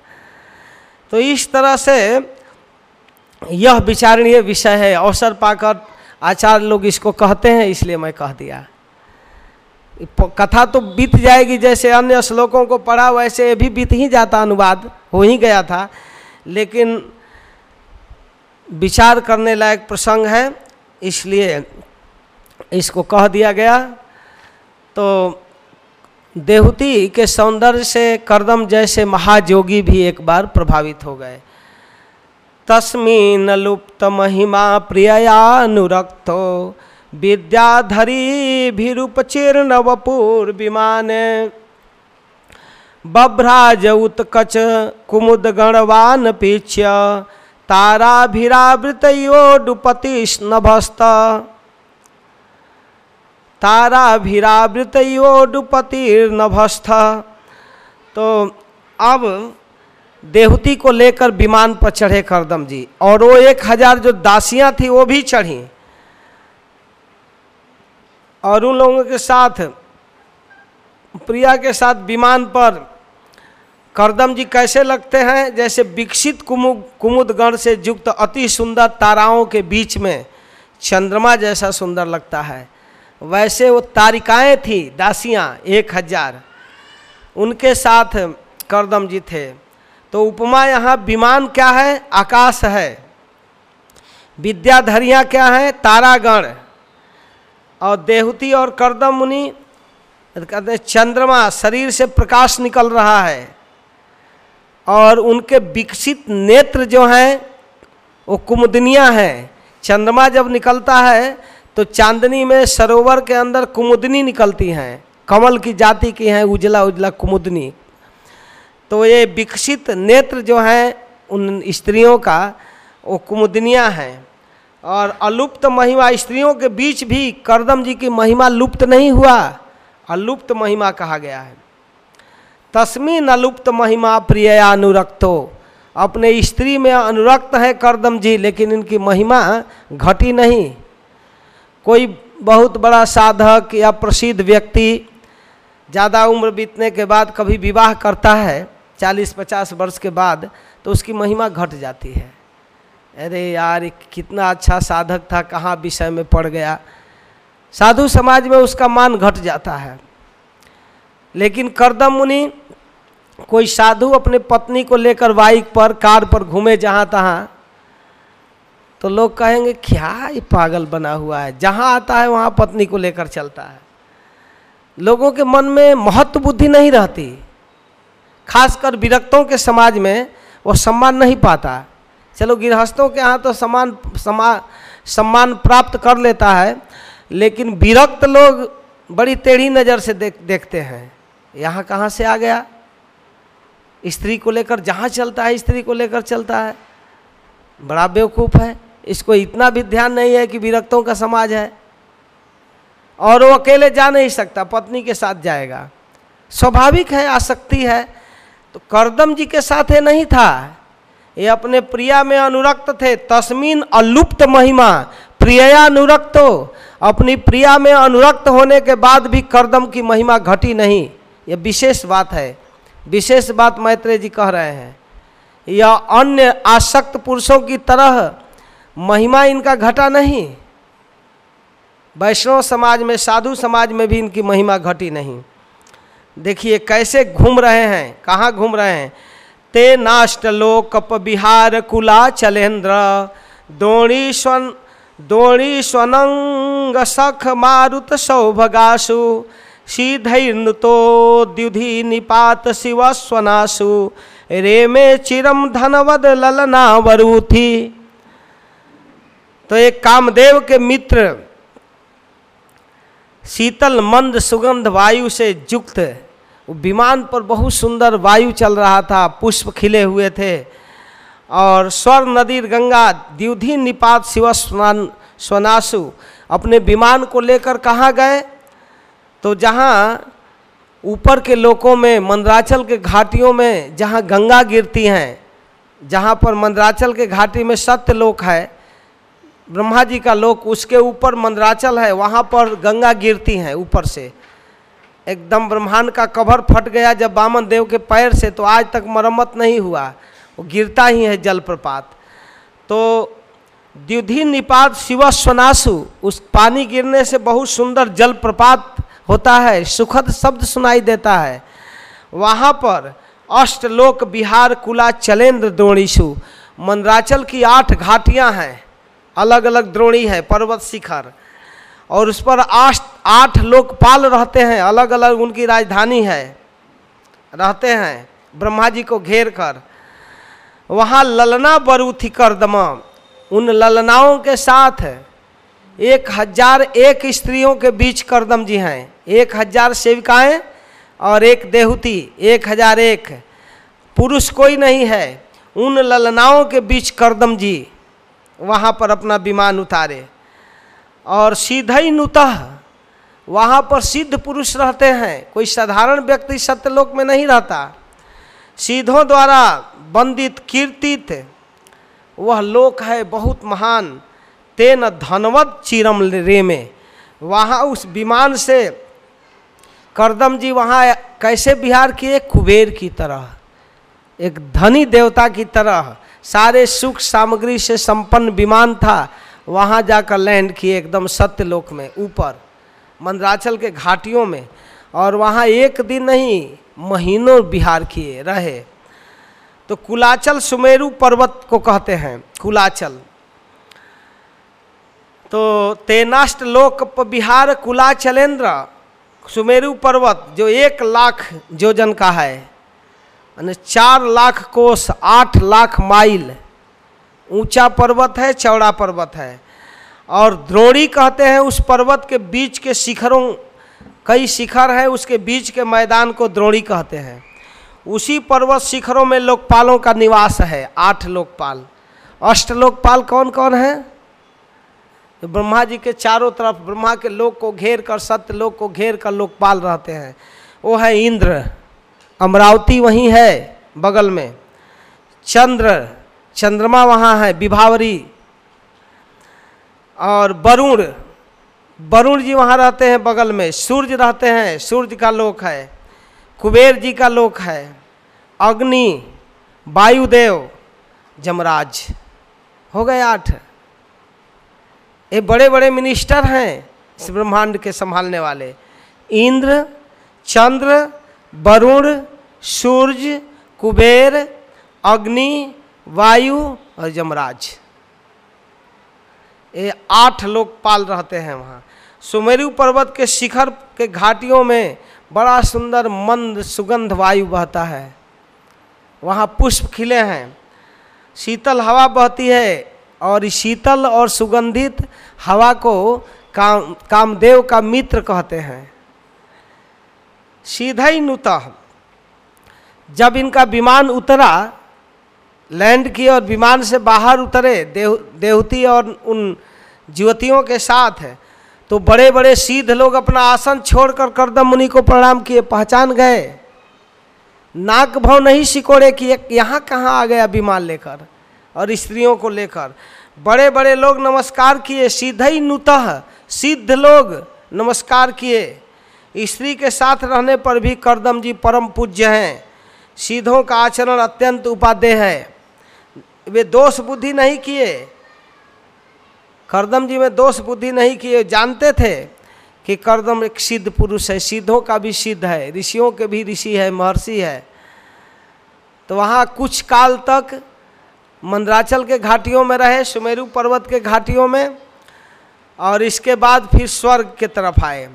तो इस तरह से यह विचारणीय विषय है। अवसर पाकर आचार्य लोग इसको कहते हैं, इसलिए मैं कह दिया। कथा तो बीत जाएगी, जैसे अन्य श्लोकों को पढ़ा, वैसे ये भी बीत ही जाता, अनुवाद हो ही गया था। लेकिन विचार करने लायक प्रसंग है, इसलिए इसको कह दिया गया। तो देहूती के सौंदर्य से करदम जैसे महाजोगी भी एक बार प्रभावित हो गए। तस्मीन लुप्त महिमा प्रियानुरक्तो विद्याधरी भीरूपचीर्ण वपुर विमान बभ्राज उत्कच कुमुद गणवान पीछ्य ताराभिरावृतयोडुपति नभस्त ताराभिरावृतयोडुपतिर्नभस्थ। तो अब देहूती को लेकर विमान पर चढ़े करदम जी। और वो एक हज़ार जो दासियाँ थी, वो भी चढ़ी। और उन लोगों के साथ, प्रिया के साथ विमान पर करदम जी कैसे लगते हैं? जैसे विकसित कुमुद कुमुद गण से युक्त अति सुंदर ताराओं के बीच में चंद्रमा जैसा सुंदर लगता है। वैसे वो तारिकाएँ थी, दासियाँ, एक हज़ार। उनके साथ करदम जी थे। तो उपमा यहाँ, विमान क्या है? आकाश है। विद्याधरियाँ क्या है? तारागण। और देहूती और करदम मुनि, कहते हैं, चंद्रमा, शरीर से प्रकाश निकल रहा है। और उनके विकसित नेत्र जो हैं, वो कुमुदनियाँ हैं। चंद्रमा जब निकलता है तो चांदनी में सरोवर के अंदर कुमुदनी निकलती हैं, कमल की जाति की हैं, उजला उजला कुमुदनी। तो ये विकसित नेत्र जो हैं, उन स्त्रियों का, वो कुमुदनियाँ हैं। और अलुप्त महिमा, स्त्रियों के बीच भी करदम जी की महिमा लुप्त नहीं हुआ, अलुप्त महिमा कहा गया है। तस्मिन अलुप्त महिमा प्रिय अनुरक्तो। अपने स्त्री में अनुरक्त है करदम जी, लेकिन इनकी महिमा घटी नहीं। कोई बहुत बड़ा साधक या प्रसिद्ध व्यक्ति ज़्यादा उम्र बीतने के बाद कभी विवाह करता है, चालीस पचास वर्ष के बाद तो उसकी महिमा घट जाती है। अरे यार कितना अच्छा साधक था, कहाँ विषय में पड़ गया। साधु समाज में उसका मान घट जाता है। लेकिन करदम मुनि, कोई साधु अपने पत्नी को लेकर बाइक पर, कार पर घूमे जहाँ तहाँ तो लोग कहेंगे, क्या ये पागल बना हुआ है? जहाँ आता है, वहाँ पत्नी को लेकर चलता है। लोगों के मन में महत्व बुद्धि नहीं रहती। खासकर विरक्तों के समाज में वो सम्मान नहीं पाता। चलो, गृहस्थों के यहाँ तो सम्मान, समा, सम्मान प्राप्त कर लेता है, लेकिन विरक्त लोग बड़ी टेढ़ी नज़र से देख, देखते हैं। यहाँ कहाँ से आ गया? स्त्री को लेकर, जहाँ चलता है, स्त्री को लेकर चलता है। बड़ा बेवकूफ़ है। इसको इतना भी ध्यान नहीं है कि विरक्तों का समाज है। और वो अकेले जा नहीं सकता, पत्नी के साथ जाएगा। स्वाभाविक है, आसक्ति है। तो करदम जी के साथ ये नहीं था। ये अपने प्रिया में अनुरक्त थे। तस्मीन अलुप्त महिमा प्रियानुरक्तो अपनी प्रिया में अनुरक्त होने के बाद भी करदम की महिमा घटी नहीं। ये विशेष बात है। विशेष बात मैत्रेय जी कह रहे हैं। यह अन्य आसक्त पुरुषों की तरह महिमा इनका घटा नहीं। वैष्णव समाज में, साधु समाज में भी इनकी महिमा घटी नहीं। देखिए कैसे घूम रहे हैं, कहाँ घूम रहे हैं? ते नाष्ट लोक बिहार कुला चलेन्द्र दोणी स्वन दोणी स्वनंग सख मारुत सौभगासु सीधैर्नुतो द्युधि निपात शिव स्वनासु रे में चिरम धनवद ललना वरूथी तो एक कामदेव के मित्र, शीतल मंद सुगंध वायु से युक्त, विमान पर बहुत सुंदर वायु चल रहा था, पुष्प खिले हुए थे, और स्वर नदी गंगा, द्युधि निपात शिव स्नान, स्वनासु, अपने विमान को लेकर कहाँ गए? तो जहाँ ऊपर के लोकों में, मंदराचल के घाटियों में, जहाँ गंगा गिरती हैं, जहाँ पर मंदराचल के घाटी में सत्य लोक है ब्रह्मा जी का लोक उसके ऊपर मंदराचल है, वहाँ पर गंगा गिरती हैं ऊपर से। एकदम ब्रह्मांड का कवर फट गया जब बामन देव के पैर से तो आज तक मरम्मत नहीं हुआ। वो गिरता ही है जलप्रपात। तो द्युधि निपात शिव स्वनासु उस पानी गिरने से बहुत सुंदर जलप्रपात होता है, सुखद शब्द सुनाई देता है। वहाँ पर अष्टलोक बिहार कुला चलेंद्र द्रोणीशु मंदराचल की आठ घाटियाँ हैं। अलग अलग द्रोणी है, पर्वत शिखर। और उस पर आठ आठ लोकपाल रहते हैं अलग अलग उनकी राजधानी है। रहते हैं ब्रह्मा जी को घेर कर। वहाँ ललना बरूथी करदमा। उन ललनाओं के साथ एक हज़ार एक स्त्रियों के बीच करदम जी हैं। एक हज़ार सेविकाएँ और एक देहूती, एक हज़ार एक। पुरुष कोई नहीं है। उन ललनाओं के बीच करदम जी। वहाँ पर अपना विमान उतारे। और सीधई नुतः वहाँ पर सिद्ध पुरुष रहते हैं। कोई साधारण व्यक्ति सत्यलोक में नहीं रहता। सीधों द्वारा बंदित कीर्तित वह लोक है बहुत महान। तेन धनवत चिरम रे में। वहाँ उस विमान से करदम जी वहाँ कैसे बिहार किए? कुबेर की तरह। एक धनी देवता की तरह। सारे सुख सामग्री से संपन्न विमान था, वहाँ जाकर लैंड किए एकदम सत्य लोक में, ऊपर, मंदराचल के घाटियों में, और वहाँ एक दिन नहीं, महीनों बिहार किए रहे। तो कुलाचल सुमेरु पर्वत को कहते हैं, कुलाचल। तो तेनाष्ट लोक बिहार कुलाचलेंद्र, सुमेरु पर्वत, जो एक लाख जोजन का है यानी चार लाख कोस आठ लाख माइल ऊँचा पर्वत है चौड़ा पर्वत है और द्रोणी कहते हैं उस पर्वत के बीच के शिखरों, कई शिखर हैं उसके बीच के मैदान को द्रोणी कहते हैं। उसी पर्वत शिखरों में लोकपालों का निवास है, आठ लोकपाल। अष्ट लोकपाल कौन कौन है ब्रह्मा जी के चारों तरफ़, ब्रह्मा के लोक को घेर कर, सत्य लोक को घेर कर लोकपाल रहते हैं। वो है इंद्र। अमरावती वहीं है बगल में। चंद्र, चंद्रमा वहाँ है विभावरी और वरुण वरुण जी वहाँ रहते हैं बगल में। सूर्य रहते हैं, सूर्य का लोक है, कुबेर जी का लोक है, अग्नि, वायुदेव, जमराज। हो गए आठ। ये बड़े बड़े मिनिस्टर हैं, इस ब्रह्मांड के संभालने वाले। इंद्र, चंद्र वरुण सूर्य कुबेर, अग्नि, वायु और यमराज। ये आठ लोग पाल रहते हैं वहाँ। सुमेरु पर्वत के शिखर के घाटियों में बड़ा सुंदर, मंद, सुगंध वायु बहता है। वहाँ पुष्प खिले हैं। शीतल हवा बहती है और इस शीतल और सुगंधित हवा को काम, कामदेव का मित्र कहते हैं। सीधा ही नुतः जब इनका विमान उतरा, लैंड की और विमान से बाहर उतरे देव देवती और उन युवतियों के साथ है तो बड़े बड़े सीध लोग अपना आसन छोड़कर करदम मुनि को प्रणाम किए, पहचान गए। नाक भाव नहीं सिकोड़े कि यहाँ कहाँ आ गया विमान लेकर और स्त्रियों को लेकर। बड़े बड़े लोग नमस्कार किए, सीधे ही नुतः, सिद्ध लोग नमस्कार किए। स्त्री के साथ रहने पर भी करदम जी परम पूज्य हैं। सीधों का आचरण अत्यंत उपादेय है। वे दोष बुद्धि नहीं किए। करदम जी में दोष बुद्धि नहीं किए। जानते थे कि करदम एक सिद्ध पुरुष है। सिद्धों का भी सिद्ध है। ऋषियों के भी ऋषि है, महर्षि है। तो वहाँ कुछ काल तक मंदराचल के घाटियों में रहे, सुमेरु पर्वत के घाटियों में और इसके बाद फिर स्वर्ग के तरफ़ आए।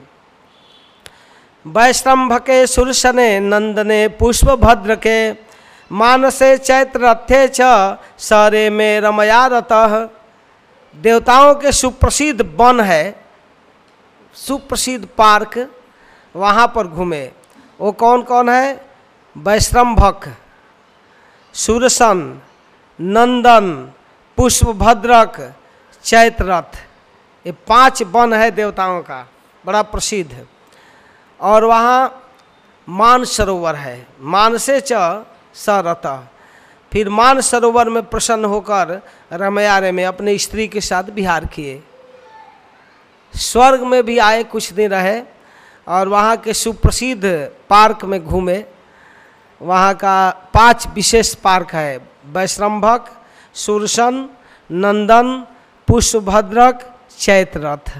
वैष्णव के सुरसने नंदने पुष्प भद्र के मानसे चैत्र रथे च सरे में रमया रतः देवताओं के सुप्रसिद्ध वन है, सुप्रसिद्ध पार्क, वहाँ पर घूमे। वो कौन कौन है? वैश्रम्भक सुरसन, नंदन, पुष्पभद्रक, चैत्ररथ। ये पाँच वन है देवताओं का, बड़ा प्रसिद्ध। और वहाँ मान सरोवर है। मानसे च सरत फिर मान सरोवर में प्रसन्न होकर रमयारे में अपने स्त्री के साथ बिहार किए। स्वर्ग में भी आए कुछ दिन रहे और वहाँ के सुप्रसिद्ध पार्क में घूमे। वहाँ का पाँच विशेष पार्क है। वैश्रम्भक सुरसन, नंदन, पुष्पभद्रक चैत्ररथ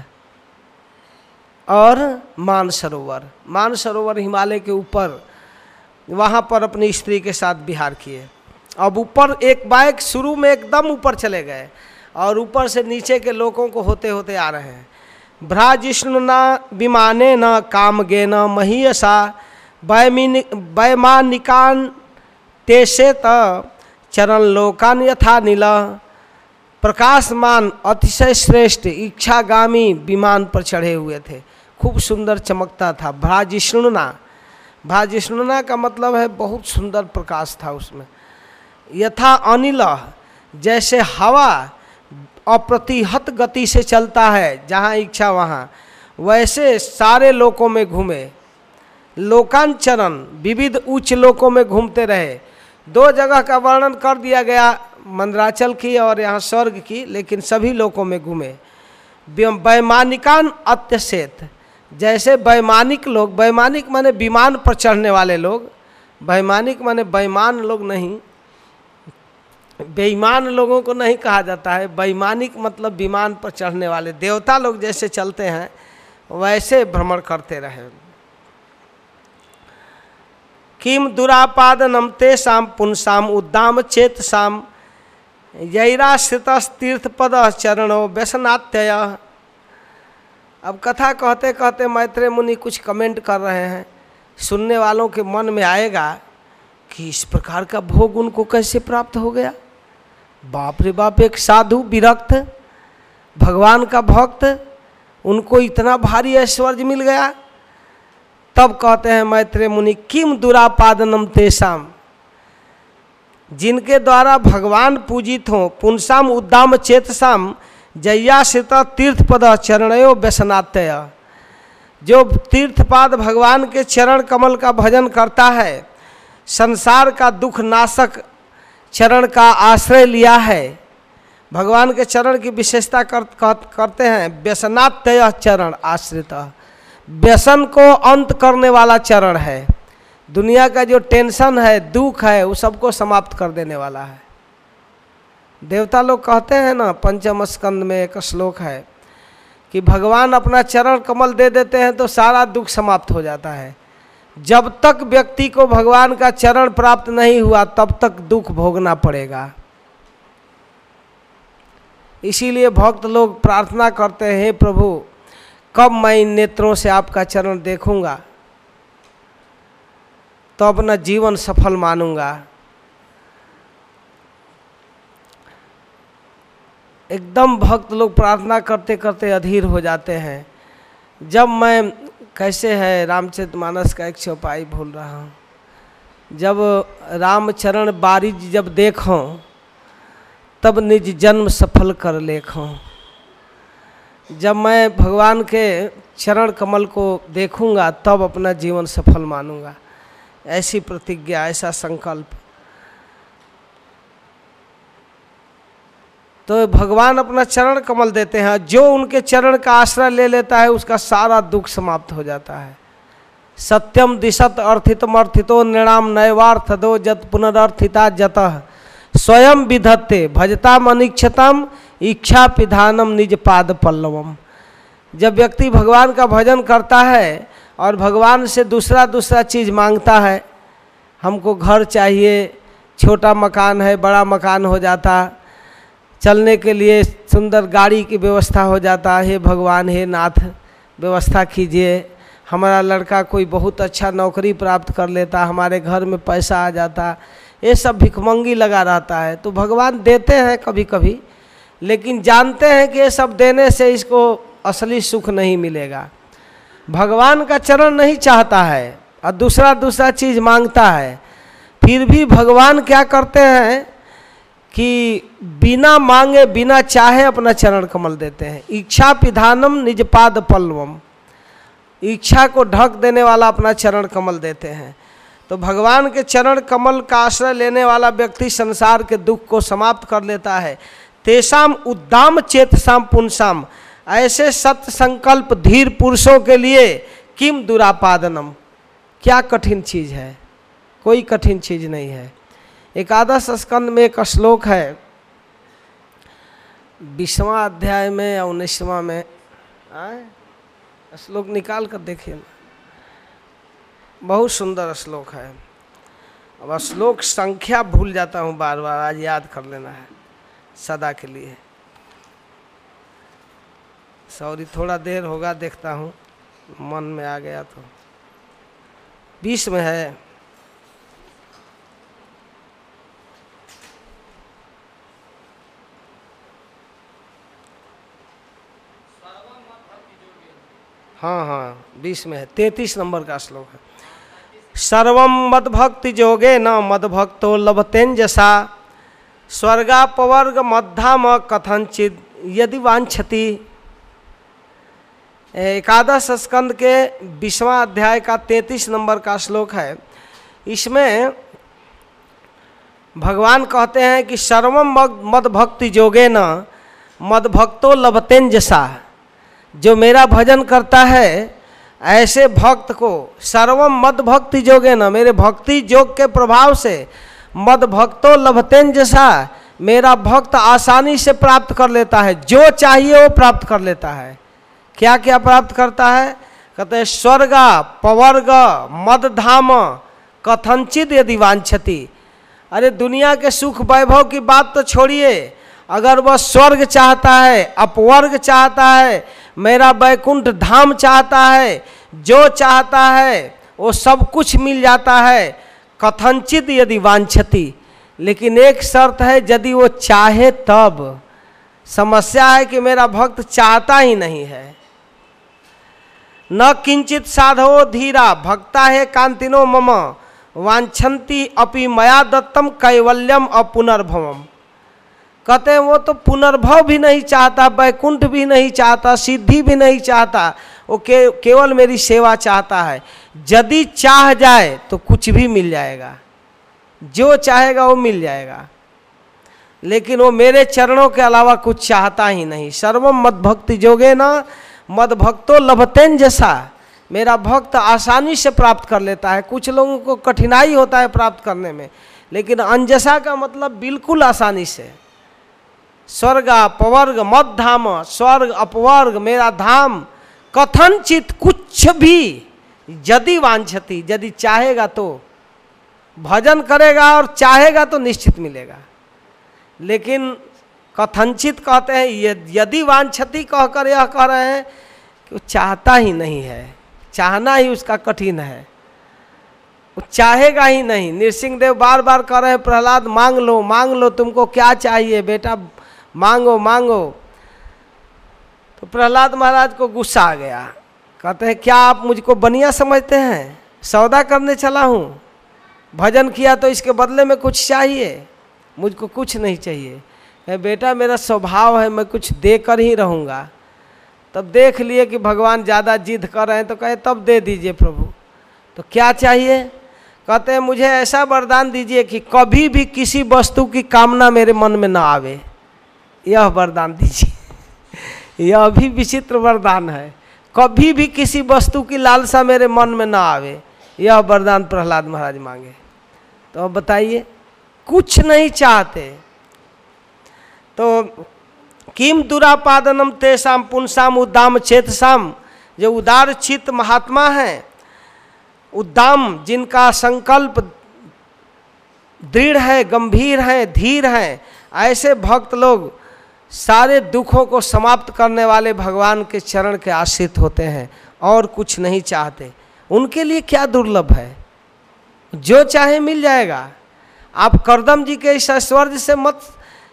और मानसरोवर। मानसरोवर हिमालय के ऊपर, वहाँ पर अपनी स्त्री के साथ बिहार किए। अब ऊपर एक बाइक शुरू में एकदम ऊपर चले गए और ऊपर से नीचे के लोगों को होते होते आ रहे हैं। भ्राजिष्णु न विमाने न काम गे न महीयसा वैमानिकान तेसे त चरण लोकान यथा नील। प्रकाशमान, अतिशय श्रेष्ठ, इच्छागामी विमान पर चढ़े हुए थे। खूब सुंदर चमकता था। भ्राजिष्णुना भाजिष्णुना का मतलब है बहुत सुंदर प्रकाश था उसमें। यथा अनिल, जैसे हवा अप्रतिहत गति से चलता है, जहाँ इच्छा वहाँ, वैसे सारे लोकों में घूमे। लोकांचरण, विविध उच्च लोकों में घूमते रहे। दो जगह का वर्णन कर दिया गया, मंदराचल की और यहाँ स्वर्ग की, लेकिन सभी लोकों में घूमे। वैमानिकान अत्यसेत। जैसे वैमानिक लोग, वैमानिक माने विमान पर चढ़ने वाले लोग, वैमानिक माने बेईमान लोग नहीं, बेईमान लोगों को नहीं कहा जाता है। वैमानिक मतलब विमान पर चढ़ने वाले देवता लोग जैसे चलते हैं, वैसे भ्रमण करते रहे। किम दुरापादनम तेषाम पुनसाम उद्दाम चेत शाम यैराश्रित तीर्थपद चरणों व्यसनात्यय। अब कथा कहते कहते मैत्रेय मुनि कुछ कमेंट कर रहे हैं। सुनने वालों के मन में आएगा कि इस प्रकार का भोग उनको कैसे प्राप्त हो गया? बाप रे बाप, एक साधु विरक्त, भगवान का भक्त, उनको इतना भारी ऐश्वर्य मिल गया। तब कहते हैं मैत्रेय मुनि, किम दुरापादनम तेसाम जिनके द्वारा भगवान पूजित हों, पुनसाम उद्दाम चेतसाम जयाश्रित तीर्थपद चरणयो व्यसनात्यय जो तीर्थपाद भगवान के चरण कमल का भजन करता है संसार का दुख नाशक चरण का आश्रय लिया है। भगवान के चरण की विशेषता कर, कर, करते हैं व्यसनात्यय चरण आश्रित। व्यसन को अंत करने वाला चरण है। दुनिया का जो टेंशन है दुख है वो सबको समाप्त कर देने वाला है। देवता लोग कहते हैं ना, पंचम स्कंद में एक श्लोक है कि भगवान अपना चरण कमल दे देते हैं तो सारा दुख समाप्त हो जाता है। जब तक व्यक्ति को भगवान का चरण प्राप्त नहीं हुआ, तब तक दुख भोगना पड़ेगा। इसीलिए भक्त लोग प्रार्थना करते हैं प्रभु, कब मैं इन नेत्रों से आपका चरण देखूँगा? तो अपना जीवन सफल मानूँगा। एकदम भक्त लोग प्रार्थना करते करते अधीर हो जाते हैं। जब मैं कैसे है, रामचरित मानस का एक चौपाई भूल रहा हूँ। जब रामचरण बारिज जब देखो, तब निज जन्म सफल कर लेखो। जब मैं भगवान के चरण कमल को देखूँगा, तब अपना जीवन सफल मानूँगा। ऐसी प्रतिज्ञा, ऐसा संकल्प। तो भगवान अपना चरण कमल देते हैं। जो उनके चरण का आश्रय ले लेता है, उसका सारा दुख समाप्त हो जाता है। सत्यम दिशत अर्थितम अर्थितो नृणाम नैवार्थ दो जत पुनरर्थिता जतः। स्वयं विधत्ते भजताम अनिक्षताम इच्छा पिधानम निज पाद पल्लवम। जब व्यक्ति भगवान का भजन करता है और भगवान से दूसरा दूसरा चीज़ माँगता है, हमको घर चाहिए, छोटा मकान है, बड़ा मकान हो जाता चलने के लिए सुंदर गाड़ी की व्यवस्था हो जाता है। भगवान, हे नाथ, व्यवस्था कीजिए। हमारा लड़का कोई बहुत अच्छा नौकरी प्राप्त कर लेता, हमारे घर में पैसा आ जाता, ये सब भिखमंगी लगा रहता है। तो भगवान देते हैं कभी कभी लेकिन जानते हैं कि ये सब देने से इसको असली सुख नहीं मिलेगा। भगवान का चरण नहीं चाहता है और दूसरा दूसरा चीज़ माँगता है। फिर भी भगवान क्या करते हैं? कि बिना मांगे, बिना चाहे अपना चरण कमल देते हैं। इच्छा पिधानम निज पाद पल्लवम। इच्छा को ढक देने वाला अपना चरण कमल देते हैं। तो भगवान के चरण कमल का आश्रय लेने वाला व्यक्ति संसार के दुख को समाप्त कर लेता है। तेसाम उद्दाम चेतसाम पुनसाम। ऐसे सत्य संकल्प धीर पुरुषों के लिए किम दुरापादनम। क्या कठिन चीज़ है? कोई कठिन चीज़ नहीं है। एकादश स्कंद में एक श्लोक है। बीसवा अध्याय में या उन्नीसवा में, आए? श्लोक निकाल कर देखिए। बहुत सुंदर श्लोक है। अब श्लोक संख्या भूल जाता हूँ बार बार आज याद कर लेना है, सदा के लिए। सॉरी, थोड़ा देर होगा, देखता हूँ, मन में आ गया तो। बीस में है। हाँ हाँ बीस में है, तैतीस नंबर का श्लोक है। सर्वम मद भक्ति जोगे न मद भक्तो लभतेंजसा स्वर्गापवर्ग मध्याम कथनचित यदि वांछति एकादश स्कंद के बीसवां अध्याय का तैतीस नंबर का श्लोक है। इसमें भगवान कहते हैं कि सर्वम मद भक्ति जोगे न मद भक्तो लभतेंजसा जो मेरा भजन करता है, ऐसे भक्त को सर्वम मद भक्ति जोगे न। मेरे भक्ति जोग के प्रभाव से मद भक्तो लभतेन जैसा मेरा भक्त आसानी से प्राप्त कर लेता है। जो चाहिए वो प्राप्त कर लेता है। क्या क्या प्राप्त करता है? कहते हैं, स्वर्ग, पवर्ग मद धाम कथनचित यदि वांछति। अरे, दुनिया के सुख वैभव की बात तो छोड़िए। अगर वह स्वर्ग चाहता है, अपवर्ग चाहता है मेरा बैकुंठ धाम चाहता है, जो चाहता है, वो सब कुछ मिल जाता है। कथनचित यदि वांछती, लेकिन एक शर्त है, यदि वो चाहे तब। समस्या है कि मेरा भक्त चाहता ही नहीं है। न किंचित साधवो धीरा, भक्ता है कांतिनो मम, वांछन्ति अपि मया दत्तम कैवल्यम अपुनर्भवम। कहते हैं वो तो पुनर्भव भी नहीं चाहता बैकुंठ भी नहीं चाहता सिद्धि भी नहीं चाहता वो के, केवल मेरी सेवा चाहता है। यदि चाह जाए तो कुछ भी मिल जाएगा। जो चाहेगा वो मिल जाएगा। लेकिन वो मेरे चरणों के अलावा कुछ चाहता ही नहीं। सर्वम मद भक्ति जोगे ना मद भक्तो लभतेन जैसा। मेरा भक्त आसानी से प्राप्त कर लेता है। कुछ लोगों को कठिनाई होता है प्राप्त करने में। लेकिन अंजसा का मतलब बिल्कुल आसानी से। स्वर्ग अपवर्ग मद धाम स्वर्ग अपवर्ग, मेरा धाम। कथनचित कुछ भी यदि वांछती, यदि चाहेगा तो भजन करेगा और चाहेगा तो निश्चित मिलेगा। लेकिन कथनचित कहते हैं यदि वांछती कहकर यह कह रहे हैं कि वो चाहता ही नहीं है, चाहना ही उसका कठिन है। वो चाहेगा ही नहीं। नृसिंह देव बार बार कह रहे हैं, प्रहलाद, मांग लो मांग लो, तुमको क्या चाहिए, बेटा? मांगो मांगो। तो प्रहलाद महाराज को गुस्सा आ गया। कहते हैं, क्या आप मुझको बनिया समझते हैं? सौदा करने चला हूँ। भजन किया तो इसके बदले में कुछ चाहिए? मुझको कुछ नहीं चाहिए। बेटा, मेरा स्वभाव है, मैं कुछ दे कर ही रहूँगा। तब देख लिए कि भगवान ज़्यादा जिद कर रहे हैं तो कहे, तब दे दीजिए प्रभु। तो क्या चाहिए? कहते हैं, मुझे ऐसा वरदान दीजिए कि कभी भी किसी वस्तु की कामना मेरे मन में ना आवे। यह वरदान दीजिए। यह भी विचित्र वरदान है। कभी भी किसी वस्तु की लालसा मेरे मन में ना आवे, यह वरदान प्रहलाद महाराज मांगे। तो अब बताइए, कुछ नहीं चाहते। तो किम दुरापादनम तेसाम पुनसाम उद्दाम चेतसाम जो उदार चित महात्मा हैं, उद्दाम जिनका संकल्प दृढ़ है, गंभीर है, धीर है, ऐसे भक्त लोग सारे दुखों को समाप्त करने वाले भगवान के चरण के आश्रित होते हैं और कुछ नहीं चाहते। उनके लिए क्या दुर्लभ है? जो चाहे मिल जाएगा। आप करदम जी के इस ऐश्वर्य से मत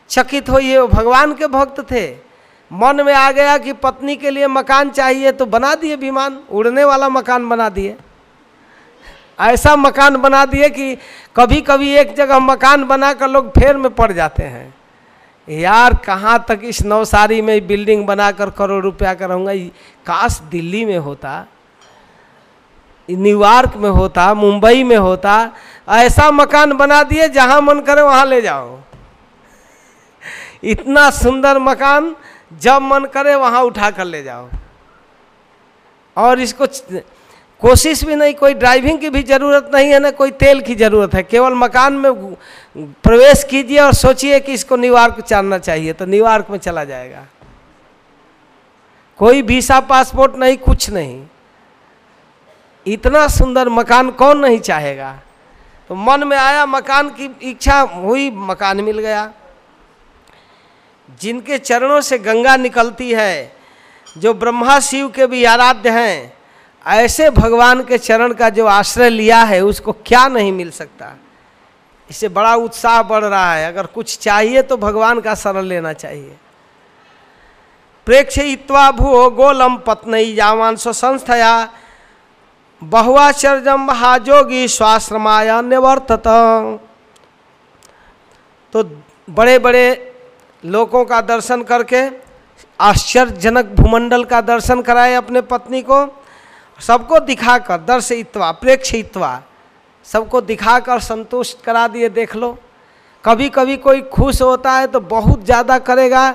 चकित होइए भगवान के भक्त थे। मन में आ गया कि पत्नी के लिए मकान चाहिए तो बना दिए विमान, उड़ने वाला मकान बना दिए। ऐसा मकान बना दिए कि कभी कभी एक जगह मकान बनाकर लोग फेर में पड़ जाते हैं। यार, कहाँ तक इस नवसारी में बिल्डिंग बनाकर करोड़ रुपया करूँगा? काश दिल्ली में होता न्यूयॉर्क में होता, मुंबई में होता, ऐसा मकान बना दिए जहाँ मन करे वहाँ ले जाओ। इतना सुंदर मकान जब मन करे वहाँ उठा कर ले जाओ। और इसको कोशिश भी नहीं, कोई ड्राइविंग की भी ज़रूरत नहीं है, ना कोई तेल की ज़रूरत है। केवल मकान में प्रवेश कीजिए और सोचिए कि इसको न्यूयॉर्क चलना चाहिए तो न्यूयॉर्क में चला जाएगा। कोई वीसा पासपोर्ट नहीं, कुछ नहीं। इतना सुंदर मकान कौन नहीं चाहेगा? तो मन में आया, मकान की इच्छा हुई, मकान मिल गया। जिनके चरणों से गंगा निकलती है, जो ब्रह्मा शिव के भी आराध्य हैं ऐसे भगवान के चरण का जो आश्रय लिया है, उसको क्या नहीं मिल सकता? इससे बड़ा उत्साह बढ़ रहा है। अगर कुछ चाहिए तो भगवान का शरण लेना चाहिए। प्रेक्षित्वा भू गोलम पत्नी जावान संस्थया। बहुआचर्यम महाजोगी स्वाश्रमाया निवर्तत। तो बड़े बड़े लोगों का दर्शन करके, आश्चर्यजनक भूमंडल का दर्शन कराए अपने पत्नी को। सबको दिखाकर दर्शित्वा, प्रेक्षित्वा, सबको दिखाकर संतुष्ट करा दिए, देख लो। कभी कभी कोई खुश होता है तो बहुत ज़्यादा करेगा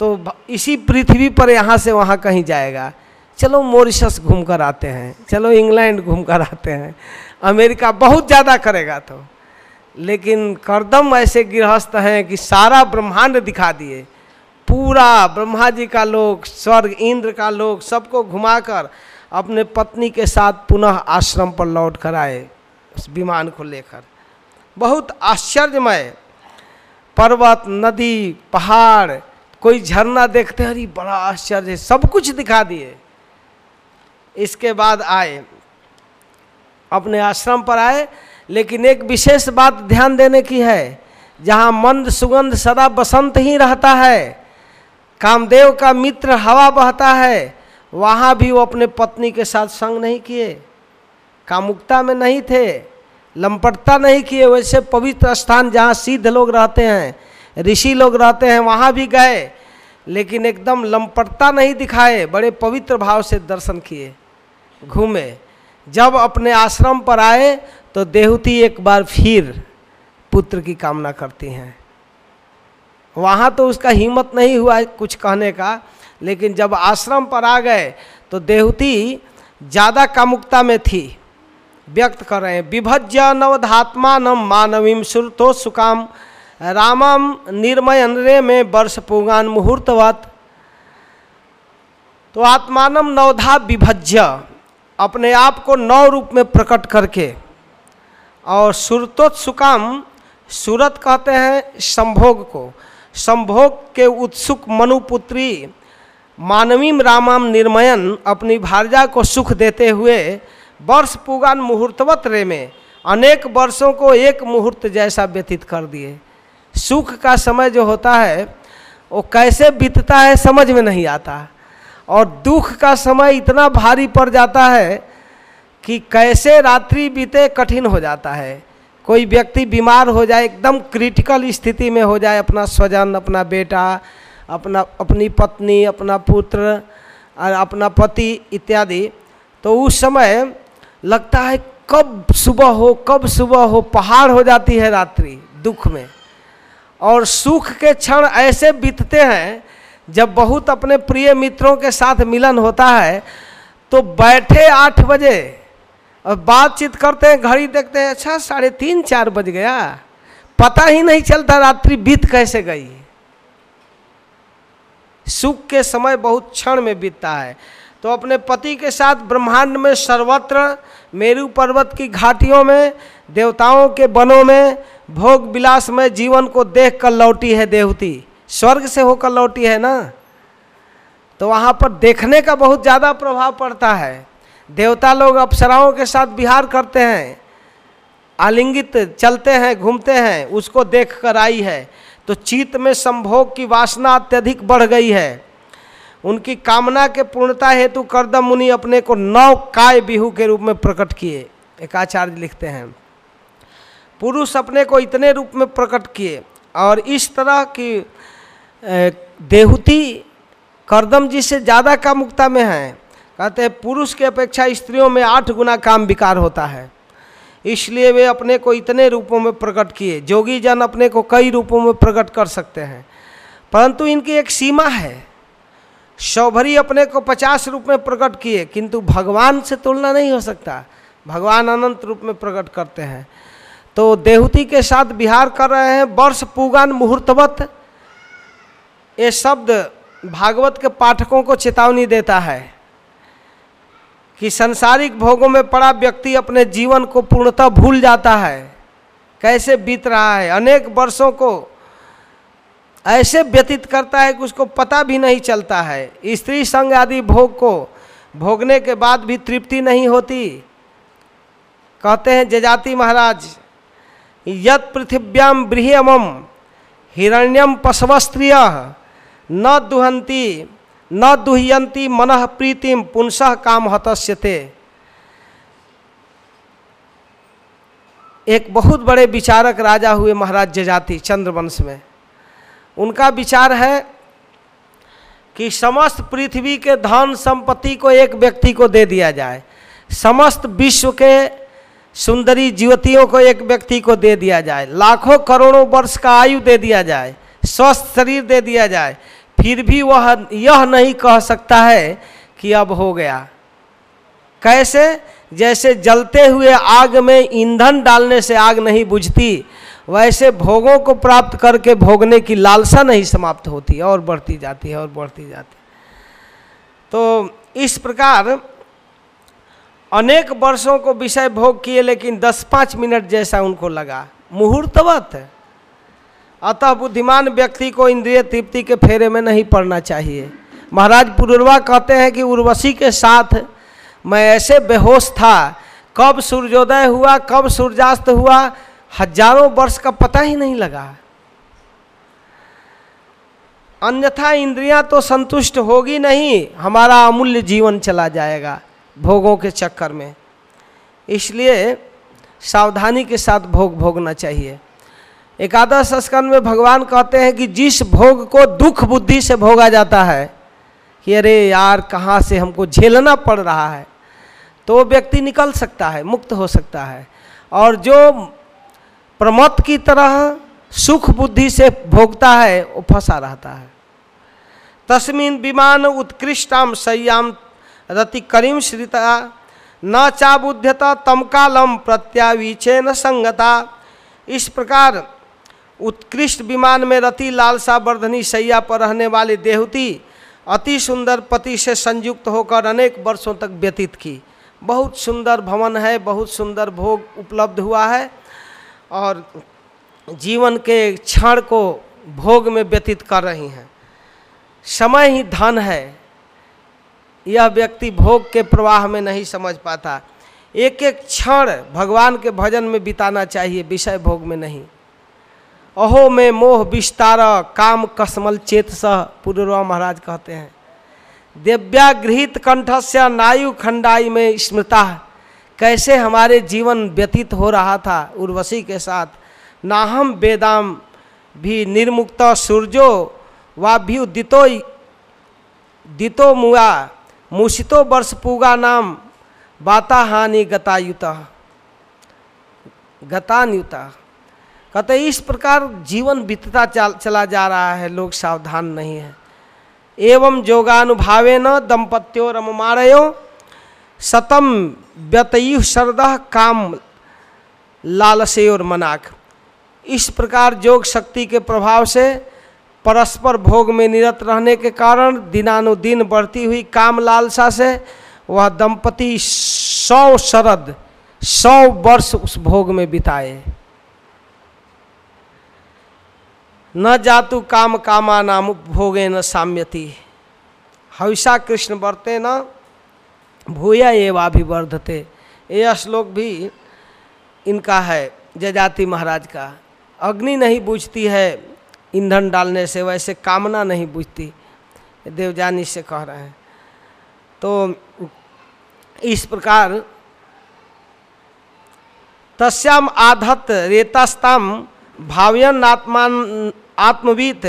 तो इसी पृथ्वी पर यहाँ से वहाँ कहीं जाएगा। चलो मॉरिशस घूम कर आते हैं, चलो इंग्लैंड घूम कर आते हैं, अमेरिका बहुत ज़्यादा करेगा तो। लेकिन करदम ऐसे गृहस्थ हैं कि सारा ब्रह्मांड दिखा दिए। पूरा ब्रह्मा जी का लोग स्वर्ग, इंद्र का लोग सबको घुमाकर अपने पत्नी के साथ पुनः आश्रम पर लौट कर आए उस विमान को लेकर। बहुत आश्चर्यमय। पर्वत, नदी, पहाड़, कोई झरना देखते अरे बड़ा आश्चर्य, सब कुछ दिखा दिए। इसके बाद आए। अपने आश्रम पर आए, लेकिन एक विशेष बात ध्यान देने की है, जहाँ मंद सुगंध सदा बसंत ही रहता है। कामदेव का मित्र हवा बहता है वहाँ भी वो अपने पत्नी के साथ संग नहीं किए। कामुकता में नहीं थे, लंपटता नहीं किए, वैसे पवित्र स्थान जहाँ सिद्ध लोग रहते हैं, ऋषि लोग रहते हैं, वहाँ भी गए, लेकिन एकदम लंपटता नहीं दिखाए, बड़े पवित्र भाव से दर्शन किए, घूमे। जब अपने आश्रम पर आए तो देहूती एक बार फिर पुत्र की कामना करती हैं। वहाँ तो उसका हिम्मत नहीं हुआ कुछ कहने का लेकिन जब आश्रम पर आ गए तो देहूती ज़्यादा कामुकता में थी। व्यक्त कर रहे हैं, विभज्य नवधात्मान मानवीम सुरतो सुकाम रामम निर्मय रे में वर्ष पुगान मुहूर्तवत। तो आत्मानम नवधा विभज्य, अपने आप को नौ रूप में प्रकट करके। और सुरतोत्सुकाम सूरत कहते हैं संभोग को। संभोग के उत्सुक मनुपुत्री मानवीम रामाम निर्मयन अपनी भारजा को सुख देते हुए वर्ष पुगान मुहूर्तवत रे में अनेक वर्षों को एक मुहूर्त जैसा व्यतीत कर दिए। सुख का समय जो होता है, वो कैसे बीतता है समझ में नहीं आता। और दुख का समय इतना भारी पड़ जाता है कि कैसे रात्रि बीते कठिन हो जाता है। कोई व्यक्ति बीमार हो जाए, एकदम क्रिटिकल स्थिति में हो जाए, अपना स्वजन, अपना बेटा अपना, अपनी पत्नी, अपना पुत्र, और अपना पति इत्यादि। तो उस समय लगता है कब सुबह हो, कब सुबह हो, पहाड़ हो जाती है रात्रि, दुख में। और सुख के क्षण ऐसे बीतते हैं, जब बहुत अपने प्रिय मित्रों के साथ मिलन होता है तो बैठे आठ बजे, और बातचीत करते हैं, घड़ी देखते हैं अच्छा साढ़े तीन, चार बज गया। पता ही नहीं चलता रात्रि बीत कैसे गई। सुख के समय बहुत क्षण में बीतता है तो अपने पति के साथ ब्रह्मांड में सर्वत्र, मेरू पर्वत की घाटियों में, देवताओं के वनों में, भोग विलास में जीवन को देख कर लौटी है देवती। स्वर्ग से होकर लौटी है ना? तो वहाँ पर देखने का बहुत ज़्यादा प्रभाव पड़ता है। देवता लोग अप्सराओं के साथ विहार करते हैं, आलिंगित चलते हैं, घूमते हैं, उसको देख कर आई है। तो चित्त में संभोग की वासना अत्यधिक बढ़ गई है। उनकी कामना के पूर्णता हेतु करदम मुनि अपने को नव काय बिहू के रूप में प्रकट किए। एक आचार्य लिखते हैं, पुरुष अपने को इतने रूप में प्रकट किए और इस तरह की देहूती करदम जी से ज़्यादा कामुकता में है। कहते हैं, पुरुष की अपेक्षा स्त्रियों में आठ गुना काम विकार होता है। इसलिए वे अपने को इतने रूपों में प्रकट किए। जोगी जन अपने को कई रूपों में प्रकट कर सकते हैं। परंतु इनकी एक सीमा है। शौभरी अपने को पचास रूप में प्रकट किए, किंतु भगवान से तुलना नहीं हो सकता। भगवान अनंत रूप में प्रकट करते हैं। तो देहूती के साथ बिहार कर रहे हैं, वर्ष पूगान मुहूर्तवत। ये शब्द भागवत के पाठकों को चेतावनी देता है। कि संसारिक भोगों में पड़ा व्यक्ति अपने जीवन को पूर्णतः भूल जाता है। कैसे बीत रहा है? अनेक वर्षों को ऐसे व्यतीत करता है कि उसको पता भी नहीं चलता है। स्त्री संग आदि भोग को भोगने के बाद भी तृप्ति नहीं होती। कहते हैं जजाति महाराज, यत पृथिव्याम बृहमम हिरण्यम पशवस्त्रिय, न दुहंती न दुह्यंती मन प्रीतिम पुनः काम हतस्यते। एक बहुत बड़े विचारक राजा हुए महाराज जजाति चंद्रवंश में। उनका विचार है कि समस्त पृथ्वी के धन संपत्ति को एक व्यक्ति को दे दिया जाए। समस्त विश्व के सुंदरी युवतियों को एक व्यक्ति को दे दिया जाए। लाखों करोड़ों वर्ष का आयु दे दिया जाए। स्वस्थ शरीर दे दिया जाए। फिर भी वह यह नहीं कह सकता है कि अब हो गया। कैसे? जैसे जलते हुए आग में ईंधन डालने से आग नहीं बुझती, वैसे भोगों को प्राप्त करके भोगने की लालसा नहीं समाप्त होती, और बढ़ती जाती है, और बढ़ती जाती है। तो इस प्रकार अनेक वर्षों को विषय भोग किए, लेकिन दस पाँच मिनट जैसा उनको लगा। मुहूर्तवत। अतः बुद्धिमान व्यक्ति को इंद्रिय तृप्ति के फेरे में नहीं पड़ना चाहिए। महाराज पुरुरवा कहते हैं कि उर्वशी के साथ मैं ऐसे बेहोश था, कब सूर्योदय हुआ, कब सूर्यास्त हुआ, हज़ारों वर्ष का पता ही नहीं लगा। अन्यथा इंद्रियाँ तो संतुष्ट होगी नहीं, हमारा अमूल्य जीवन चला जाएगा भोगों के चक्कर में। इसलिए सावधानी के साथ भोग भोगना चाहिए। एकादश स्कंद में भगवान कहते हैं कि जिस भोग को दुख बुद्धि से भोगा जाता है, कि अरे यार कहाँ से हमको झेलना पड़ रहा है तो व्यक्ति निकल सकता है, मुक्त हो सकता है। और जो प्रमत की तरह सुख बुद्धि से भोगता है, वो फंसा रहता है। तस्मिन विमान उत्कृष्टाम सय्याम रति करीम श्रिता, न चाबुध्यता तमकालम प्रत्यावीचे न संगता। इस प्रकार उत्कृष्ट विमान में रति लालसा वर्धनी सैया पर रहने वाली देहती अति सुंदर पति से संयुक्त होकर अनेक वर्षों तक व्यतीत की। बहुत सुंदर भवन है, बहुत सुंदर भोग उपलब्ध हुआ है और जीवन के क्षण को भोग में व्यतीत कर रही हैं। समय ही धन है। यह व्यक्ति भोग के प्रवाह में नहीं समझ पाता। एक एक क्षण भगवान के भजन में बिताना चाहिए, विषय भोग में नहीं। अहो, में मोह विस्तार काम कसमल चेत सह पूर्वा महाराज कहते हैं। दिव्यागृहित कंठस्य नायु खंडाई में स्मृता कैसे हमारे जीवन व्यतीत हो रहा था उर्वशी के साथ। नाहम वेदाम भी निर्मुक्त सूर्यो वाभ्यु दितो दितो मुआ मूषितो वर्ष पूगा नाम बाता हानि गतायुत, गतान्युता। कहते इस प्रकार जीवन बीतता चला जा रहा है, लोग सावधान नहीं है। एवं जोगानुभावे न दंपत्यो रममाणयो सतम व्यतयु शरद काम लालसे और मनाक। इस प्रकार योग शक्ति के प्रभाव से परस्पर भोग में निरत रहने के कारण दिनानुदिन बढ़ती हुई काम लालसा से वह दंपति सौ शरद, सौ वर्ष उस भोग में बिताए। न जातु काम कामा नाम भोगे न साम्यति। हविषा कृष्ण वर्ते न, भूया एवाभिवर्धते यह श्लोक भी इनका है जजाति महाराज का। अग्नि नहीं बुझती है, ईंधन डालने से वैसे कामना नहीं बुझती देवजानी से कह रहे हैं। तो इस प्रकार तस्याम आधत रेतास्ताम भावयन आत्मान आत्मवीत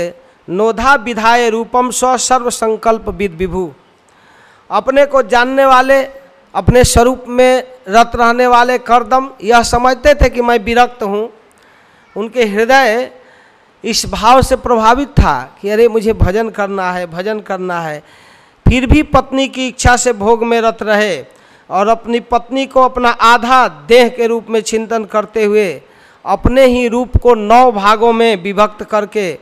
नोधा विधाय रूपम स्व सर्व संकल्प विद विभु। अपने को जानने वाले, अपने स्वरूप में रत रहने वाले करदम यह समझते थे कि मैं विरक्त हूँ। उनके हृदय इस भाव से प्रभावित था कि अरे मुझे भजन करना है, भजन करना है। फिर भी पत्नी की इच्छा से भोग में रत रहे और अपनी पत्नी को अपना आधा देह के रूप में चिंतन करते हुए अपने ही रूप को नौ भागों में विभक्त करके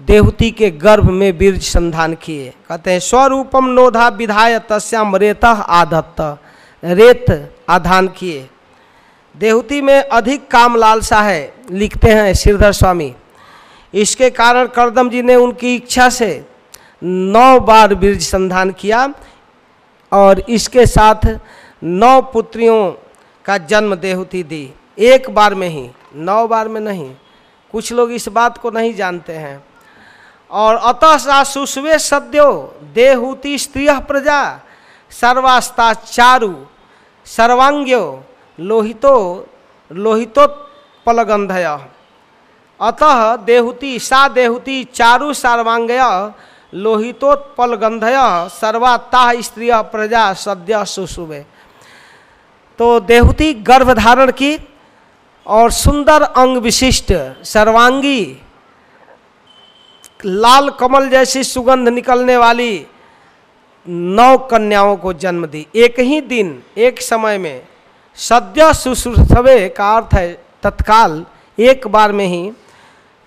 देवती के गर्भ में बीर्ज संधान किए। कहते हैं, स्वरूपम नोधा विधाय तस्याम रेत आधत्त रेत आधान किए। देवती में अधिक काम लालसा है, लिखते हैं श्रीधर स्वामी। इसके कारण करदम जी ने उनकी इच्छा से नौ बार बीर्ज संधान किया और इसके साथ नौ पुत्रियों का जन्म देहूति दी। एक बार में ही, नौ बार में नहीं, कुछ लोग इस बात को नहीं जानते हैं। और अतः सा सुस्वे सद्यो देहूति स्त्रिय प्रजा, सर्वास्ता चारु, सर्वांग्यो लोहितो लोहितोत्पलगंधय अतः देहूति सा देहूति चारु सर्वांगय लोहितोत्पलगंधय सर्वाता स्त्रिय प्रजा सद्य सुशुभे तो देहूति गर्भ धारण की और सुंदर अंग विशिष्ट, सर्वांगी, लाल कमल जैसी सुगंध निकलने वाली नौ कन्याओं को जन्म दी। एक ही दिन, एक समय में, सद्य सुश्रुषवे का अर्थ है तत्काल, एक बार में ही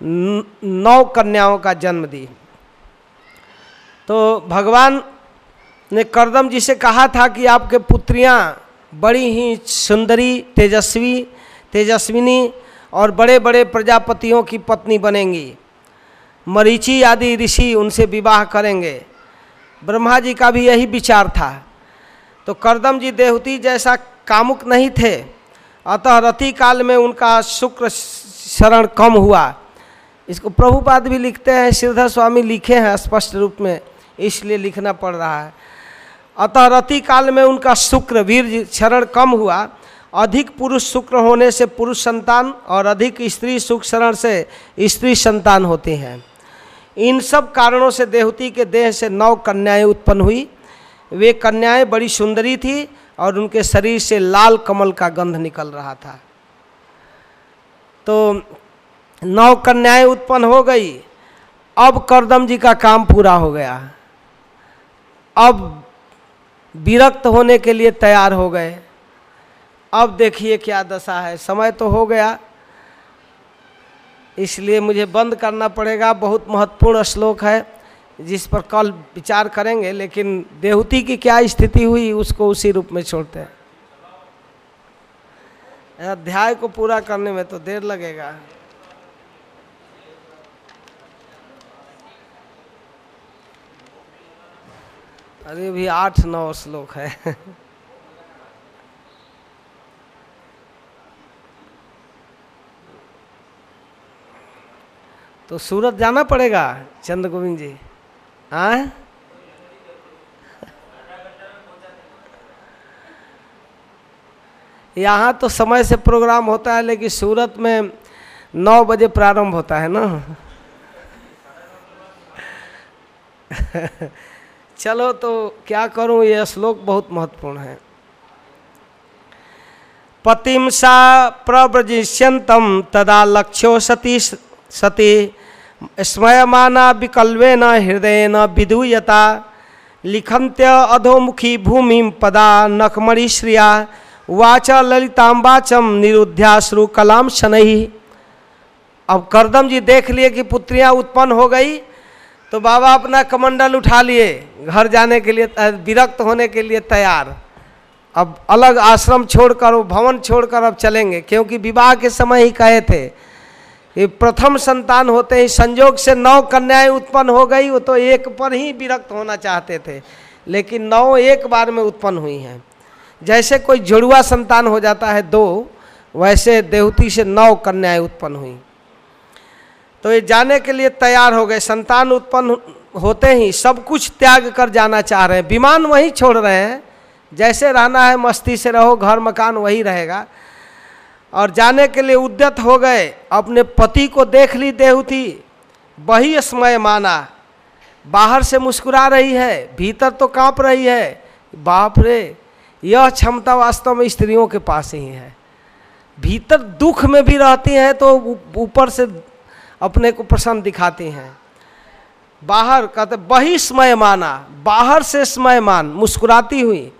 नौ कन्याओं का जन्म दी। तो भगवान ने करदम जी से कहा था कि आपके पुत्रियाँ बड़ी ही सुंदरी, तेजस्वी तेजस्विनी और बड़े बड़े प्रजापतियों की पत्नी बनेंगी। मरीचि आदि ऋषि उनसे विवाह करेंगे। ब्रह्मा जी का भी यही विचार था। तो करदम जी देवती जैसा कामुक नहीं थे। अतः रति काल में उनका शुक्र शरण कम हुआ। इसको प्रभुपाद भी लिखते हैं श्रीधर स्वामी लिखे हैं स्पष्ट रूप में, इसलिए लिखना पड़ रहा है। अतः रति काल में उनका शुक्र, वीर शरण कम हुआ। अधिक पुरुष शुक्र होने से पुरुष संतान और अधिक स्त्री सुख शरण से स्त्री संतान होती हैं। इन सब कारणों से देवती के देह से नौ कन्याएँ उत्पन्न हुई। वे कन्याएँ बड़ी सुंदरी थी और उनके शरीर से लाल कमल का गंध निकल रहा था। तो नौ कन्याएँ उत्पन्न हो गई। अब करदम जी का काम पूरा हो गया। अब विरक्त होने के लिए तैयार हो गए। अब देखिए क्या दशा है। समय तो हो गया। इसलिए मुझे बंद करना पड़ेगा। बहुत महत्वपूर्ण श्लोक है, जिस पर कल विचार करेंगे, लेकिन देहूति की क्या स्थिति हुई, उसको उसी रूप में छोड़ते हैं। अध्याय को पूरा करने में तो देर लगेगा। अरे भी आठ नौ श्लोक है। तो सूरत जाना पड़ेगा चंद्र गोविंद जी। हाँ? यहाँ तो समय से प्रोग्राम होता है, लेकिन सूरत में नौ बजे प्रारंभ होता है ना? चलो तो क्या करूँ, ये श्लोक बहुत महत्वपूर्ण है। पतिम सा प्रव्रजिष्यंतम तदा लक्ष्यो सती सती, स्मयमाना विकल्वेन हृदयन विदूयता लिखंत्य अधोमुखी भूमि पदा नखमणिश्रिया वाच ललिताम्बाचम निरुद्ध्याश्रु कलाम शनही अब करदम जी देख लिए कि पुत्रियाँ उत्पन्न हो गई तो बाबा अपना कमंडल उठा लिए, घर जाने के लिए विरक्त होने के लिए तैयार। अब अलग आश्रम छोड़कर वो भवन छोड़कर अब चलेंगे, क्योंकि विवाह के समय ही कहे थे कि प्रथम संतान होते ही संजोग से नौ कन्याएँ उत्पन्न हो गई, वो तो एक पर ही विरक्त होना चाहते थे। लेकिन नौ एक बार में उत्पन्न हुई हैं। जैसे कोई जुड़ुआ संतान हो जाता है दो, वैसे देवती से नौ कन्याएँ उत्पन्न हुई। तो ये जाने के लिए तैयार हो गए। संतान उत्पन्न होते ही सब कुछ त्याग कर जाना चाह रहे हैं। विमान वहीं छोड़ रहे हैं। जैसे रहना है, मस्ती से रहो, घर मकान वही रहेगा। और जाने के लिए उद्यत हो गए। अपने पति को देख ली देहूती। वही समय माना। बाहर से मुस्कुरा रही है, भीतर तो काँप रही है। बाप रे, यह क्षमता वास्तव में स्त्रियों के पास ही है। भीतर दुख में भी रहती हैं तो ऊपर से अपने को प्रसन्न दिखाती हैं। बाहर कहते, वही समय माना। बाहर से समय मान, मुस्कुराती हुई।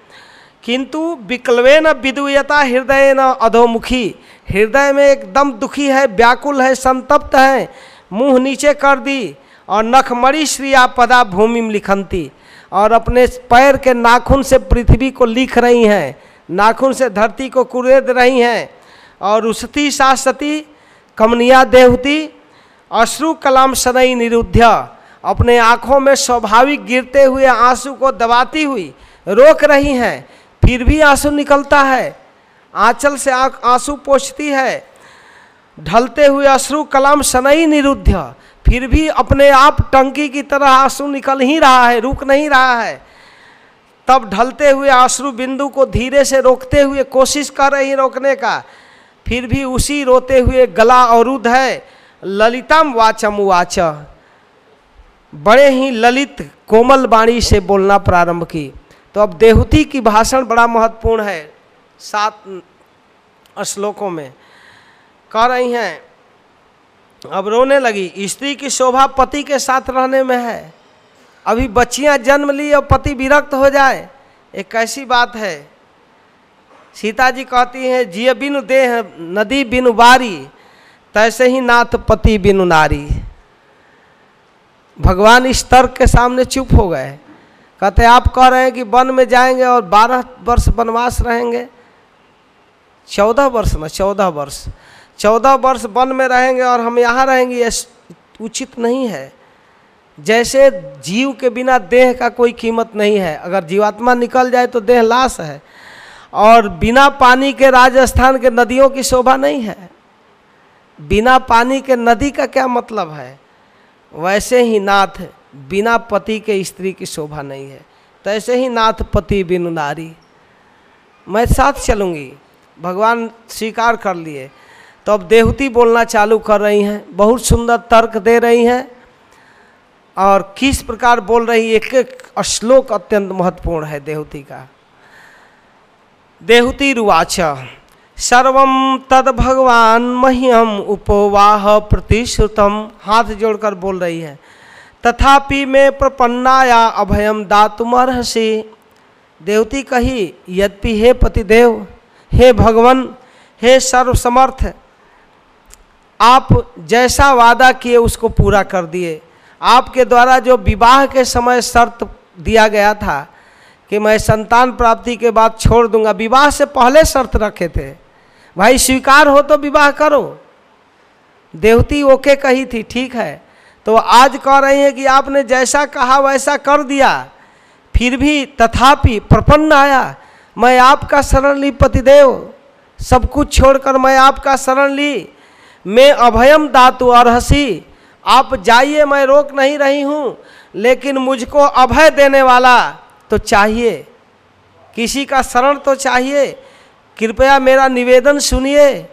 किंतु विकल्वे न विदुयता हृदय न अधोमुखी। हृदय में एकदम दुखी है, व्याकुल है, संतप्त है। मुँह नीचे कर दी और नखमरी श्रिया पदा भूमि में लिखंती और अपने पैर के नाखून से पृथ्वी को लिख रही हैं। नाखून से धरती को कुरेद रही हैं और उसती शासती कमनिया देवती। अश्रु कलाम सनई निरुद्ध अपने आँखों में स्वाभाविक गिरते हुए आँसू को दबाती हुई रोक रही हैं। फिर भी आँसू निकलता है। आंचल से आँसू पोछती है। ढलते हुए अश्रु कलाम सनई निरुद्ध। फिर भी अपने आप टंकी की तरह आँसू निकल ही रहा है, रुक नहीं रहा है। तब ढलते हुए आँसू बिंदु को धीरे से रोकते हुए कोशिश कर रही रोकने का। फिर भी उसी रोते हुए गला अवरुद्ध है। ललितम वाचम वाच बड़े ही ललित कोमल बाणी से बोलना प्रारंभ की। तो अब देहूती की भाषण बड़ा महत्वपूर्ण है सात श्लोकों में। कह रही हैं, अब रोने लगी, स्त्री की शोभा पति के साथ रहने में है। अभी बच्चियाँ जन्म ली और पति विरक्त हो जाए एक कैसी बात है? सीता जी कहती हैं, जिय बिनु देह, नदी बिनु बारी, तैसे ही नाथ पति बिनु नारी। भगवान इस तर्क के सामने चुप हो गए। कहते, आप कह रहे हैं कि वन में जाएँगे और बारह वर्ष वनवास रहेंगे? चौदह वर्ष में चौदह वर्ष। चौदह वर्ष वन में रहेंगे और हम यहाँ रहेंगे, ये उचित नहीं है। जैसे जीव के बिना देह का कोई कीमत नहीं है। अगर जीवात्मा निकल जाए तो देह लाश है और बिना पानी के राजस्थान के नदियों की शोभा नहीं है। बिना पानी के नदी का क्या मतलब है? वैसे ही नाथ बिना पति के स्त्री की शोभा नहीं है। तैसे ही नाथ पति बिनु नारी। मैं साथ चलूँगी। भगवान स्वीकार कर लिए। तो अब देवती बोलना चालू कर रही हैं। बहुत सुंदर तर्क दे रही हैं। और किस प्रकार बोल रही एक एक श्लोक अत्यंत महत्वपूर्ण है देवती का। देहूति रुवाच, सर्व तद भगवान मह्यम उपवाह प्रतिश्रुतम। हाथ जोड़कर बोल रही है। तथापि मैं प्रपन्नाया अभयम दातुमर्हसी। देवती कही, यद्यपि हे पतिदेव, हे भगवान, हे सर्वसमर्थ, आप जैसा वादा किए उसको पूरा कर दिए। आपके द्वारा जो विवाह के समय शर्त दिया गया था कि मैं संतान प्राप्ति के बाद छोड़ दूँगा, विवाह से पहले शर्त रखे थे। भाई, स्वीकार हो तो विवाह करो। देवती ओके कही थी, ठीक है। तो आज कह रहे हैं कि आपने जैसा कहा, वैसा कर दिया। फिर भी तथापि प्रपन्न आया, मैं आपका शरण ली, पतिदेव। सब कुछ छोड़कर मैं आपका शरण ली। मैं अभयम दातु और हँसी आप जाइए, मैं रोक नहीं रही हूँ, लेकिन मुझको अभय देने वाला तो चाहिए। किसी का शरण तो चाहिए। कृपया मेरा निवेदन सुनिए।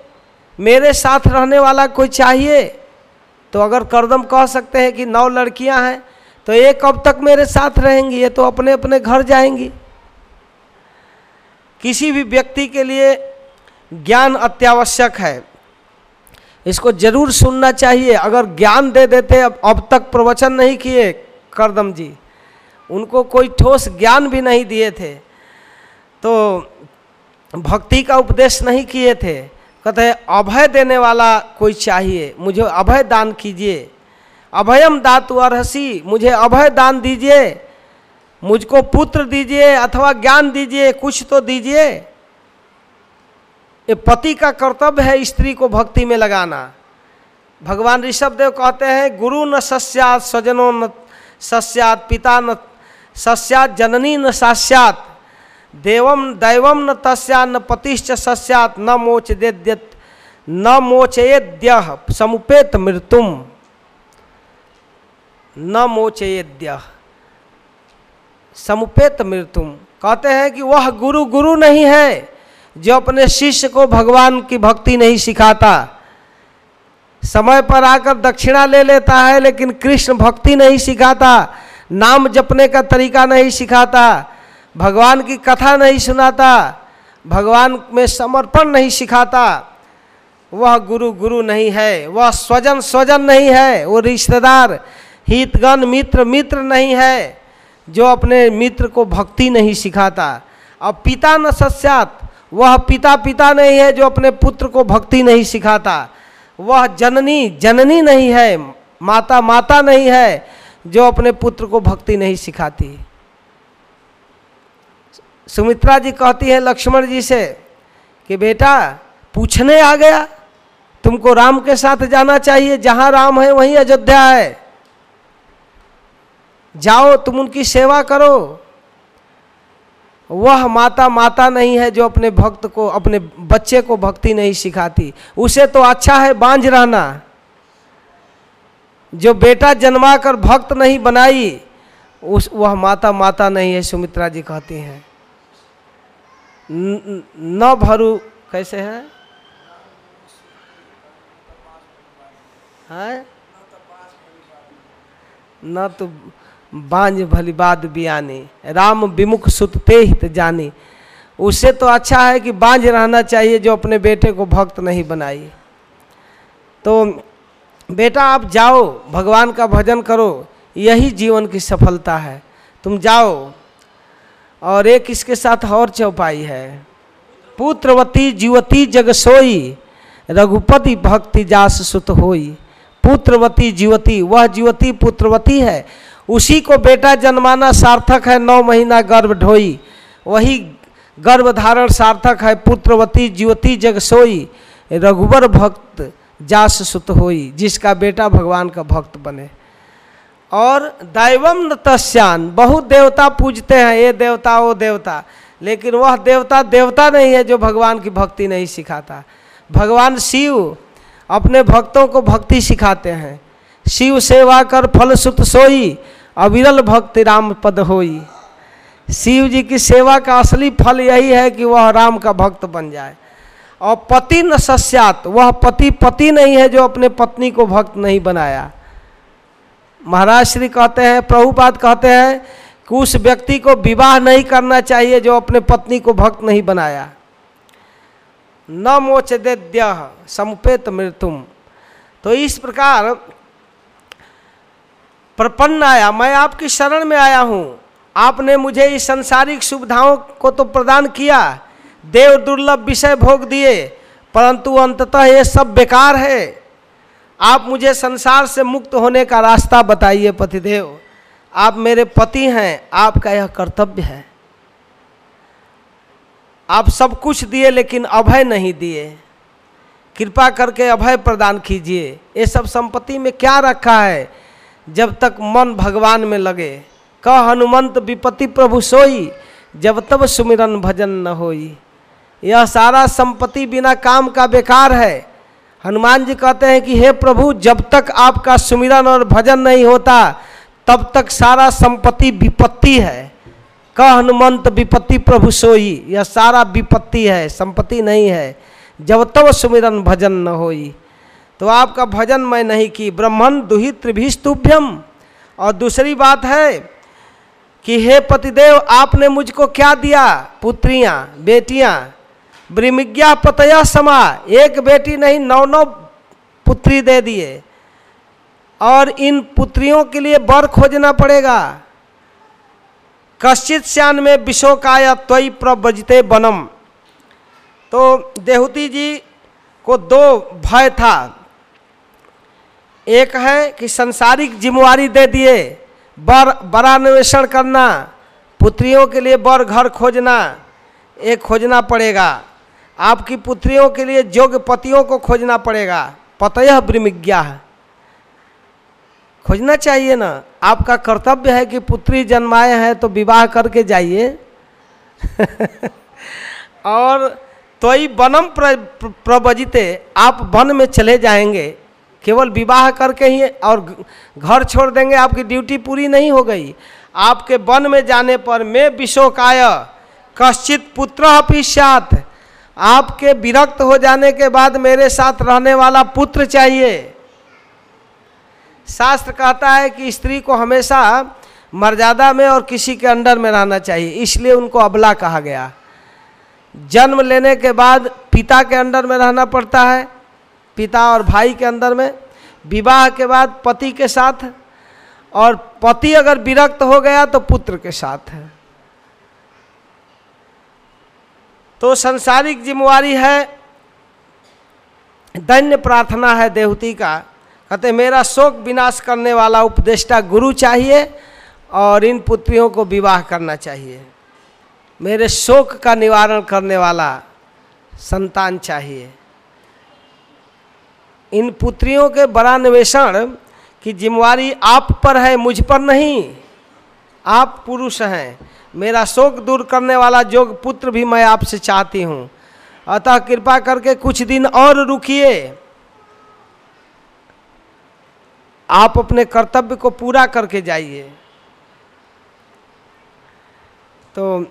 मेरे साथ रहने वाला कोई चाहिए? तो अगर करदम कह सकते हैं कि नौ लड़कियाँ हैं तो एक कब तक मेरे साथ रहेंगी, ये तो अपने अपने घर जाएँगी। किसी भी व्यक्ति के लिए ज्ञान अत्यावश्यक है। इसको ज़रूर सुनना चाहिए। अगर ज्ञान दे देते, अब अब तक प्रवचन नहीं किए करदम जी, उनको कोई ठोस ज्ञान भी नहीं दिए थे। तो भक्ति का उपदेश नहीं किए थे। कहते हैं, अभय देने वाला कोई चाहिए, मुझे अभय दान कीजिए। अभयम दातु अर्हसी, मुझे अभय दान दीजिए। मुझको पुत्र दीजिए अथवा ज्ञान दीजिए, कुछ तो दीजिए। ये पति का कर्तव्य है स्त्री को भक्ति में लगाना। भगवान ऋषभ देव कहते हैं, गुरु न सस्यात, स्वजनों न सस्यात, पिता न सस्यात, जननी न सास्यात। देवम दैवम न तस्या न पतिश्च सस्यात न मोच देद्यत न मोचयेद्य समुपेत मृत्युम न मोचयेद्य समुपेत मृत्युम कहते हैं कि वह गुरु गुरु नहीं है जो अपने शिष्य को भगवान की भक्ति नहीं सिखाता। समय पर आकर दक्षिणा ले लेता है, लेकिन कृष्ण भक्ति नहीं सिखाता, नाम जपने का तरीका नहीं सिखाता। भगवान की कथा नहीं सुनाता, भगवान में समर्पण नहीं सिखाता। वह गुरु गुरु नहीं है, वह स्वजन स्वजन नहीं है, वो रिश्तेदार, हितगण मित्र मित्र नहीं है, जो अपने मित्र को भक्ति नहीं सिखाता। अब पिता न सस्यात, वह पिता पिता नहीं है, जो अपने पुत्र को भक्ति नहीं सिखाता। वह जननी जननी नहीं है, माता माता नहीं है, जो अपने पुत्र को भक्ति नहीं सिखाती। सुमित्रा जी कहती है लक्ष्मण जी से कि बेटा, पूछने आ गया, तुमको राम के साथ जाना चाहिए, जहाँ राम है वहीं अयोध्या है। जाओ, तुम उनकी सेवा करो। वह माता माता नहीं है जो अपने भक्त को, अपने बच्चे को भक्ति नहीं सिखाती। उसे तो अच्छा है बांझ रहना। जो बेटा जन्मा कर भक्त नहीं बनाई, उस, वह माता माता नहीं है, सुमित्रा जी कहती हैं। न भरू, कैसे है? है? न तो बांझ भली बियानी राम विमुख सुत ते हित जानी। उससे तो अच्छा है कि बांझ रहना चाहिए जो अपने बेटे को भक्त नहीं बनाई तो बेटा, आप जाओ, भगवान का भजन करो, यही जीवन की सफलता है। तुम जाओ और एक इसके साथ और चौपाई है। पुत्रवती जीवती जग सोई, रघुपति भक्ति जास सुत होई। पुत्रवती जीवती, वह जीवती पुत्रवती है। उसी को बेटा जन्माना सार्थक है, नौ महीना गर्भ ढोई। वही गर्भ धारण सार्थक है, पुत्रवती जीवती जग सोई। रघुबर भक्त जास सुत होई, जिसका बेटा भगवान का भक्त बने। और दैवम न तस्यान बहुत देवता पूजते हैं, ये देवता, वो देवता। लेकिन वह देवता देवता नहीं है जो भगवान की भक्ति नहीं सिखाता। भगवान शिव अपने भक्तों को भक्ति सिखाते हैं। शिव सेवा कर फल सुत सोई, अविरल भक्ति राम पद होई। शिव जी की सेवा का असली फल यही है कि वह राम का भक्त बन जाए। और पति न सस्यात, वह पति पति नहीं है जो अपने पत्नी को भक्त नहीं बनाया। महाराज श्री कहते हैं, प्रभुपाद कहते हैं कि उस व्यक्ति को विवाह नहीं करना चाहिए जो अपने पत्नी को भक्त नहीं बनाया। न मोच देद्य समुपेत मृत्युम तो इस प्रकार प्रपन्न आया। मैं आपकी शरण में आया हूँ। आपने मुझे इस संसारिक सुविधाओं को तो प्रदान किया। देव दुर्लभ विषय भोग दिए, परंतु अंततः ये सब बेकार है। आप मुझे संसार से मुक्त होने का रास्ता बताइए, पतिदेव। आप मेरे पति हैं, आपका यह कर्तव्य है। आप सब कुछ दिए, लेकिन अभय नहीं दिए। कृपा करके अभय प्रदान कीजिए। ये सब संपत्ति में क्या रखा है? जब तक मन भगवान में लगे। कह हनुमंत, विपत्ति प्रभु सोई, जब तब सुमिरन भजन न होई। यह सारा संपत्ति बिना काम का बेकार है। हनुमान जी कहते हैं कि, हे प्रभु, जब तक आपका सुमिरन और भजन नहीं होता, तब तक सारा संपत्ति विपत्ति है। कह हनुमंत, विपत्ति प्रभु सोई, यह सारा विपत्ति है, संपत्ति नहीं है। जब तब सुमिरन भजन न होई। तो आपका भजन मैं नहीं की। ब्रह्मण दुहित त्रिभिस्तुभ्यम। और दूसरी बात है कि, हे पतिदेव, आपने मुझको क्या दिया? पुत्रियाँ, बेटियाँ ब्रिमिज्ञा पतया समा। एक बेटी नहीं नौ नौ पुत्री दे दिए। और इन पुत्रियों के लिए बर खोजना पड़ेगा। कश्चित श्यान में विशोकाय त्वयी प्रब्रजते बनम तो देहूती जी को दो भय था। एक है कि संसारिक जिम्मेवारी दे दिए, बर बड़ा अन्वेषण करना, पुत्रियों के लिए बर घर खोजना, एक खोजना पड़ेगा। आपकी पुत्रियों के लिए योग्य पतियों को खोजना पड़ेगा। पतयह ब्रिमिज्ञा है खोजना चाहिए ना? आपका कर्तव्य है कि पुत्री जन्माए हैं तो विवाह करके जाइए। और तो ही वनम प्र, प्र, प्रवजिते आप वन में चले जाएँगे। केवल विवाह करके ही और घर छोड़ देंगे आपकी ड्यूटी पूरी नहीं हो गई। आपके वन में जाने पर मैं विशोकाय कश्चित पुत्र अपिश्यात आपके विरक्त हो जाने के बाद मेरे साथ रहने वाला पुत्र चाहिए। शास्त्र कहता है कि स्त्री को हमेशा मर्यादा में और किसी के अंडर में रहना चाहिए, इसलिए उनको अबला कहा गया। जन्म लेने के बाद पिता के अंडर में रहना पड़ता है, पिता और भाई के अंदर में। विवाह के बाद पति के साथ, और पति अगर विरक्त हो गया तो पुत्र के साथ। है तो संसारिक जिम्मेवारी है। दैन्य प्रार्थना है देवती का। कहते, मेरा शोक विनाश करने वाला उपदेष्टा गुरु चाहिए और इन पुत्रियों को विवाह करना चाहिए। मेरे शोक का निवारण करने वाला संतान चाहिए। इन पुत्रियों के बड़ा निवेशन की जिम्मेवारी आप पर है, मुझ पर नहीं। आप पुरुष हैं। मेरा शोक दूर करने वाला जोग पुत्र भी मैं आपसे चाहती हूँ। अतः कृपा करके कुछ दिन और रुकिए। आप अपने कर्तव्य को पूरा करके जाइए। तो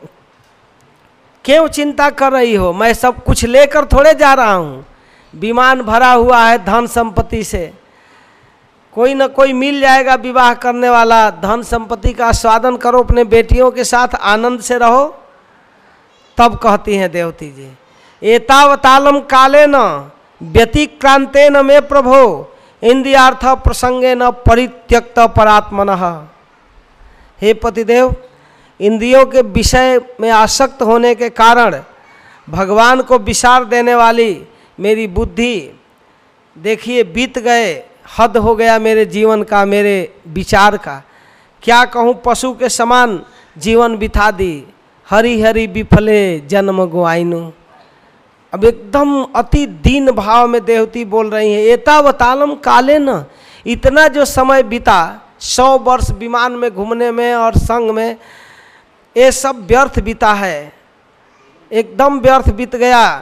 क्यों चिंता कर रही हो? मैं सब कुछ लेकर थोड़े जा रहा हूँ। विमान भरा हुआ है धन संपत्ति से। कोई न कोई मिल जाएगा विवाह करने वाला, धन संपत्ति का स्वादन करो, अपने बेटियों के साथ आनंद से रहो। तब कहती हैं देवती जी, एतावतालम काले न, व्यतिक्रांते न मे प्रभो, इंद्रियार्थ प्रसंगे न परित्यक्त परात्मन। हे पतिदेव, इंद्रियों के विषय में आसक्त होने के कारण, भगवान को विसार देने वाली मेरी बुद्धि, देखिए बीत गए हद हो गया मेरे जीवन का, मेरे विचार का। क्या कहूँ, पशु के समान जीवन बिता दी। हरी हरी विफले जन्म गुआइनु। अब एकदम अति दीन भाव में देवती बोल रही हैं एतावतालम काले न। इतना जो समय बिता, सौ वर्ष विमान में घूमने में और संग में, ये सब व्यर्थ बीता है। एकदम व्यर्थ बीत गया।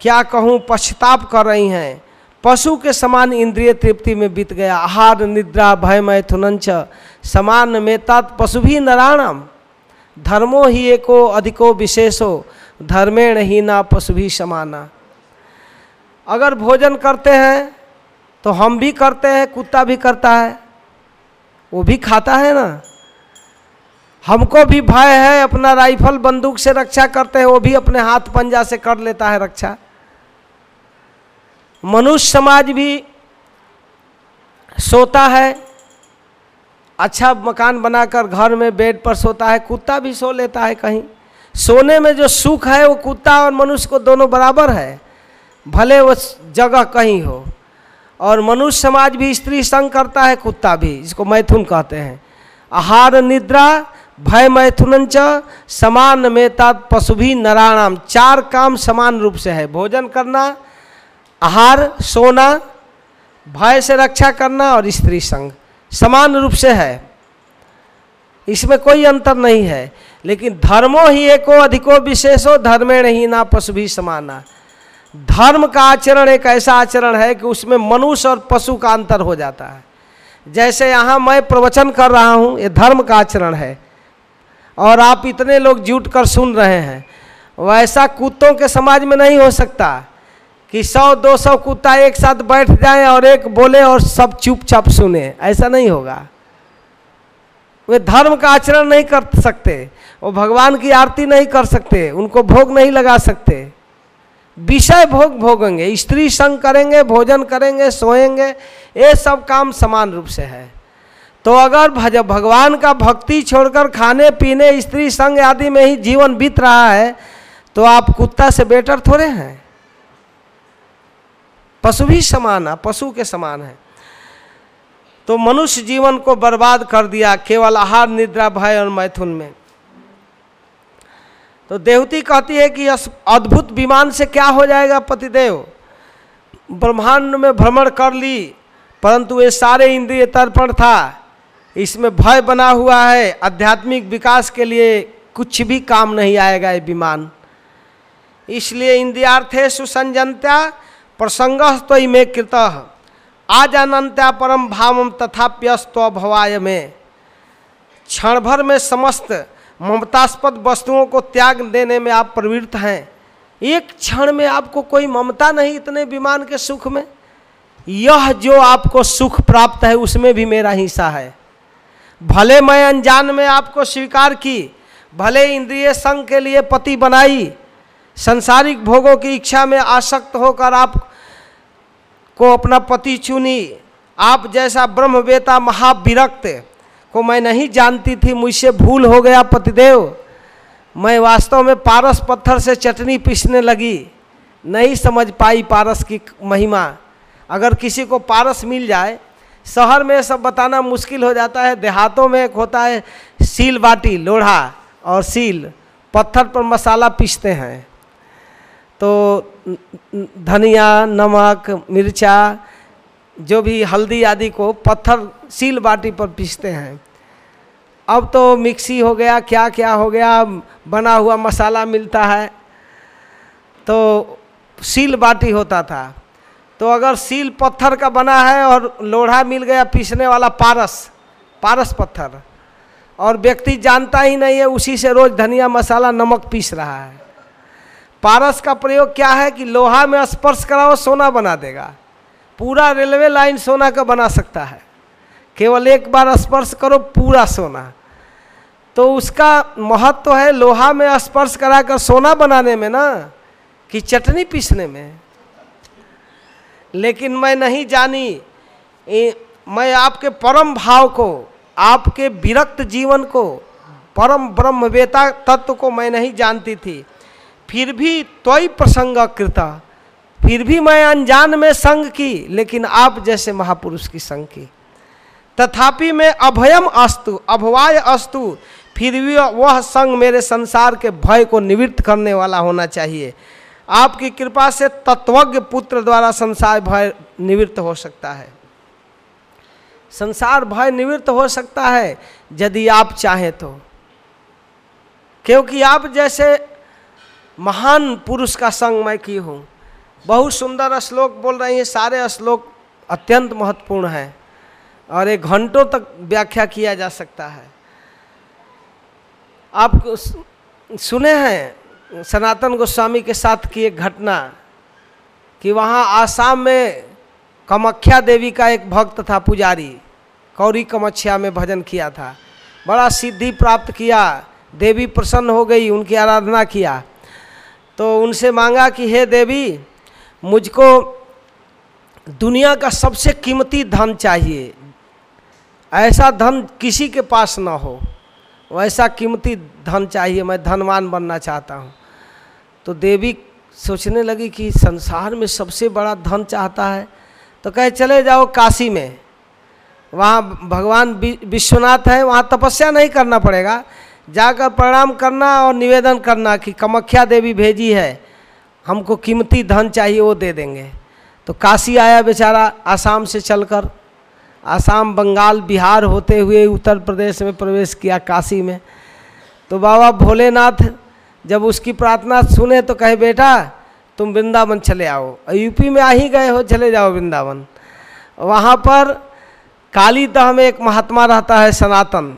क्या कहूँ, पश्चाताप कर रही हैं। पशु के समान इंद्रिय तृप्ति में बीत गया, आहार, निद्रा, भय मैथुनंच समान में तत् पशु भी नारायणम धर्मो ही एको अधिको विशेषो, धर्मेण ही ना पशु भी समाना। अगर भोजन करते हैं तो हम भी करते हैं, कुत्ता भी करता है, वो भी खाता है ना? हमको भी भय है, अपना राइफल बंदूक से रक्षा करते हैं, वो भी अपने हाथ पंजा से कर लेता है रक्षा। मनुष्य समाज भी सोता है अच्छा मकान बनाकर घर में बेड पर सोता है, कुत्ता भी सो लेता है कहीं। सोने में जो सुख है, वो कुत्ता और मनुष्य को दोनों बराबर है, भले वो जगह कहीं हो। और मनुष्य समाज भी स्त्री संग करता है, कुत्ता भी, जिसको मैथुन कहते हैं। आहार निद्रा, भय मैथुनंच, समान में तात पशु भी नारायणाम चार काम समान रूप से है। भोजन करना आहार, सोना भय से रक्षा करना और स्त्री संग समान रूप से है। इसमें कोई अंतर नहीं है, लेकिन धर्मो ही एको अधिको विशेषो, धर्मे नहीं ना पशु भी समाना। धर्म का आचरण एक ऐसा आचरण है कि उसमें मनुष्य और पशु का अंतर हो जाता है। जैसे यहाँ मैं प्रवचन कर रहा हूँ, ये धर्म का आचरण है। और आप इतने लोग जुट कर सुन रहे हैं, वैसा कुत्तों के समाज में नहीं हो सकता। कि सौ, दो सौ कुत्ता एक साथ बैठ जाए और एक बोले और सब चुपचाप सुने। ऐसा नहीं होगा। वे धर्म का आचरण नहीं कर सकते। वो भगवान की आरती नहीं कर सकते। उनको भोग नहीं लगा सकते। विषय भोग भोगेंगे। स्त्री संग करेंगे, भोजन करेंगे, सोएँगे। ये सब काम समान रूप से है। तो अगर भज, भगवान का भक्ति छोड़कर खाने, पीने, स्त्री संग आदि में ही जीवन बीत रहा है तो आप कुत्ता से बेटर थोड़े हैं। पशु भी समान है, पशु के समान है। तो मनुष्य जीवन को बर्बाद कर दिया, केवल आहार, निद्रा, भय और मैथुन में। तो देवती कहती है कि अद्भुत विमान से क्या हो जाएगा, पतिदेव? ब्रह्मांड में भ्रमण कर ली, परंतु ये सारे इंद्रिय तर्पण था। इसमें भय बना हुआ है, आध्यात्मिक विकास के लिए कुछ भी काम नहीं आएगा ये विमान। इसलिए इंद्रियार्थे सुसंजनता प्रसंग तो में कृत। आज अनंत्या परम भावम तथाप्यस्तो भवाय में। क्षण भर में समस्त ममतास्पद वस्तुओं को त्याग देने में आप प्रवृत्त हैं। एक क्षण में आपको कोई ममता नहीं इतने विमान के सुख में। यह जो आपको सुख प्राप्त है, उसमें भी मेरा हिस्सा है। भले मैं अनजान में आपको स्वीकार की, भले इंद्रिय संघ के लिए पति बनाई संसारिक भोगों की इच्छा में आसक्त होकर आप को अपना पति चुनी। आप जैसा ब्रह्मवेता महाविरक्त को मैं नहीं जानती थी, मुझसे भूल हो गया पतिदेव। मैं वास्तव में पारस पत्थर से चटनी पीसने लगी। नहीं समझ पाई पारस की महिमा। अगर किसी को पारस मिल जाए, शहर में सब बताना मुश्किल हो जाता है, देहातों में एक होता है सील बाटी, लोढ़ा और सील। पत्थर पर मसाला पीसते हैं। तो धनिया, नमक, मिर्चा, जो भी हल्दी आदि को पत्थर सील बाटी पर पीसते हैं। अब तो मिक्सी हो गया क्या क्या हो गया, बना हुआ मसाला मिलता है। तो सील बाटी होता था। तो अगर सील पत्थर का बना है और लोढ़ा मिल गया पीसने वाला पारस पारस पत्थर, और व्यक्ति जानता ही नहीं है, उसी से रोज धनिया, मसाला, नमक पीस रहा है। पारस का प्रयोग क्या है कि लोहा में स्पर्श कराओ सोना बना देगा। पूरा रेलवे लाइन सोना का बना सकता है। केवल एक बार स्पर्श करो पूरा सोना। तो उसका महत्व तो है लोहा में स्पर्श कराकर सोना बनाने में ना कि चटनी पीसने में। लेकिन मैं नहीं जानी ए, मैं आपके परम भाव को आपके विरक्त जीवन को परम ब्रह्मवेता तत्व को मैं नहीं जानती थी। फिर भी त्वय प्रसंग कृता फिर भी मैं अनजान में संग की, लेकिन आप जैसे महापुरुष की संग की। तथापि मैं अभयम अस्तु, अभवाय अस्तु। फिर भी वह संग मेरे संसार के भय को निवृत्त करने वाला होना चाहिए। आपकी कृपा से तत्वज्ञ पुत्र द्वारा संसार भय निवृत्त हो सकता है। संसार भय निवृत्त हो सकता है, यदि आप चाहें तो। क्योंकि आप जैसे महान पुरुष का संग मैं की हूँ। बहुत सुंदर श्लोक बोल रही हैं, सारे श्लोक अत्यंत महत्वपूर्ण हैं और एक घंटों तक व्याख्या किया जा सकता है। आप सुने हैं सनातन गोस्वामी के साथ की एक घटना कि वहाँ आसाम में कमख्या देवी का एक भक्त था पुजारी, कौरी कमच्छिया में भजन किया था। बड़ा सिद्धि प्राप्त किया, देवी प्रसन्न हो गई, उनकी आराधना किया। तो उनसे मांगा कि, हे देवी, मुझको दुनिया का सबसे कीमती धन चाहिए। ऐसा धन किसी के पास ना हो। वैसा कीमती धन चाहिए, मैं धनवान बनना चाहता हूँ। तो देवी सोचने लगी कि संसार में सबसे बड़ा धन चाहता है। तो कहे, चले जाओ काशी में। वहाँ भगवान विश्वनाथ है, वहाँ तपस्या नहीं करना पड़ेगा। जाकर प्रणाम करना और निवेदन करना कि कमख्या देवी भेजी है, हमको कीमती धन चाहिए वो दे देंगे। तो काशी आया बेचारा आसाम से चलकर, आसाम, बंगाल, बिहार होते हुए उत्तर प्रदेश में प्रवेश किया काशी में। तो बाबा भोलेनाथ जब उसकी प्रार्थना सुने तो कहे, बेटा, तुम वृंदावन चले आओ। यूपी में आ ही गए हो, चले जाओ वृंदावन। वहाँ पर काली दह में एक महात्मा रहता है सनातन।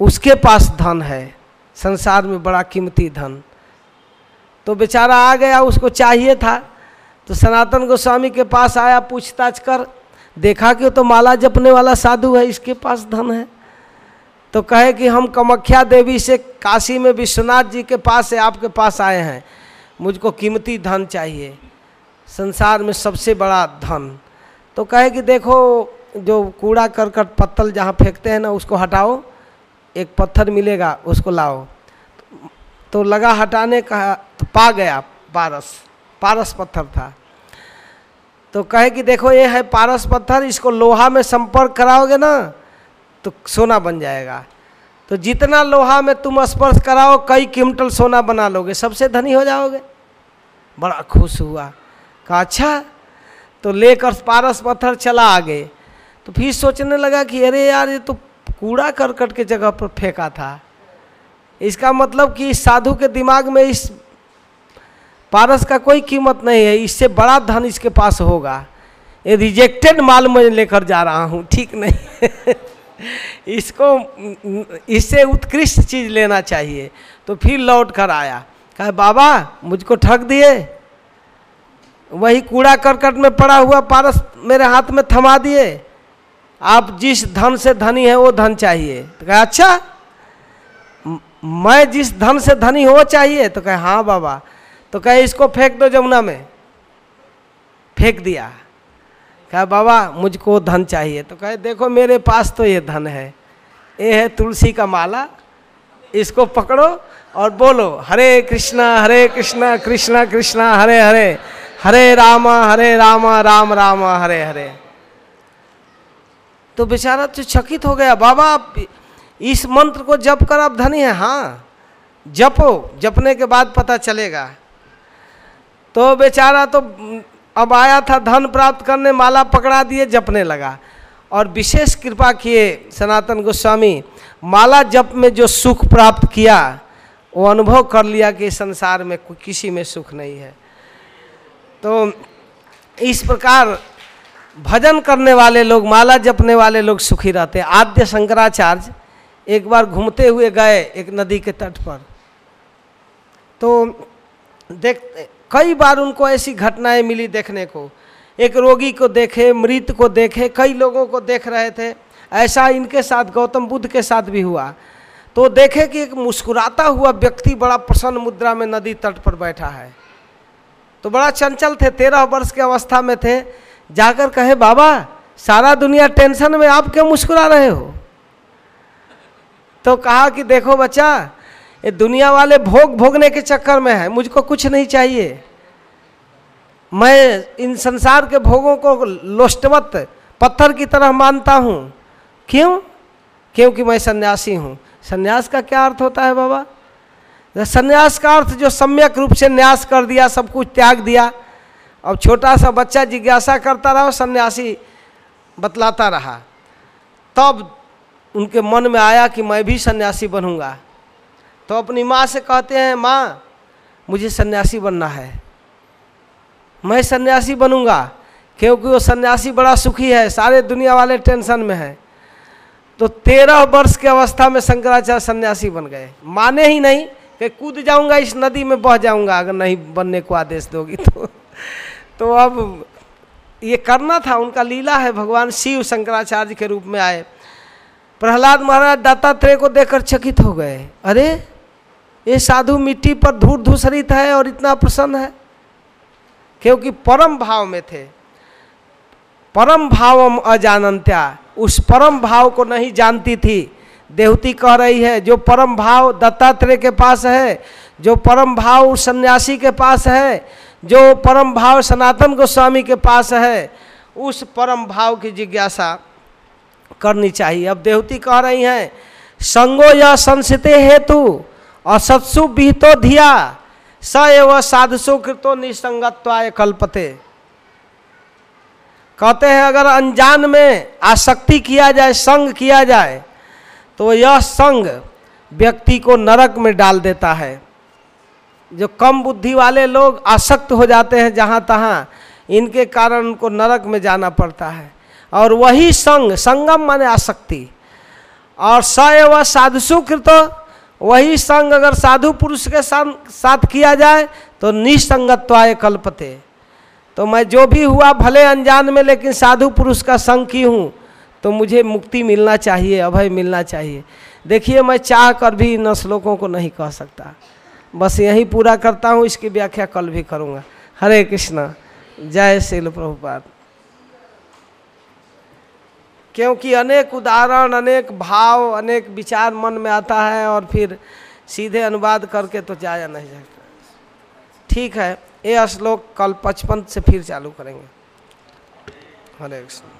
उसके पास धन है, संसार में बड़ा कीमती धन। तो बेचारा आ गया, उसको चाहिए था। तो सनातन गोस्वामी के पास आया, पूछताछ कर, देखा कि तो माला जपने वाला साधु है, इसके पास धन है। तो कहे कि हम कमख्या देवी से काशी में विश्वनाथ जी के पास से आपके पास आए हैं, मुझको कीमती धन चाहिए, संसार में सबसे बड़ा धन। तो कहे कि देखो, जो कूड़ा करकट पत्तल जहाँ फेंकते हैं ना, उसको हटाओ। एक पत्थर मिलेगा, उसको लाओ। तो लगा हटाने का तो पा गया पारस पारस पत्थर था। तो कहे कि देखो, ये है पारस पत्थर, इसको लोहा में संपर्क कराओगे ना तो सोना बन जाएगा। तो जितना लोहा में तुम स्पर्श कराओ, कई क्विंटल सोना बना लोगे, सबसे धनी हो जाओगे। बड़ा खुश हुआ। कहा अच्छा। तो लेकर पारस पत्थर चला आगे। तो फिर सोचने लगा कि अरे यार, ये तो कूड़ा करकट के जगह पर फेंका था। इसका मतलब कि इस साधु के दिमाग में इस पारस का कोई कीमत नहीं है, इससे बड़ा धन इसके पास होगा। ये रिजेक्टेड माल मैं लेकर जा रहा हूँ, ठीक नहीं इसको, इससे उत्कृष्ट चीज़ लेना चाहिए। तो फिर लौट कर आया। कहा, बाबा, मुझको ठग दिए। वही कूड़ा करकट में पड़ा हुआ पारस मेरे हाथ में थमा दिए। आप जिस धन से धनी है, वो धन चाहिए। तो कहे अच्छा मैं जिस धन से धनी हो चाहिए? तो कहे हाँ बाबा। तो कहे, इसको फेंक दो जमुना में। फेंक दिया। कहा, बाबा, मुझको धन चाहिए। तो कहे, देखो, मेरे पास तो ये धन है। ये है तुलसी का माला। इसको पकड़ो और बोलो, हरे कृष्णा हरे कृष्णा कृष्णा कृष्णा, हरे हरे। हरे रामा हरे रामा, राम राम, हरे हरे। तो बेचारा तो चकित हो गया, बाबा, आप इस मंत्र को जप कर आप धनी है। हाँ जपो, जपने के बाद पता चलेगा। तो बेचारा तो अब आया था धन प्राप्त करने, माला पकड़ा दिए, जपने लगा। और विशेष कृपा किए सनातन गोस्वामी, माला जप में जो सुख प्राप्त किया, वो अनुभव कर लिया कि संसार में किसी में सुख नहीं है। तो इस प्रकार भजन करने वाले लोग, माला जपने वाले लोग सुखी रहते हैं। आद्य शंकराचार्य एक बार घूमते हुए गए एक नदी के तट पर। तो देख, कई बार उनको ऐसी घटनाएँ मिली देखने को। एक रोगी को देखे, मृत को देखे, कई लोगों को देख रहे थे। ऐसा इनके साथ, गौतम बुद्ध के साथ भी हुआ। तो देखे कि एक मुस्कुराता हुआ व्यक्ति बड़ा प्रसन्न मुद्रा में नदी तट पर बैठा है। तो बड़ा चंचल थे, तेरह वर्ष के अवस्था में थे। जाकर कहे, बाबा, सारा दुनिया टेंशन में आप क्यों मुस्कुरा रहे हो? तो कहा कि, देखो बच्चा, ये दुनिया वाले भोग भोगने के चक्कर में है, मुझको कुछ नहीं चाहिए। मैं इन संसार के भोगों को लोष्टवत, पत्थर की तरह मानता हूँ। क्यों? क्योंकि मैं सन्यासी हूँ। सन्यास का क्या अर्थ होता है, बाबा? संन्यास का अर्थ जो सम्यक रूप से न्यास कर दिया, सब कुछ त्याग दिया अब छोटा सा बच्चा जिज्ञासा करता रहा, सन्यासी बतलाता रहा। तब उनके मन में आया कि मैं भी सन्यासी बनूँगा। तो अपनी माँ से कहते हैं, माँ, मुझे सन्यासी बनना है। मैं सन्यासी बनूँगा, क्योंकि वो सन्यासी बड़ा सुखी है, सारे दुनिया वाले टेंशन में है। तो तेरह वर्ष की अवस्था में शंकराचार्य सन्यासी बन गए। माने ही नहीं कि कूद जाऊँगा, इस नदी में बह जाऊँगा, अगर नहीं बनने को आदेश दोगी तो। तो अब ये करना था, उनका लीला है, भगवान शिव शंकराचार्य के रूप में आए। प्रहलाद महाराज दत्तात्रेय को देखकर चकित हो गए। अरे, ये साधु मिट्टी पर धूर धूसरित है और इतना प्रसन्न है। क्योंकि परम भाव में थे। परम भावम अजानंत्या उस परम भाव को नहीं जानती थी। देवती कह रही है, जो परम भाव दत्तात्रेय के पास है, जो परम भाव उस सन्यासी के पास है जो परम भाव सनातन गोस्वामी के पास है, उस परम भाव की जिज्ञासा करनी चाहिए। अब देवती कह रही हैं, संगो या संसिते हेतु, असत्सु विहितो धिया, स एव साधुसु कृतो निसंगत्वाय कल्पते। कहते हैं, अगर अनजान में आसक्ति किया जाए, संग किया जाए तो यह संग व्यक्ति को नरक में डाल देता है। जो कम बुद्धि वाले लोग आसक्त हो जाते हैं जहाँ तहाँ, इनके कारण उनको नरक में जाना पड़ता है। और वही संग, संगम माने आसक्ति। और स एवं कृत वही संग अगर साधु पुरुष के साथ किया जाए तो निसंगत्वाय कल्पते। तो मैं जो भी हुआ भले अनजान में, लेकिन साधु पुरुष का संग की हूँ तो मुझे मुक्ति मिलना चाहिए, अभय मिलना चाहिए। देखिए, मैं चाह कर भी इन श्लोकों को नहीं कह सकता। बस यही पूरा करता हूँ, इसकी व्याख्या कल भी करूँगा। हरे कृष्णा, जय शिल प्रभुपाद। क्योंकि अनेक उदाहरण, अनेक भाव, अनेक विचार मन में आता है और फिर सीधे अनुवाद करके तो जाया नहीं जाता। ठीक है, ये श्लोक कल पचपन से फिर चालू करेंगे। हरे कृष्ण।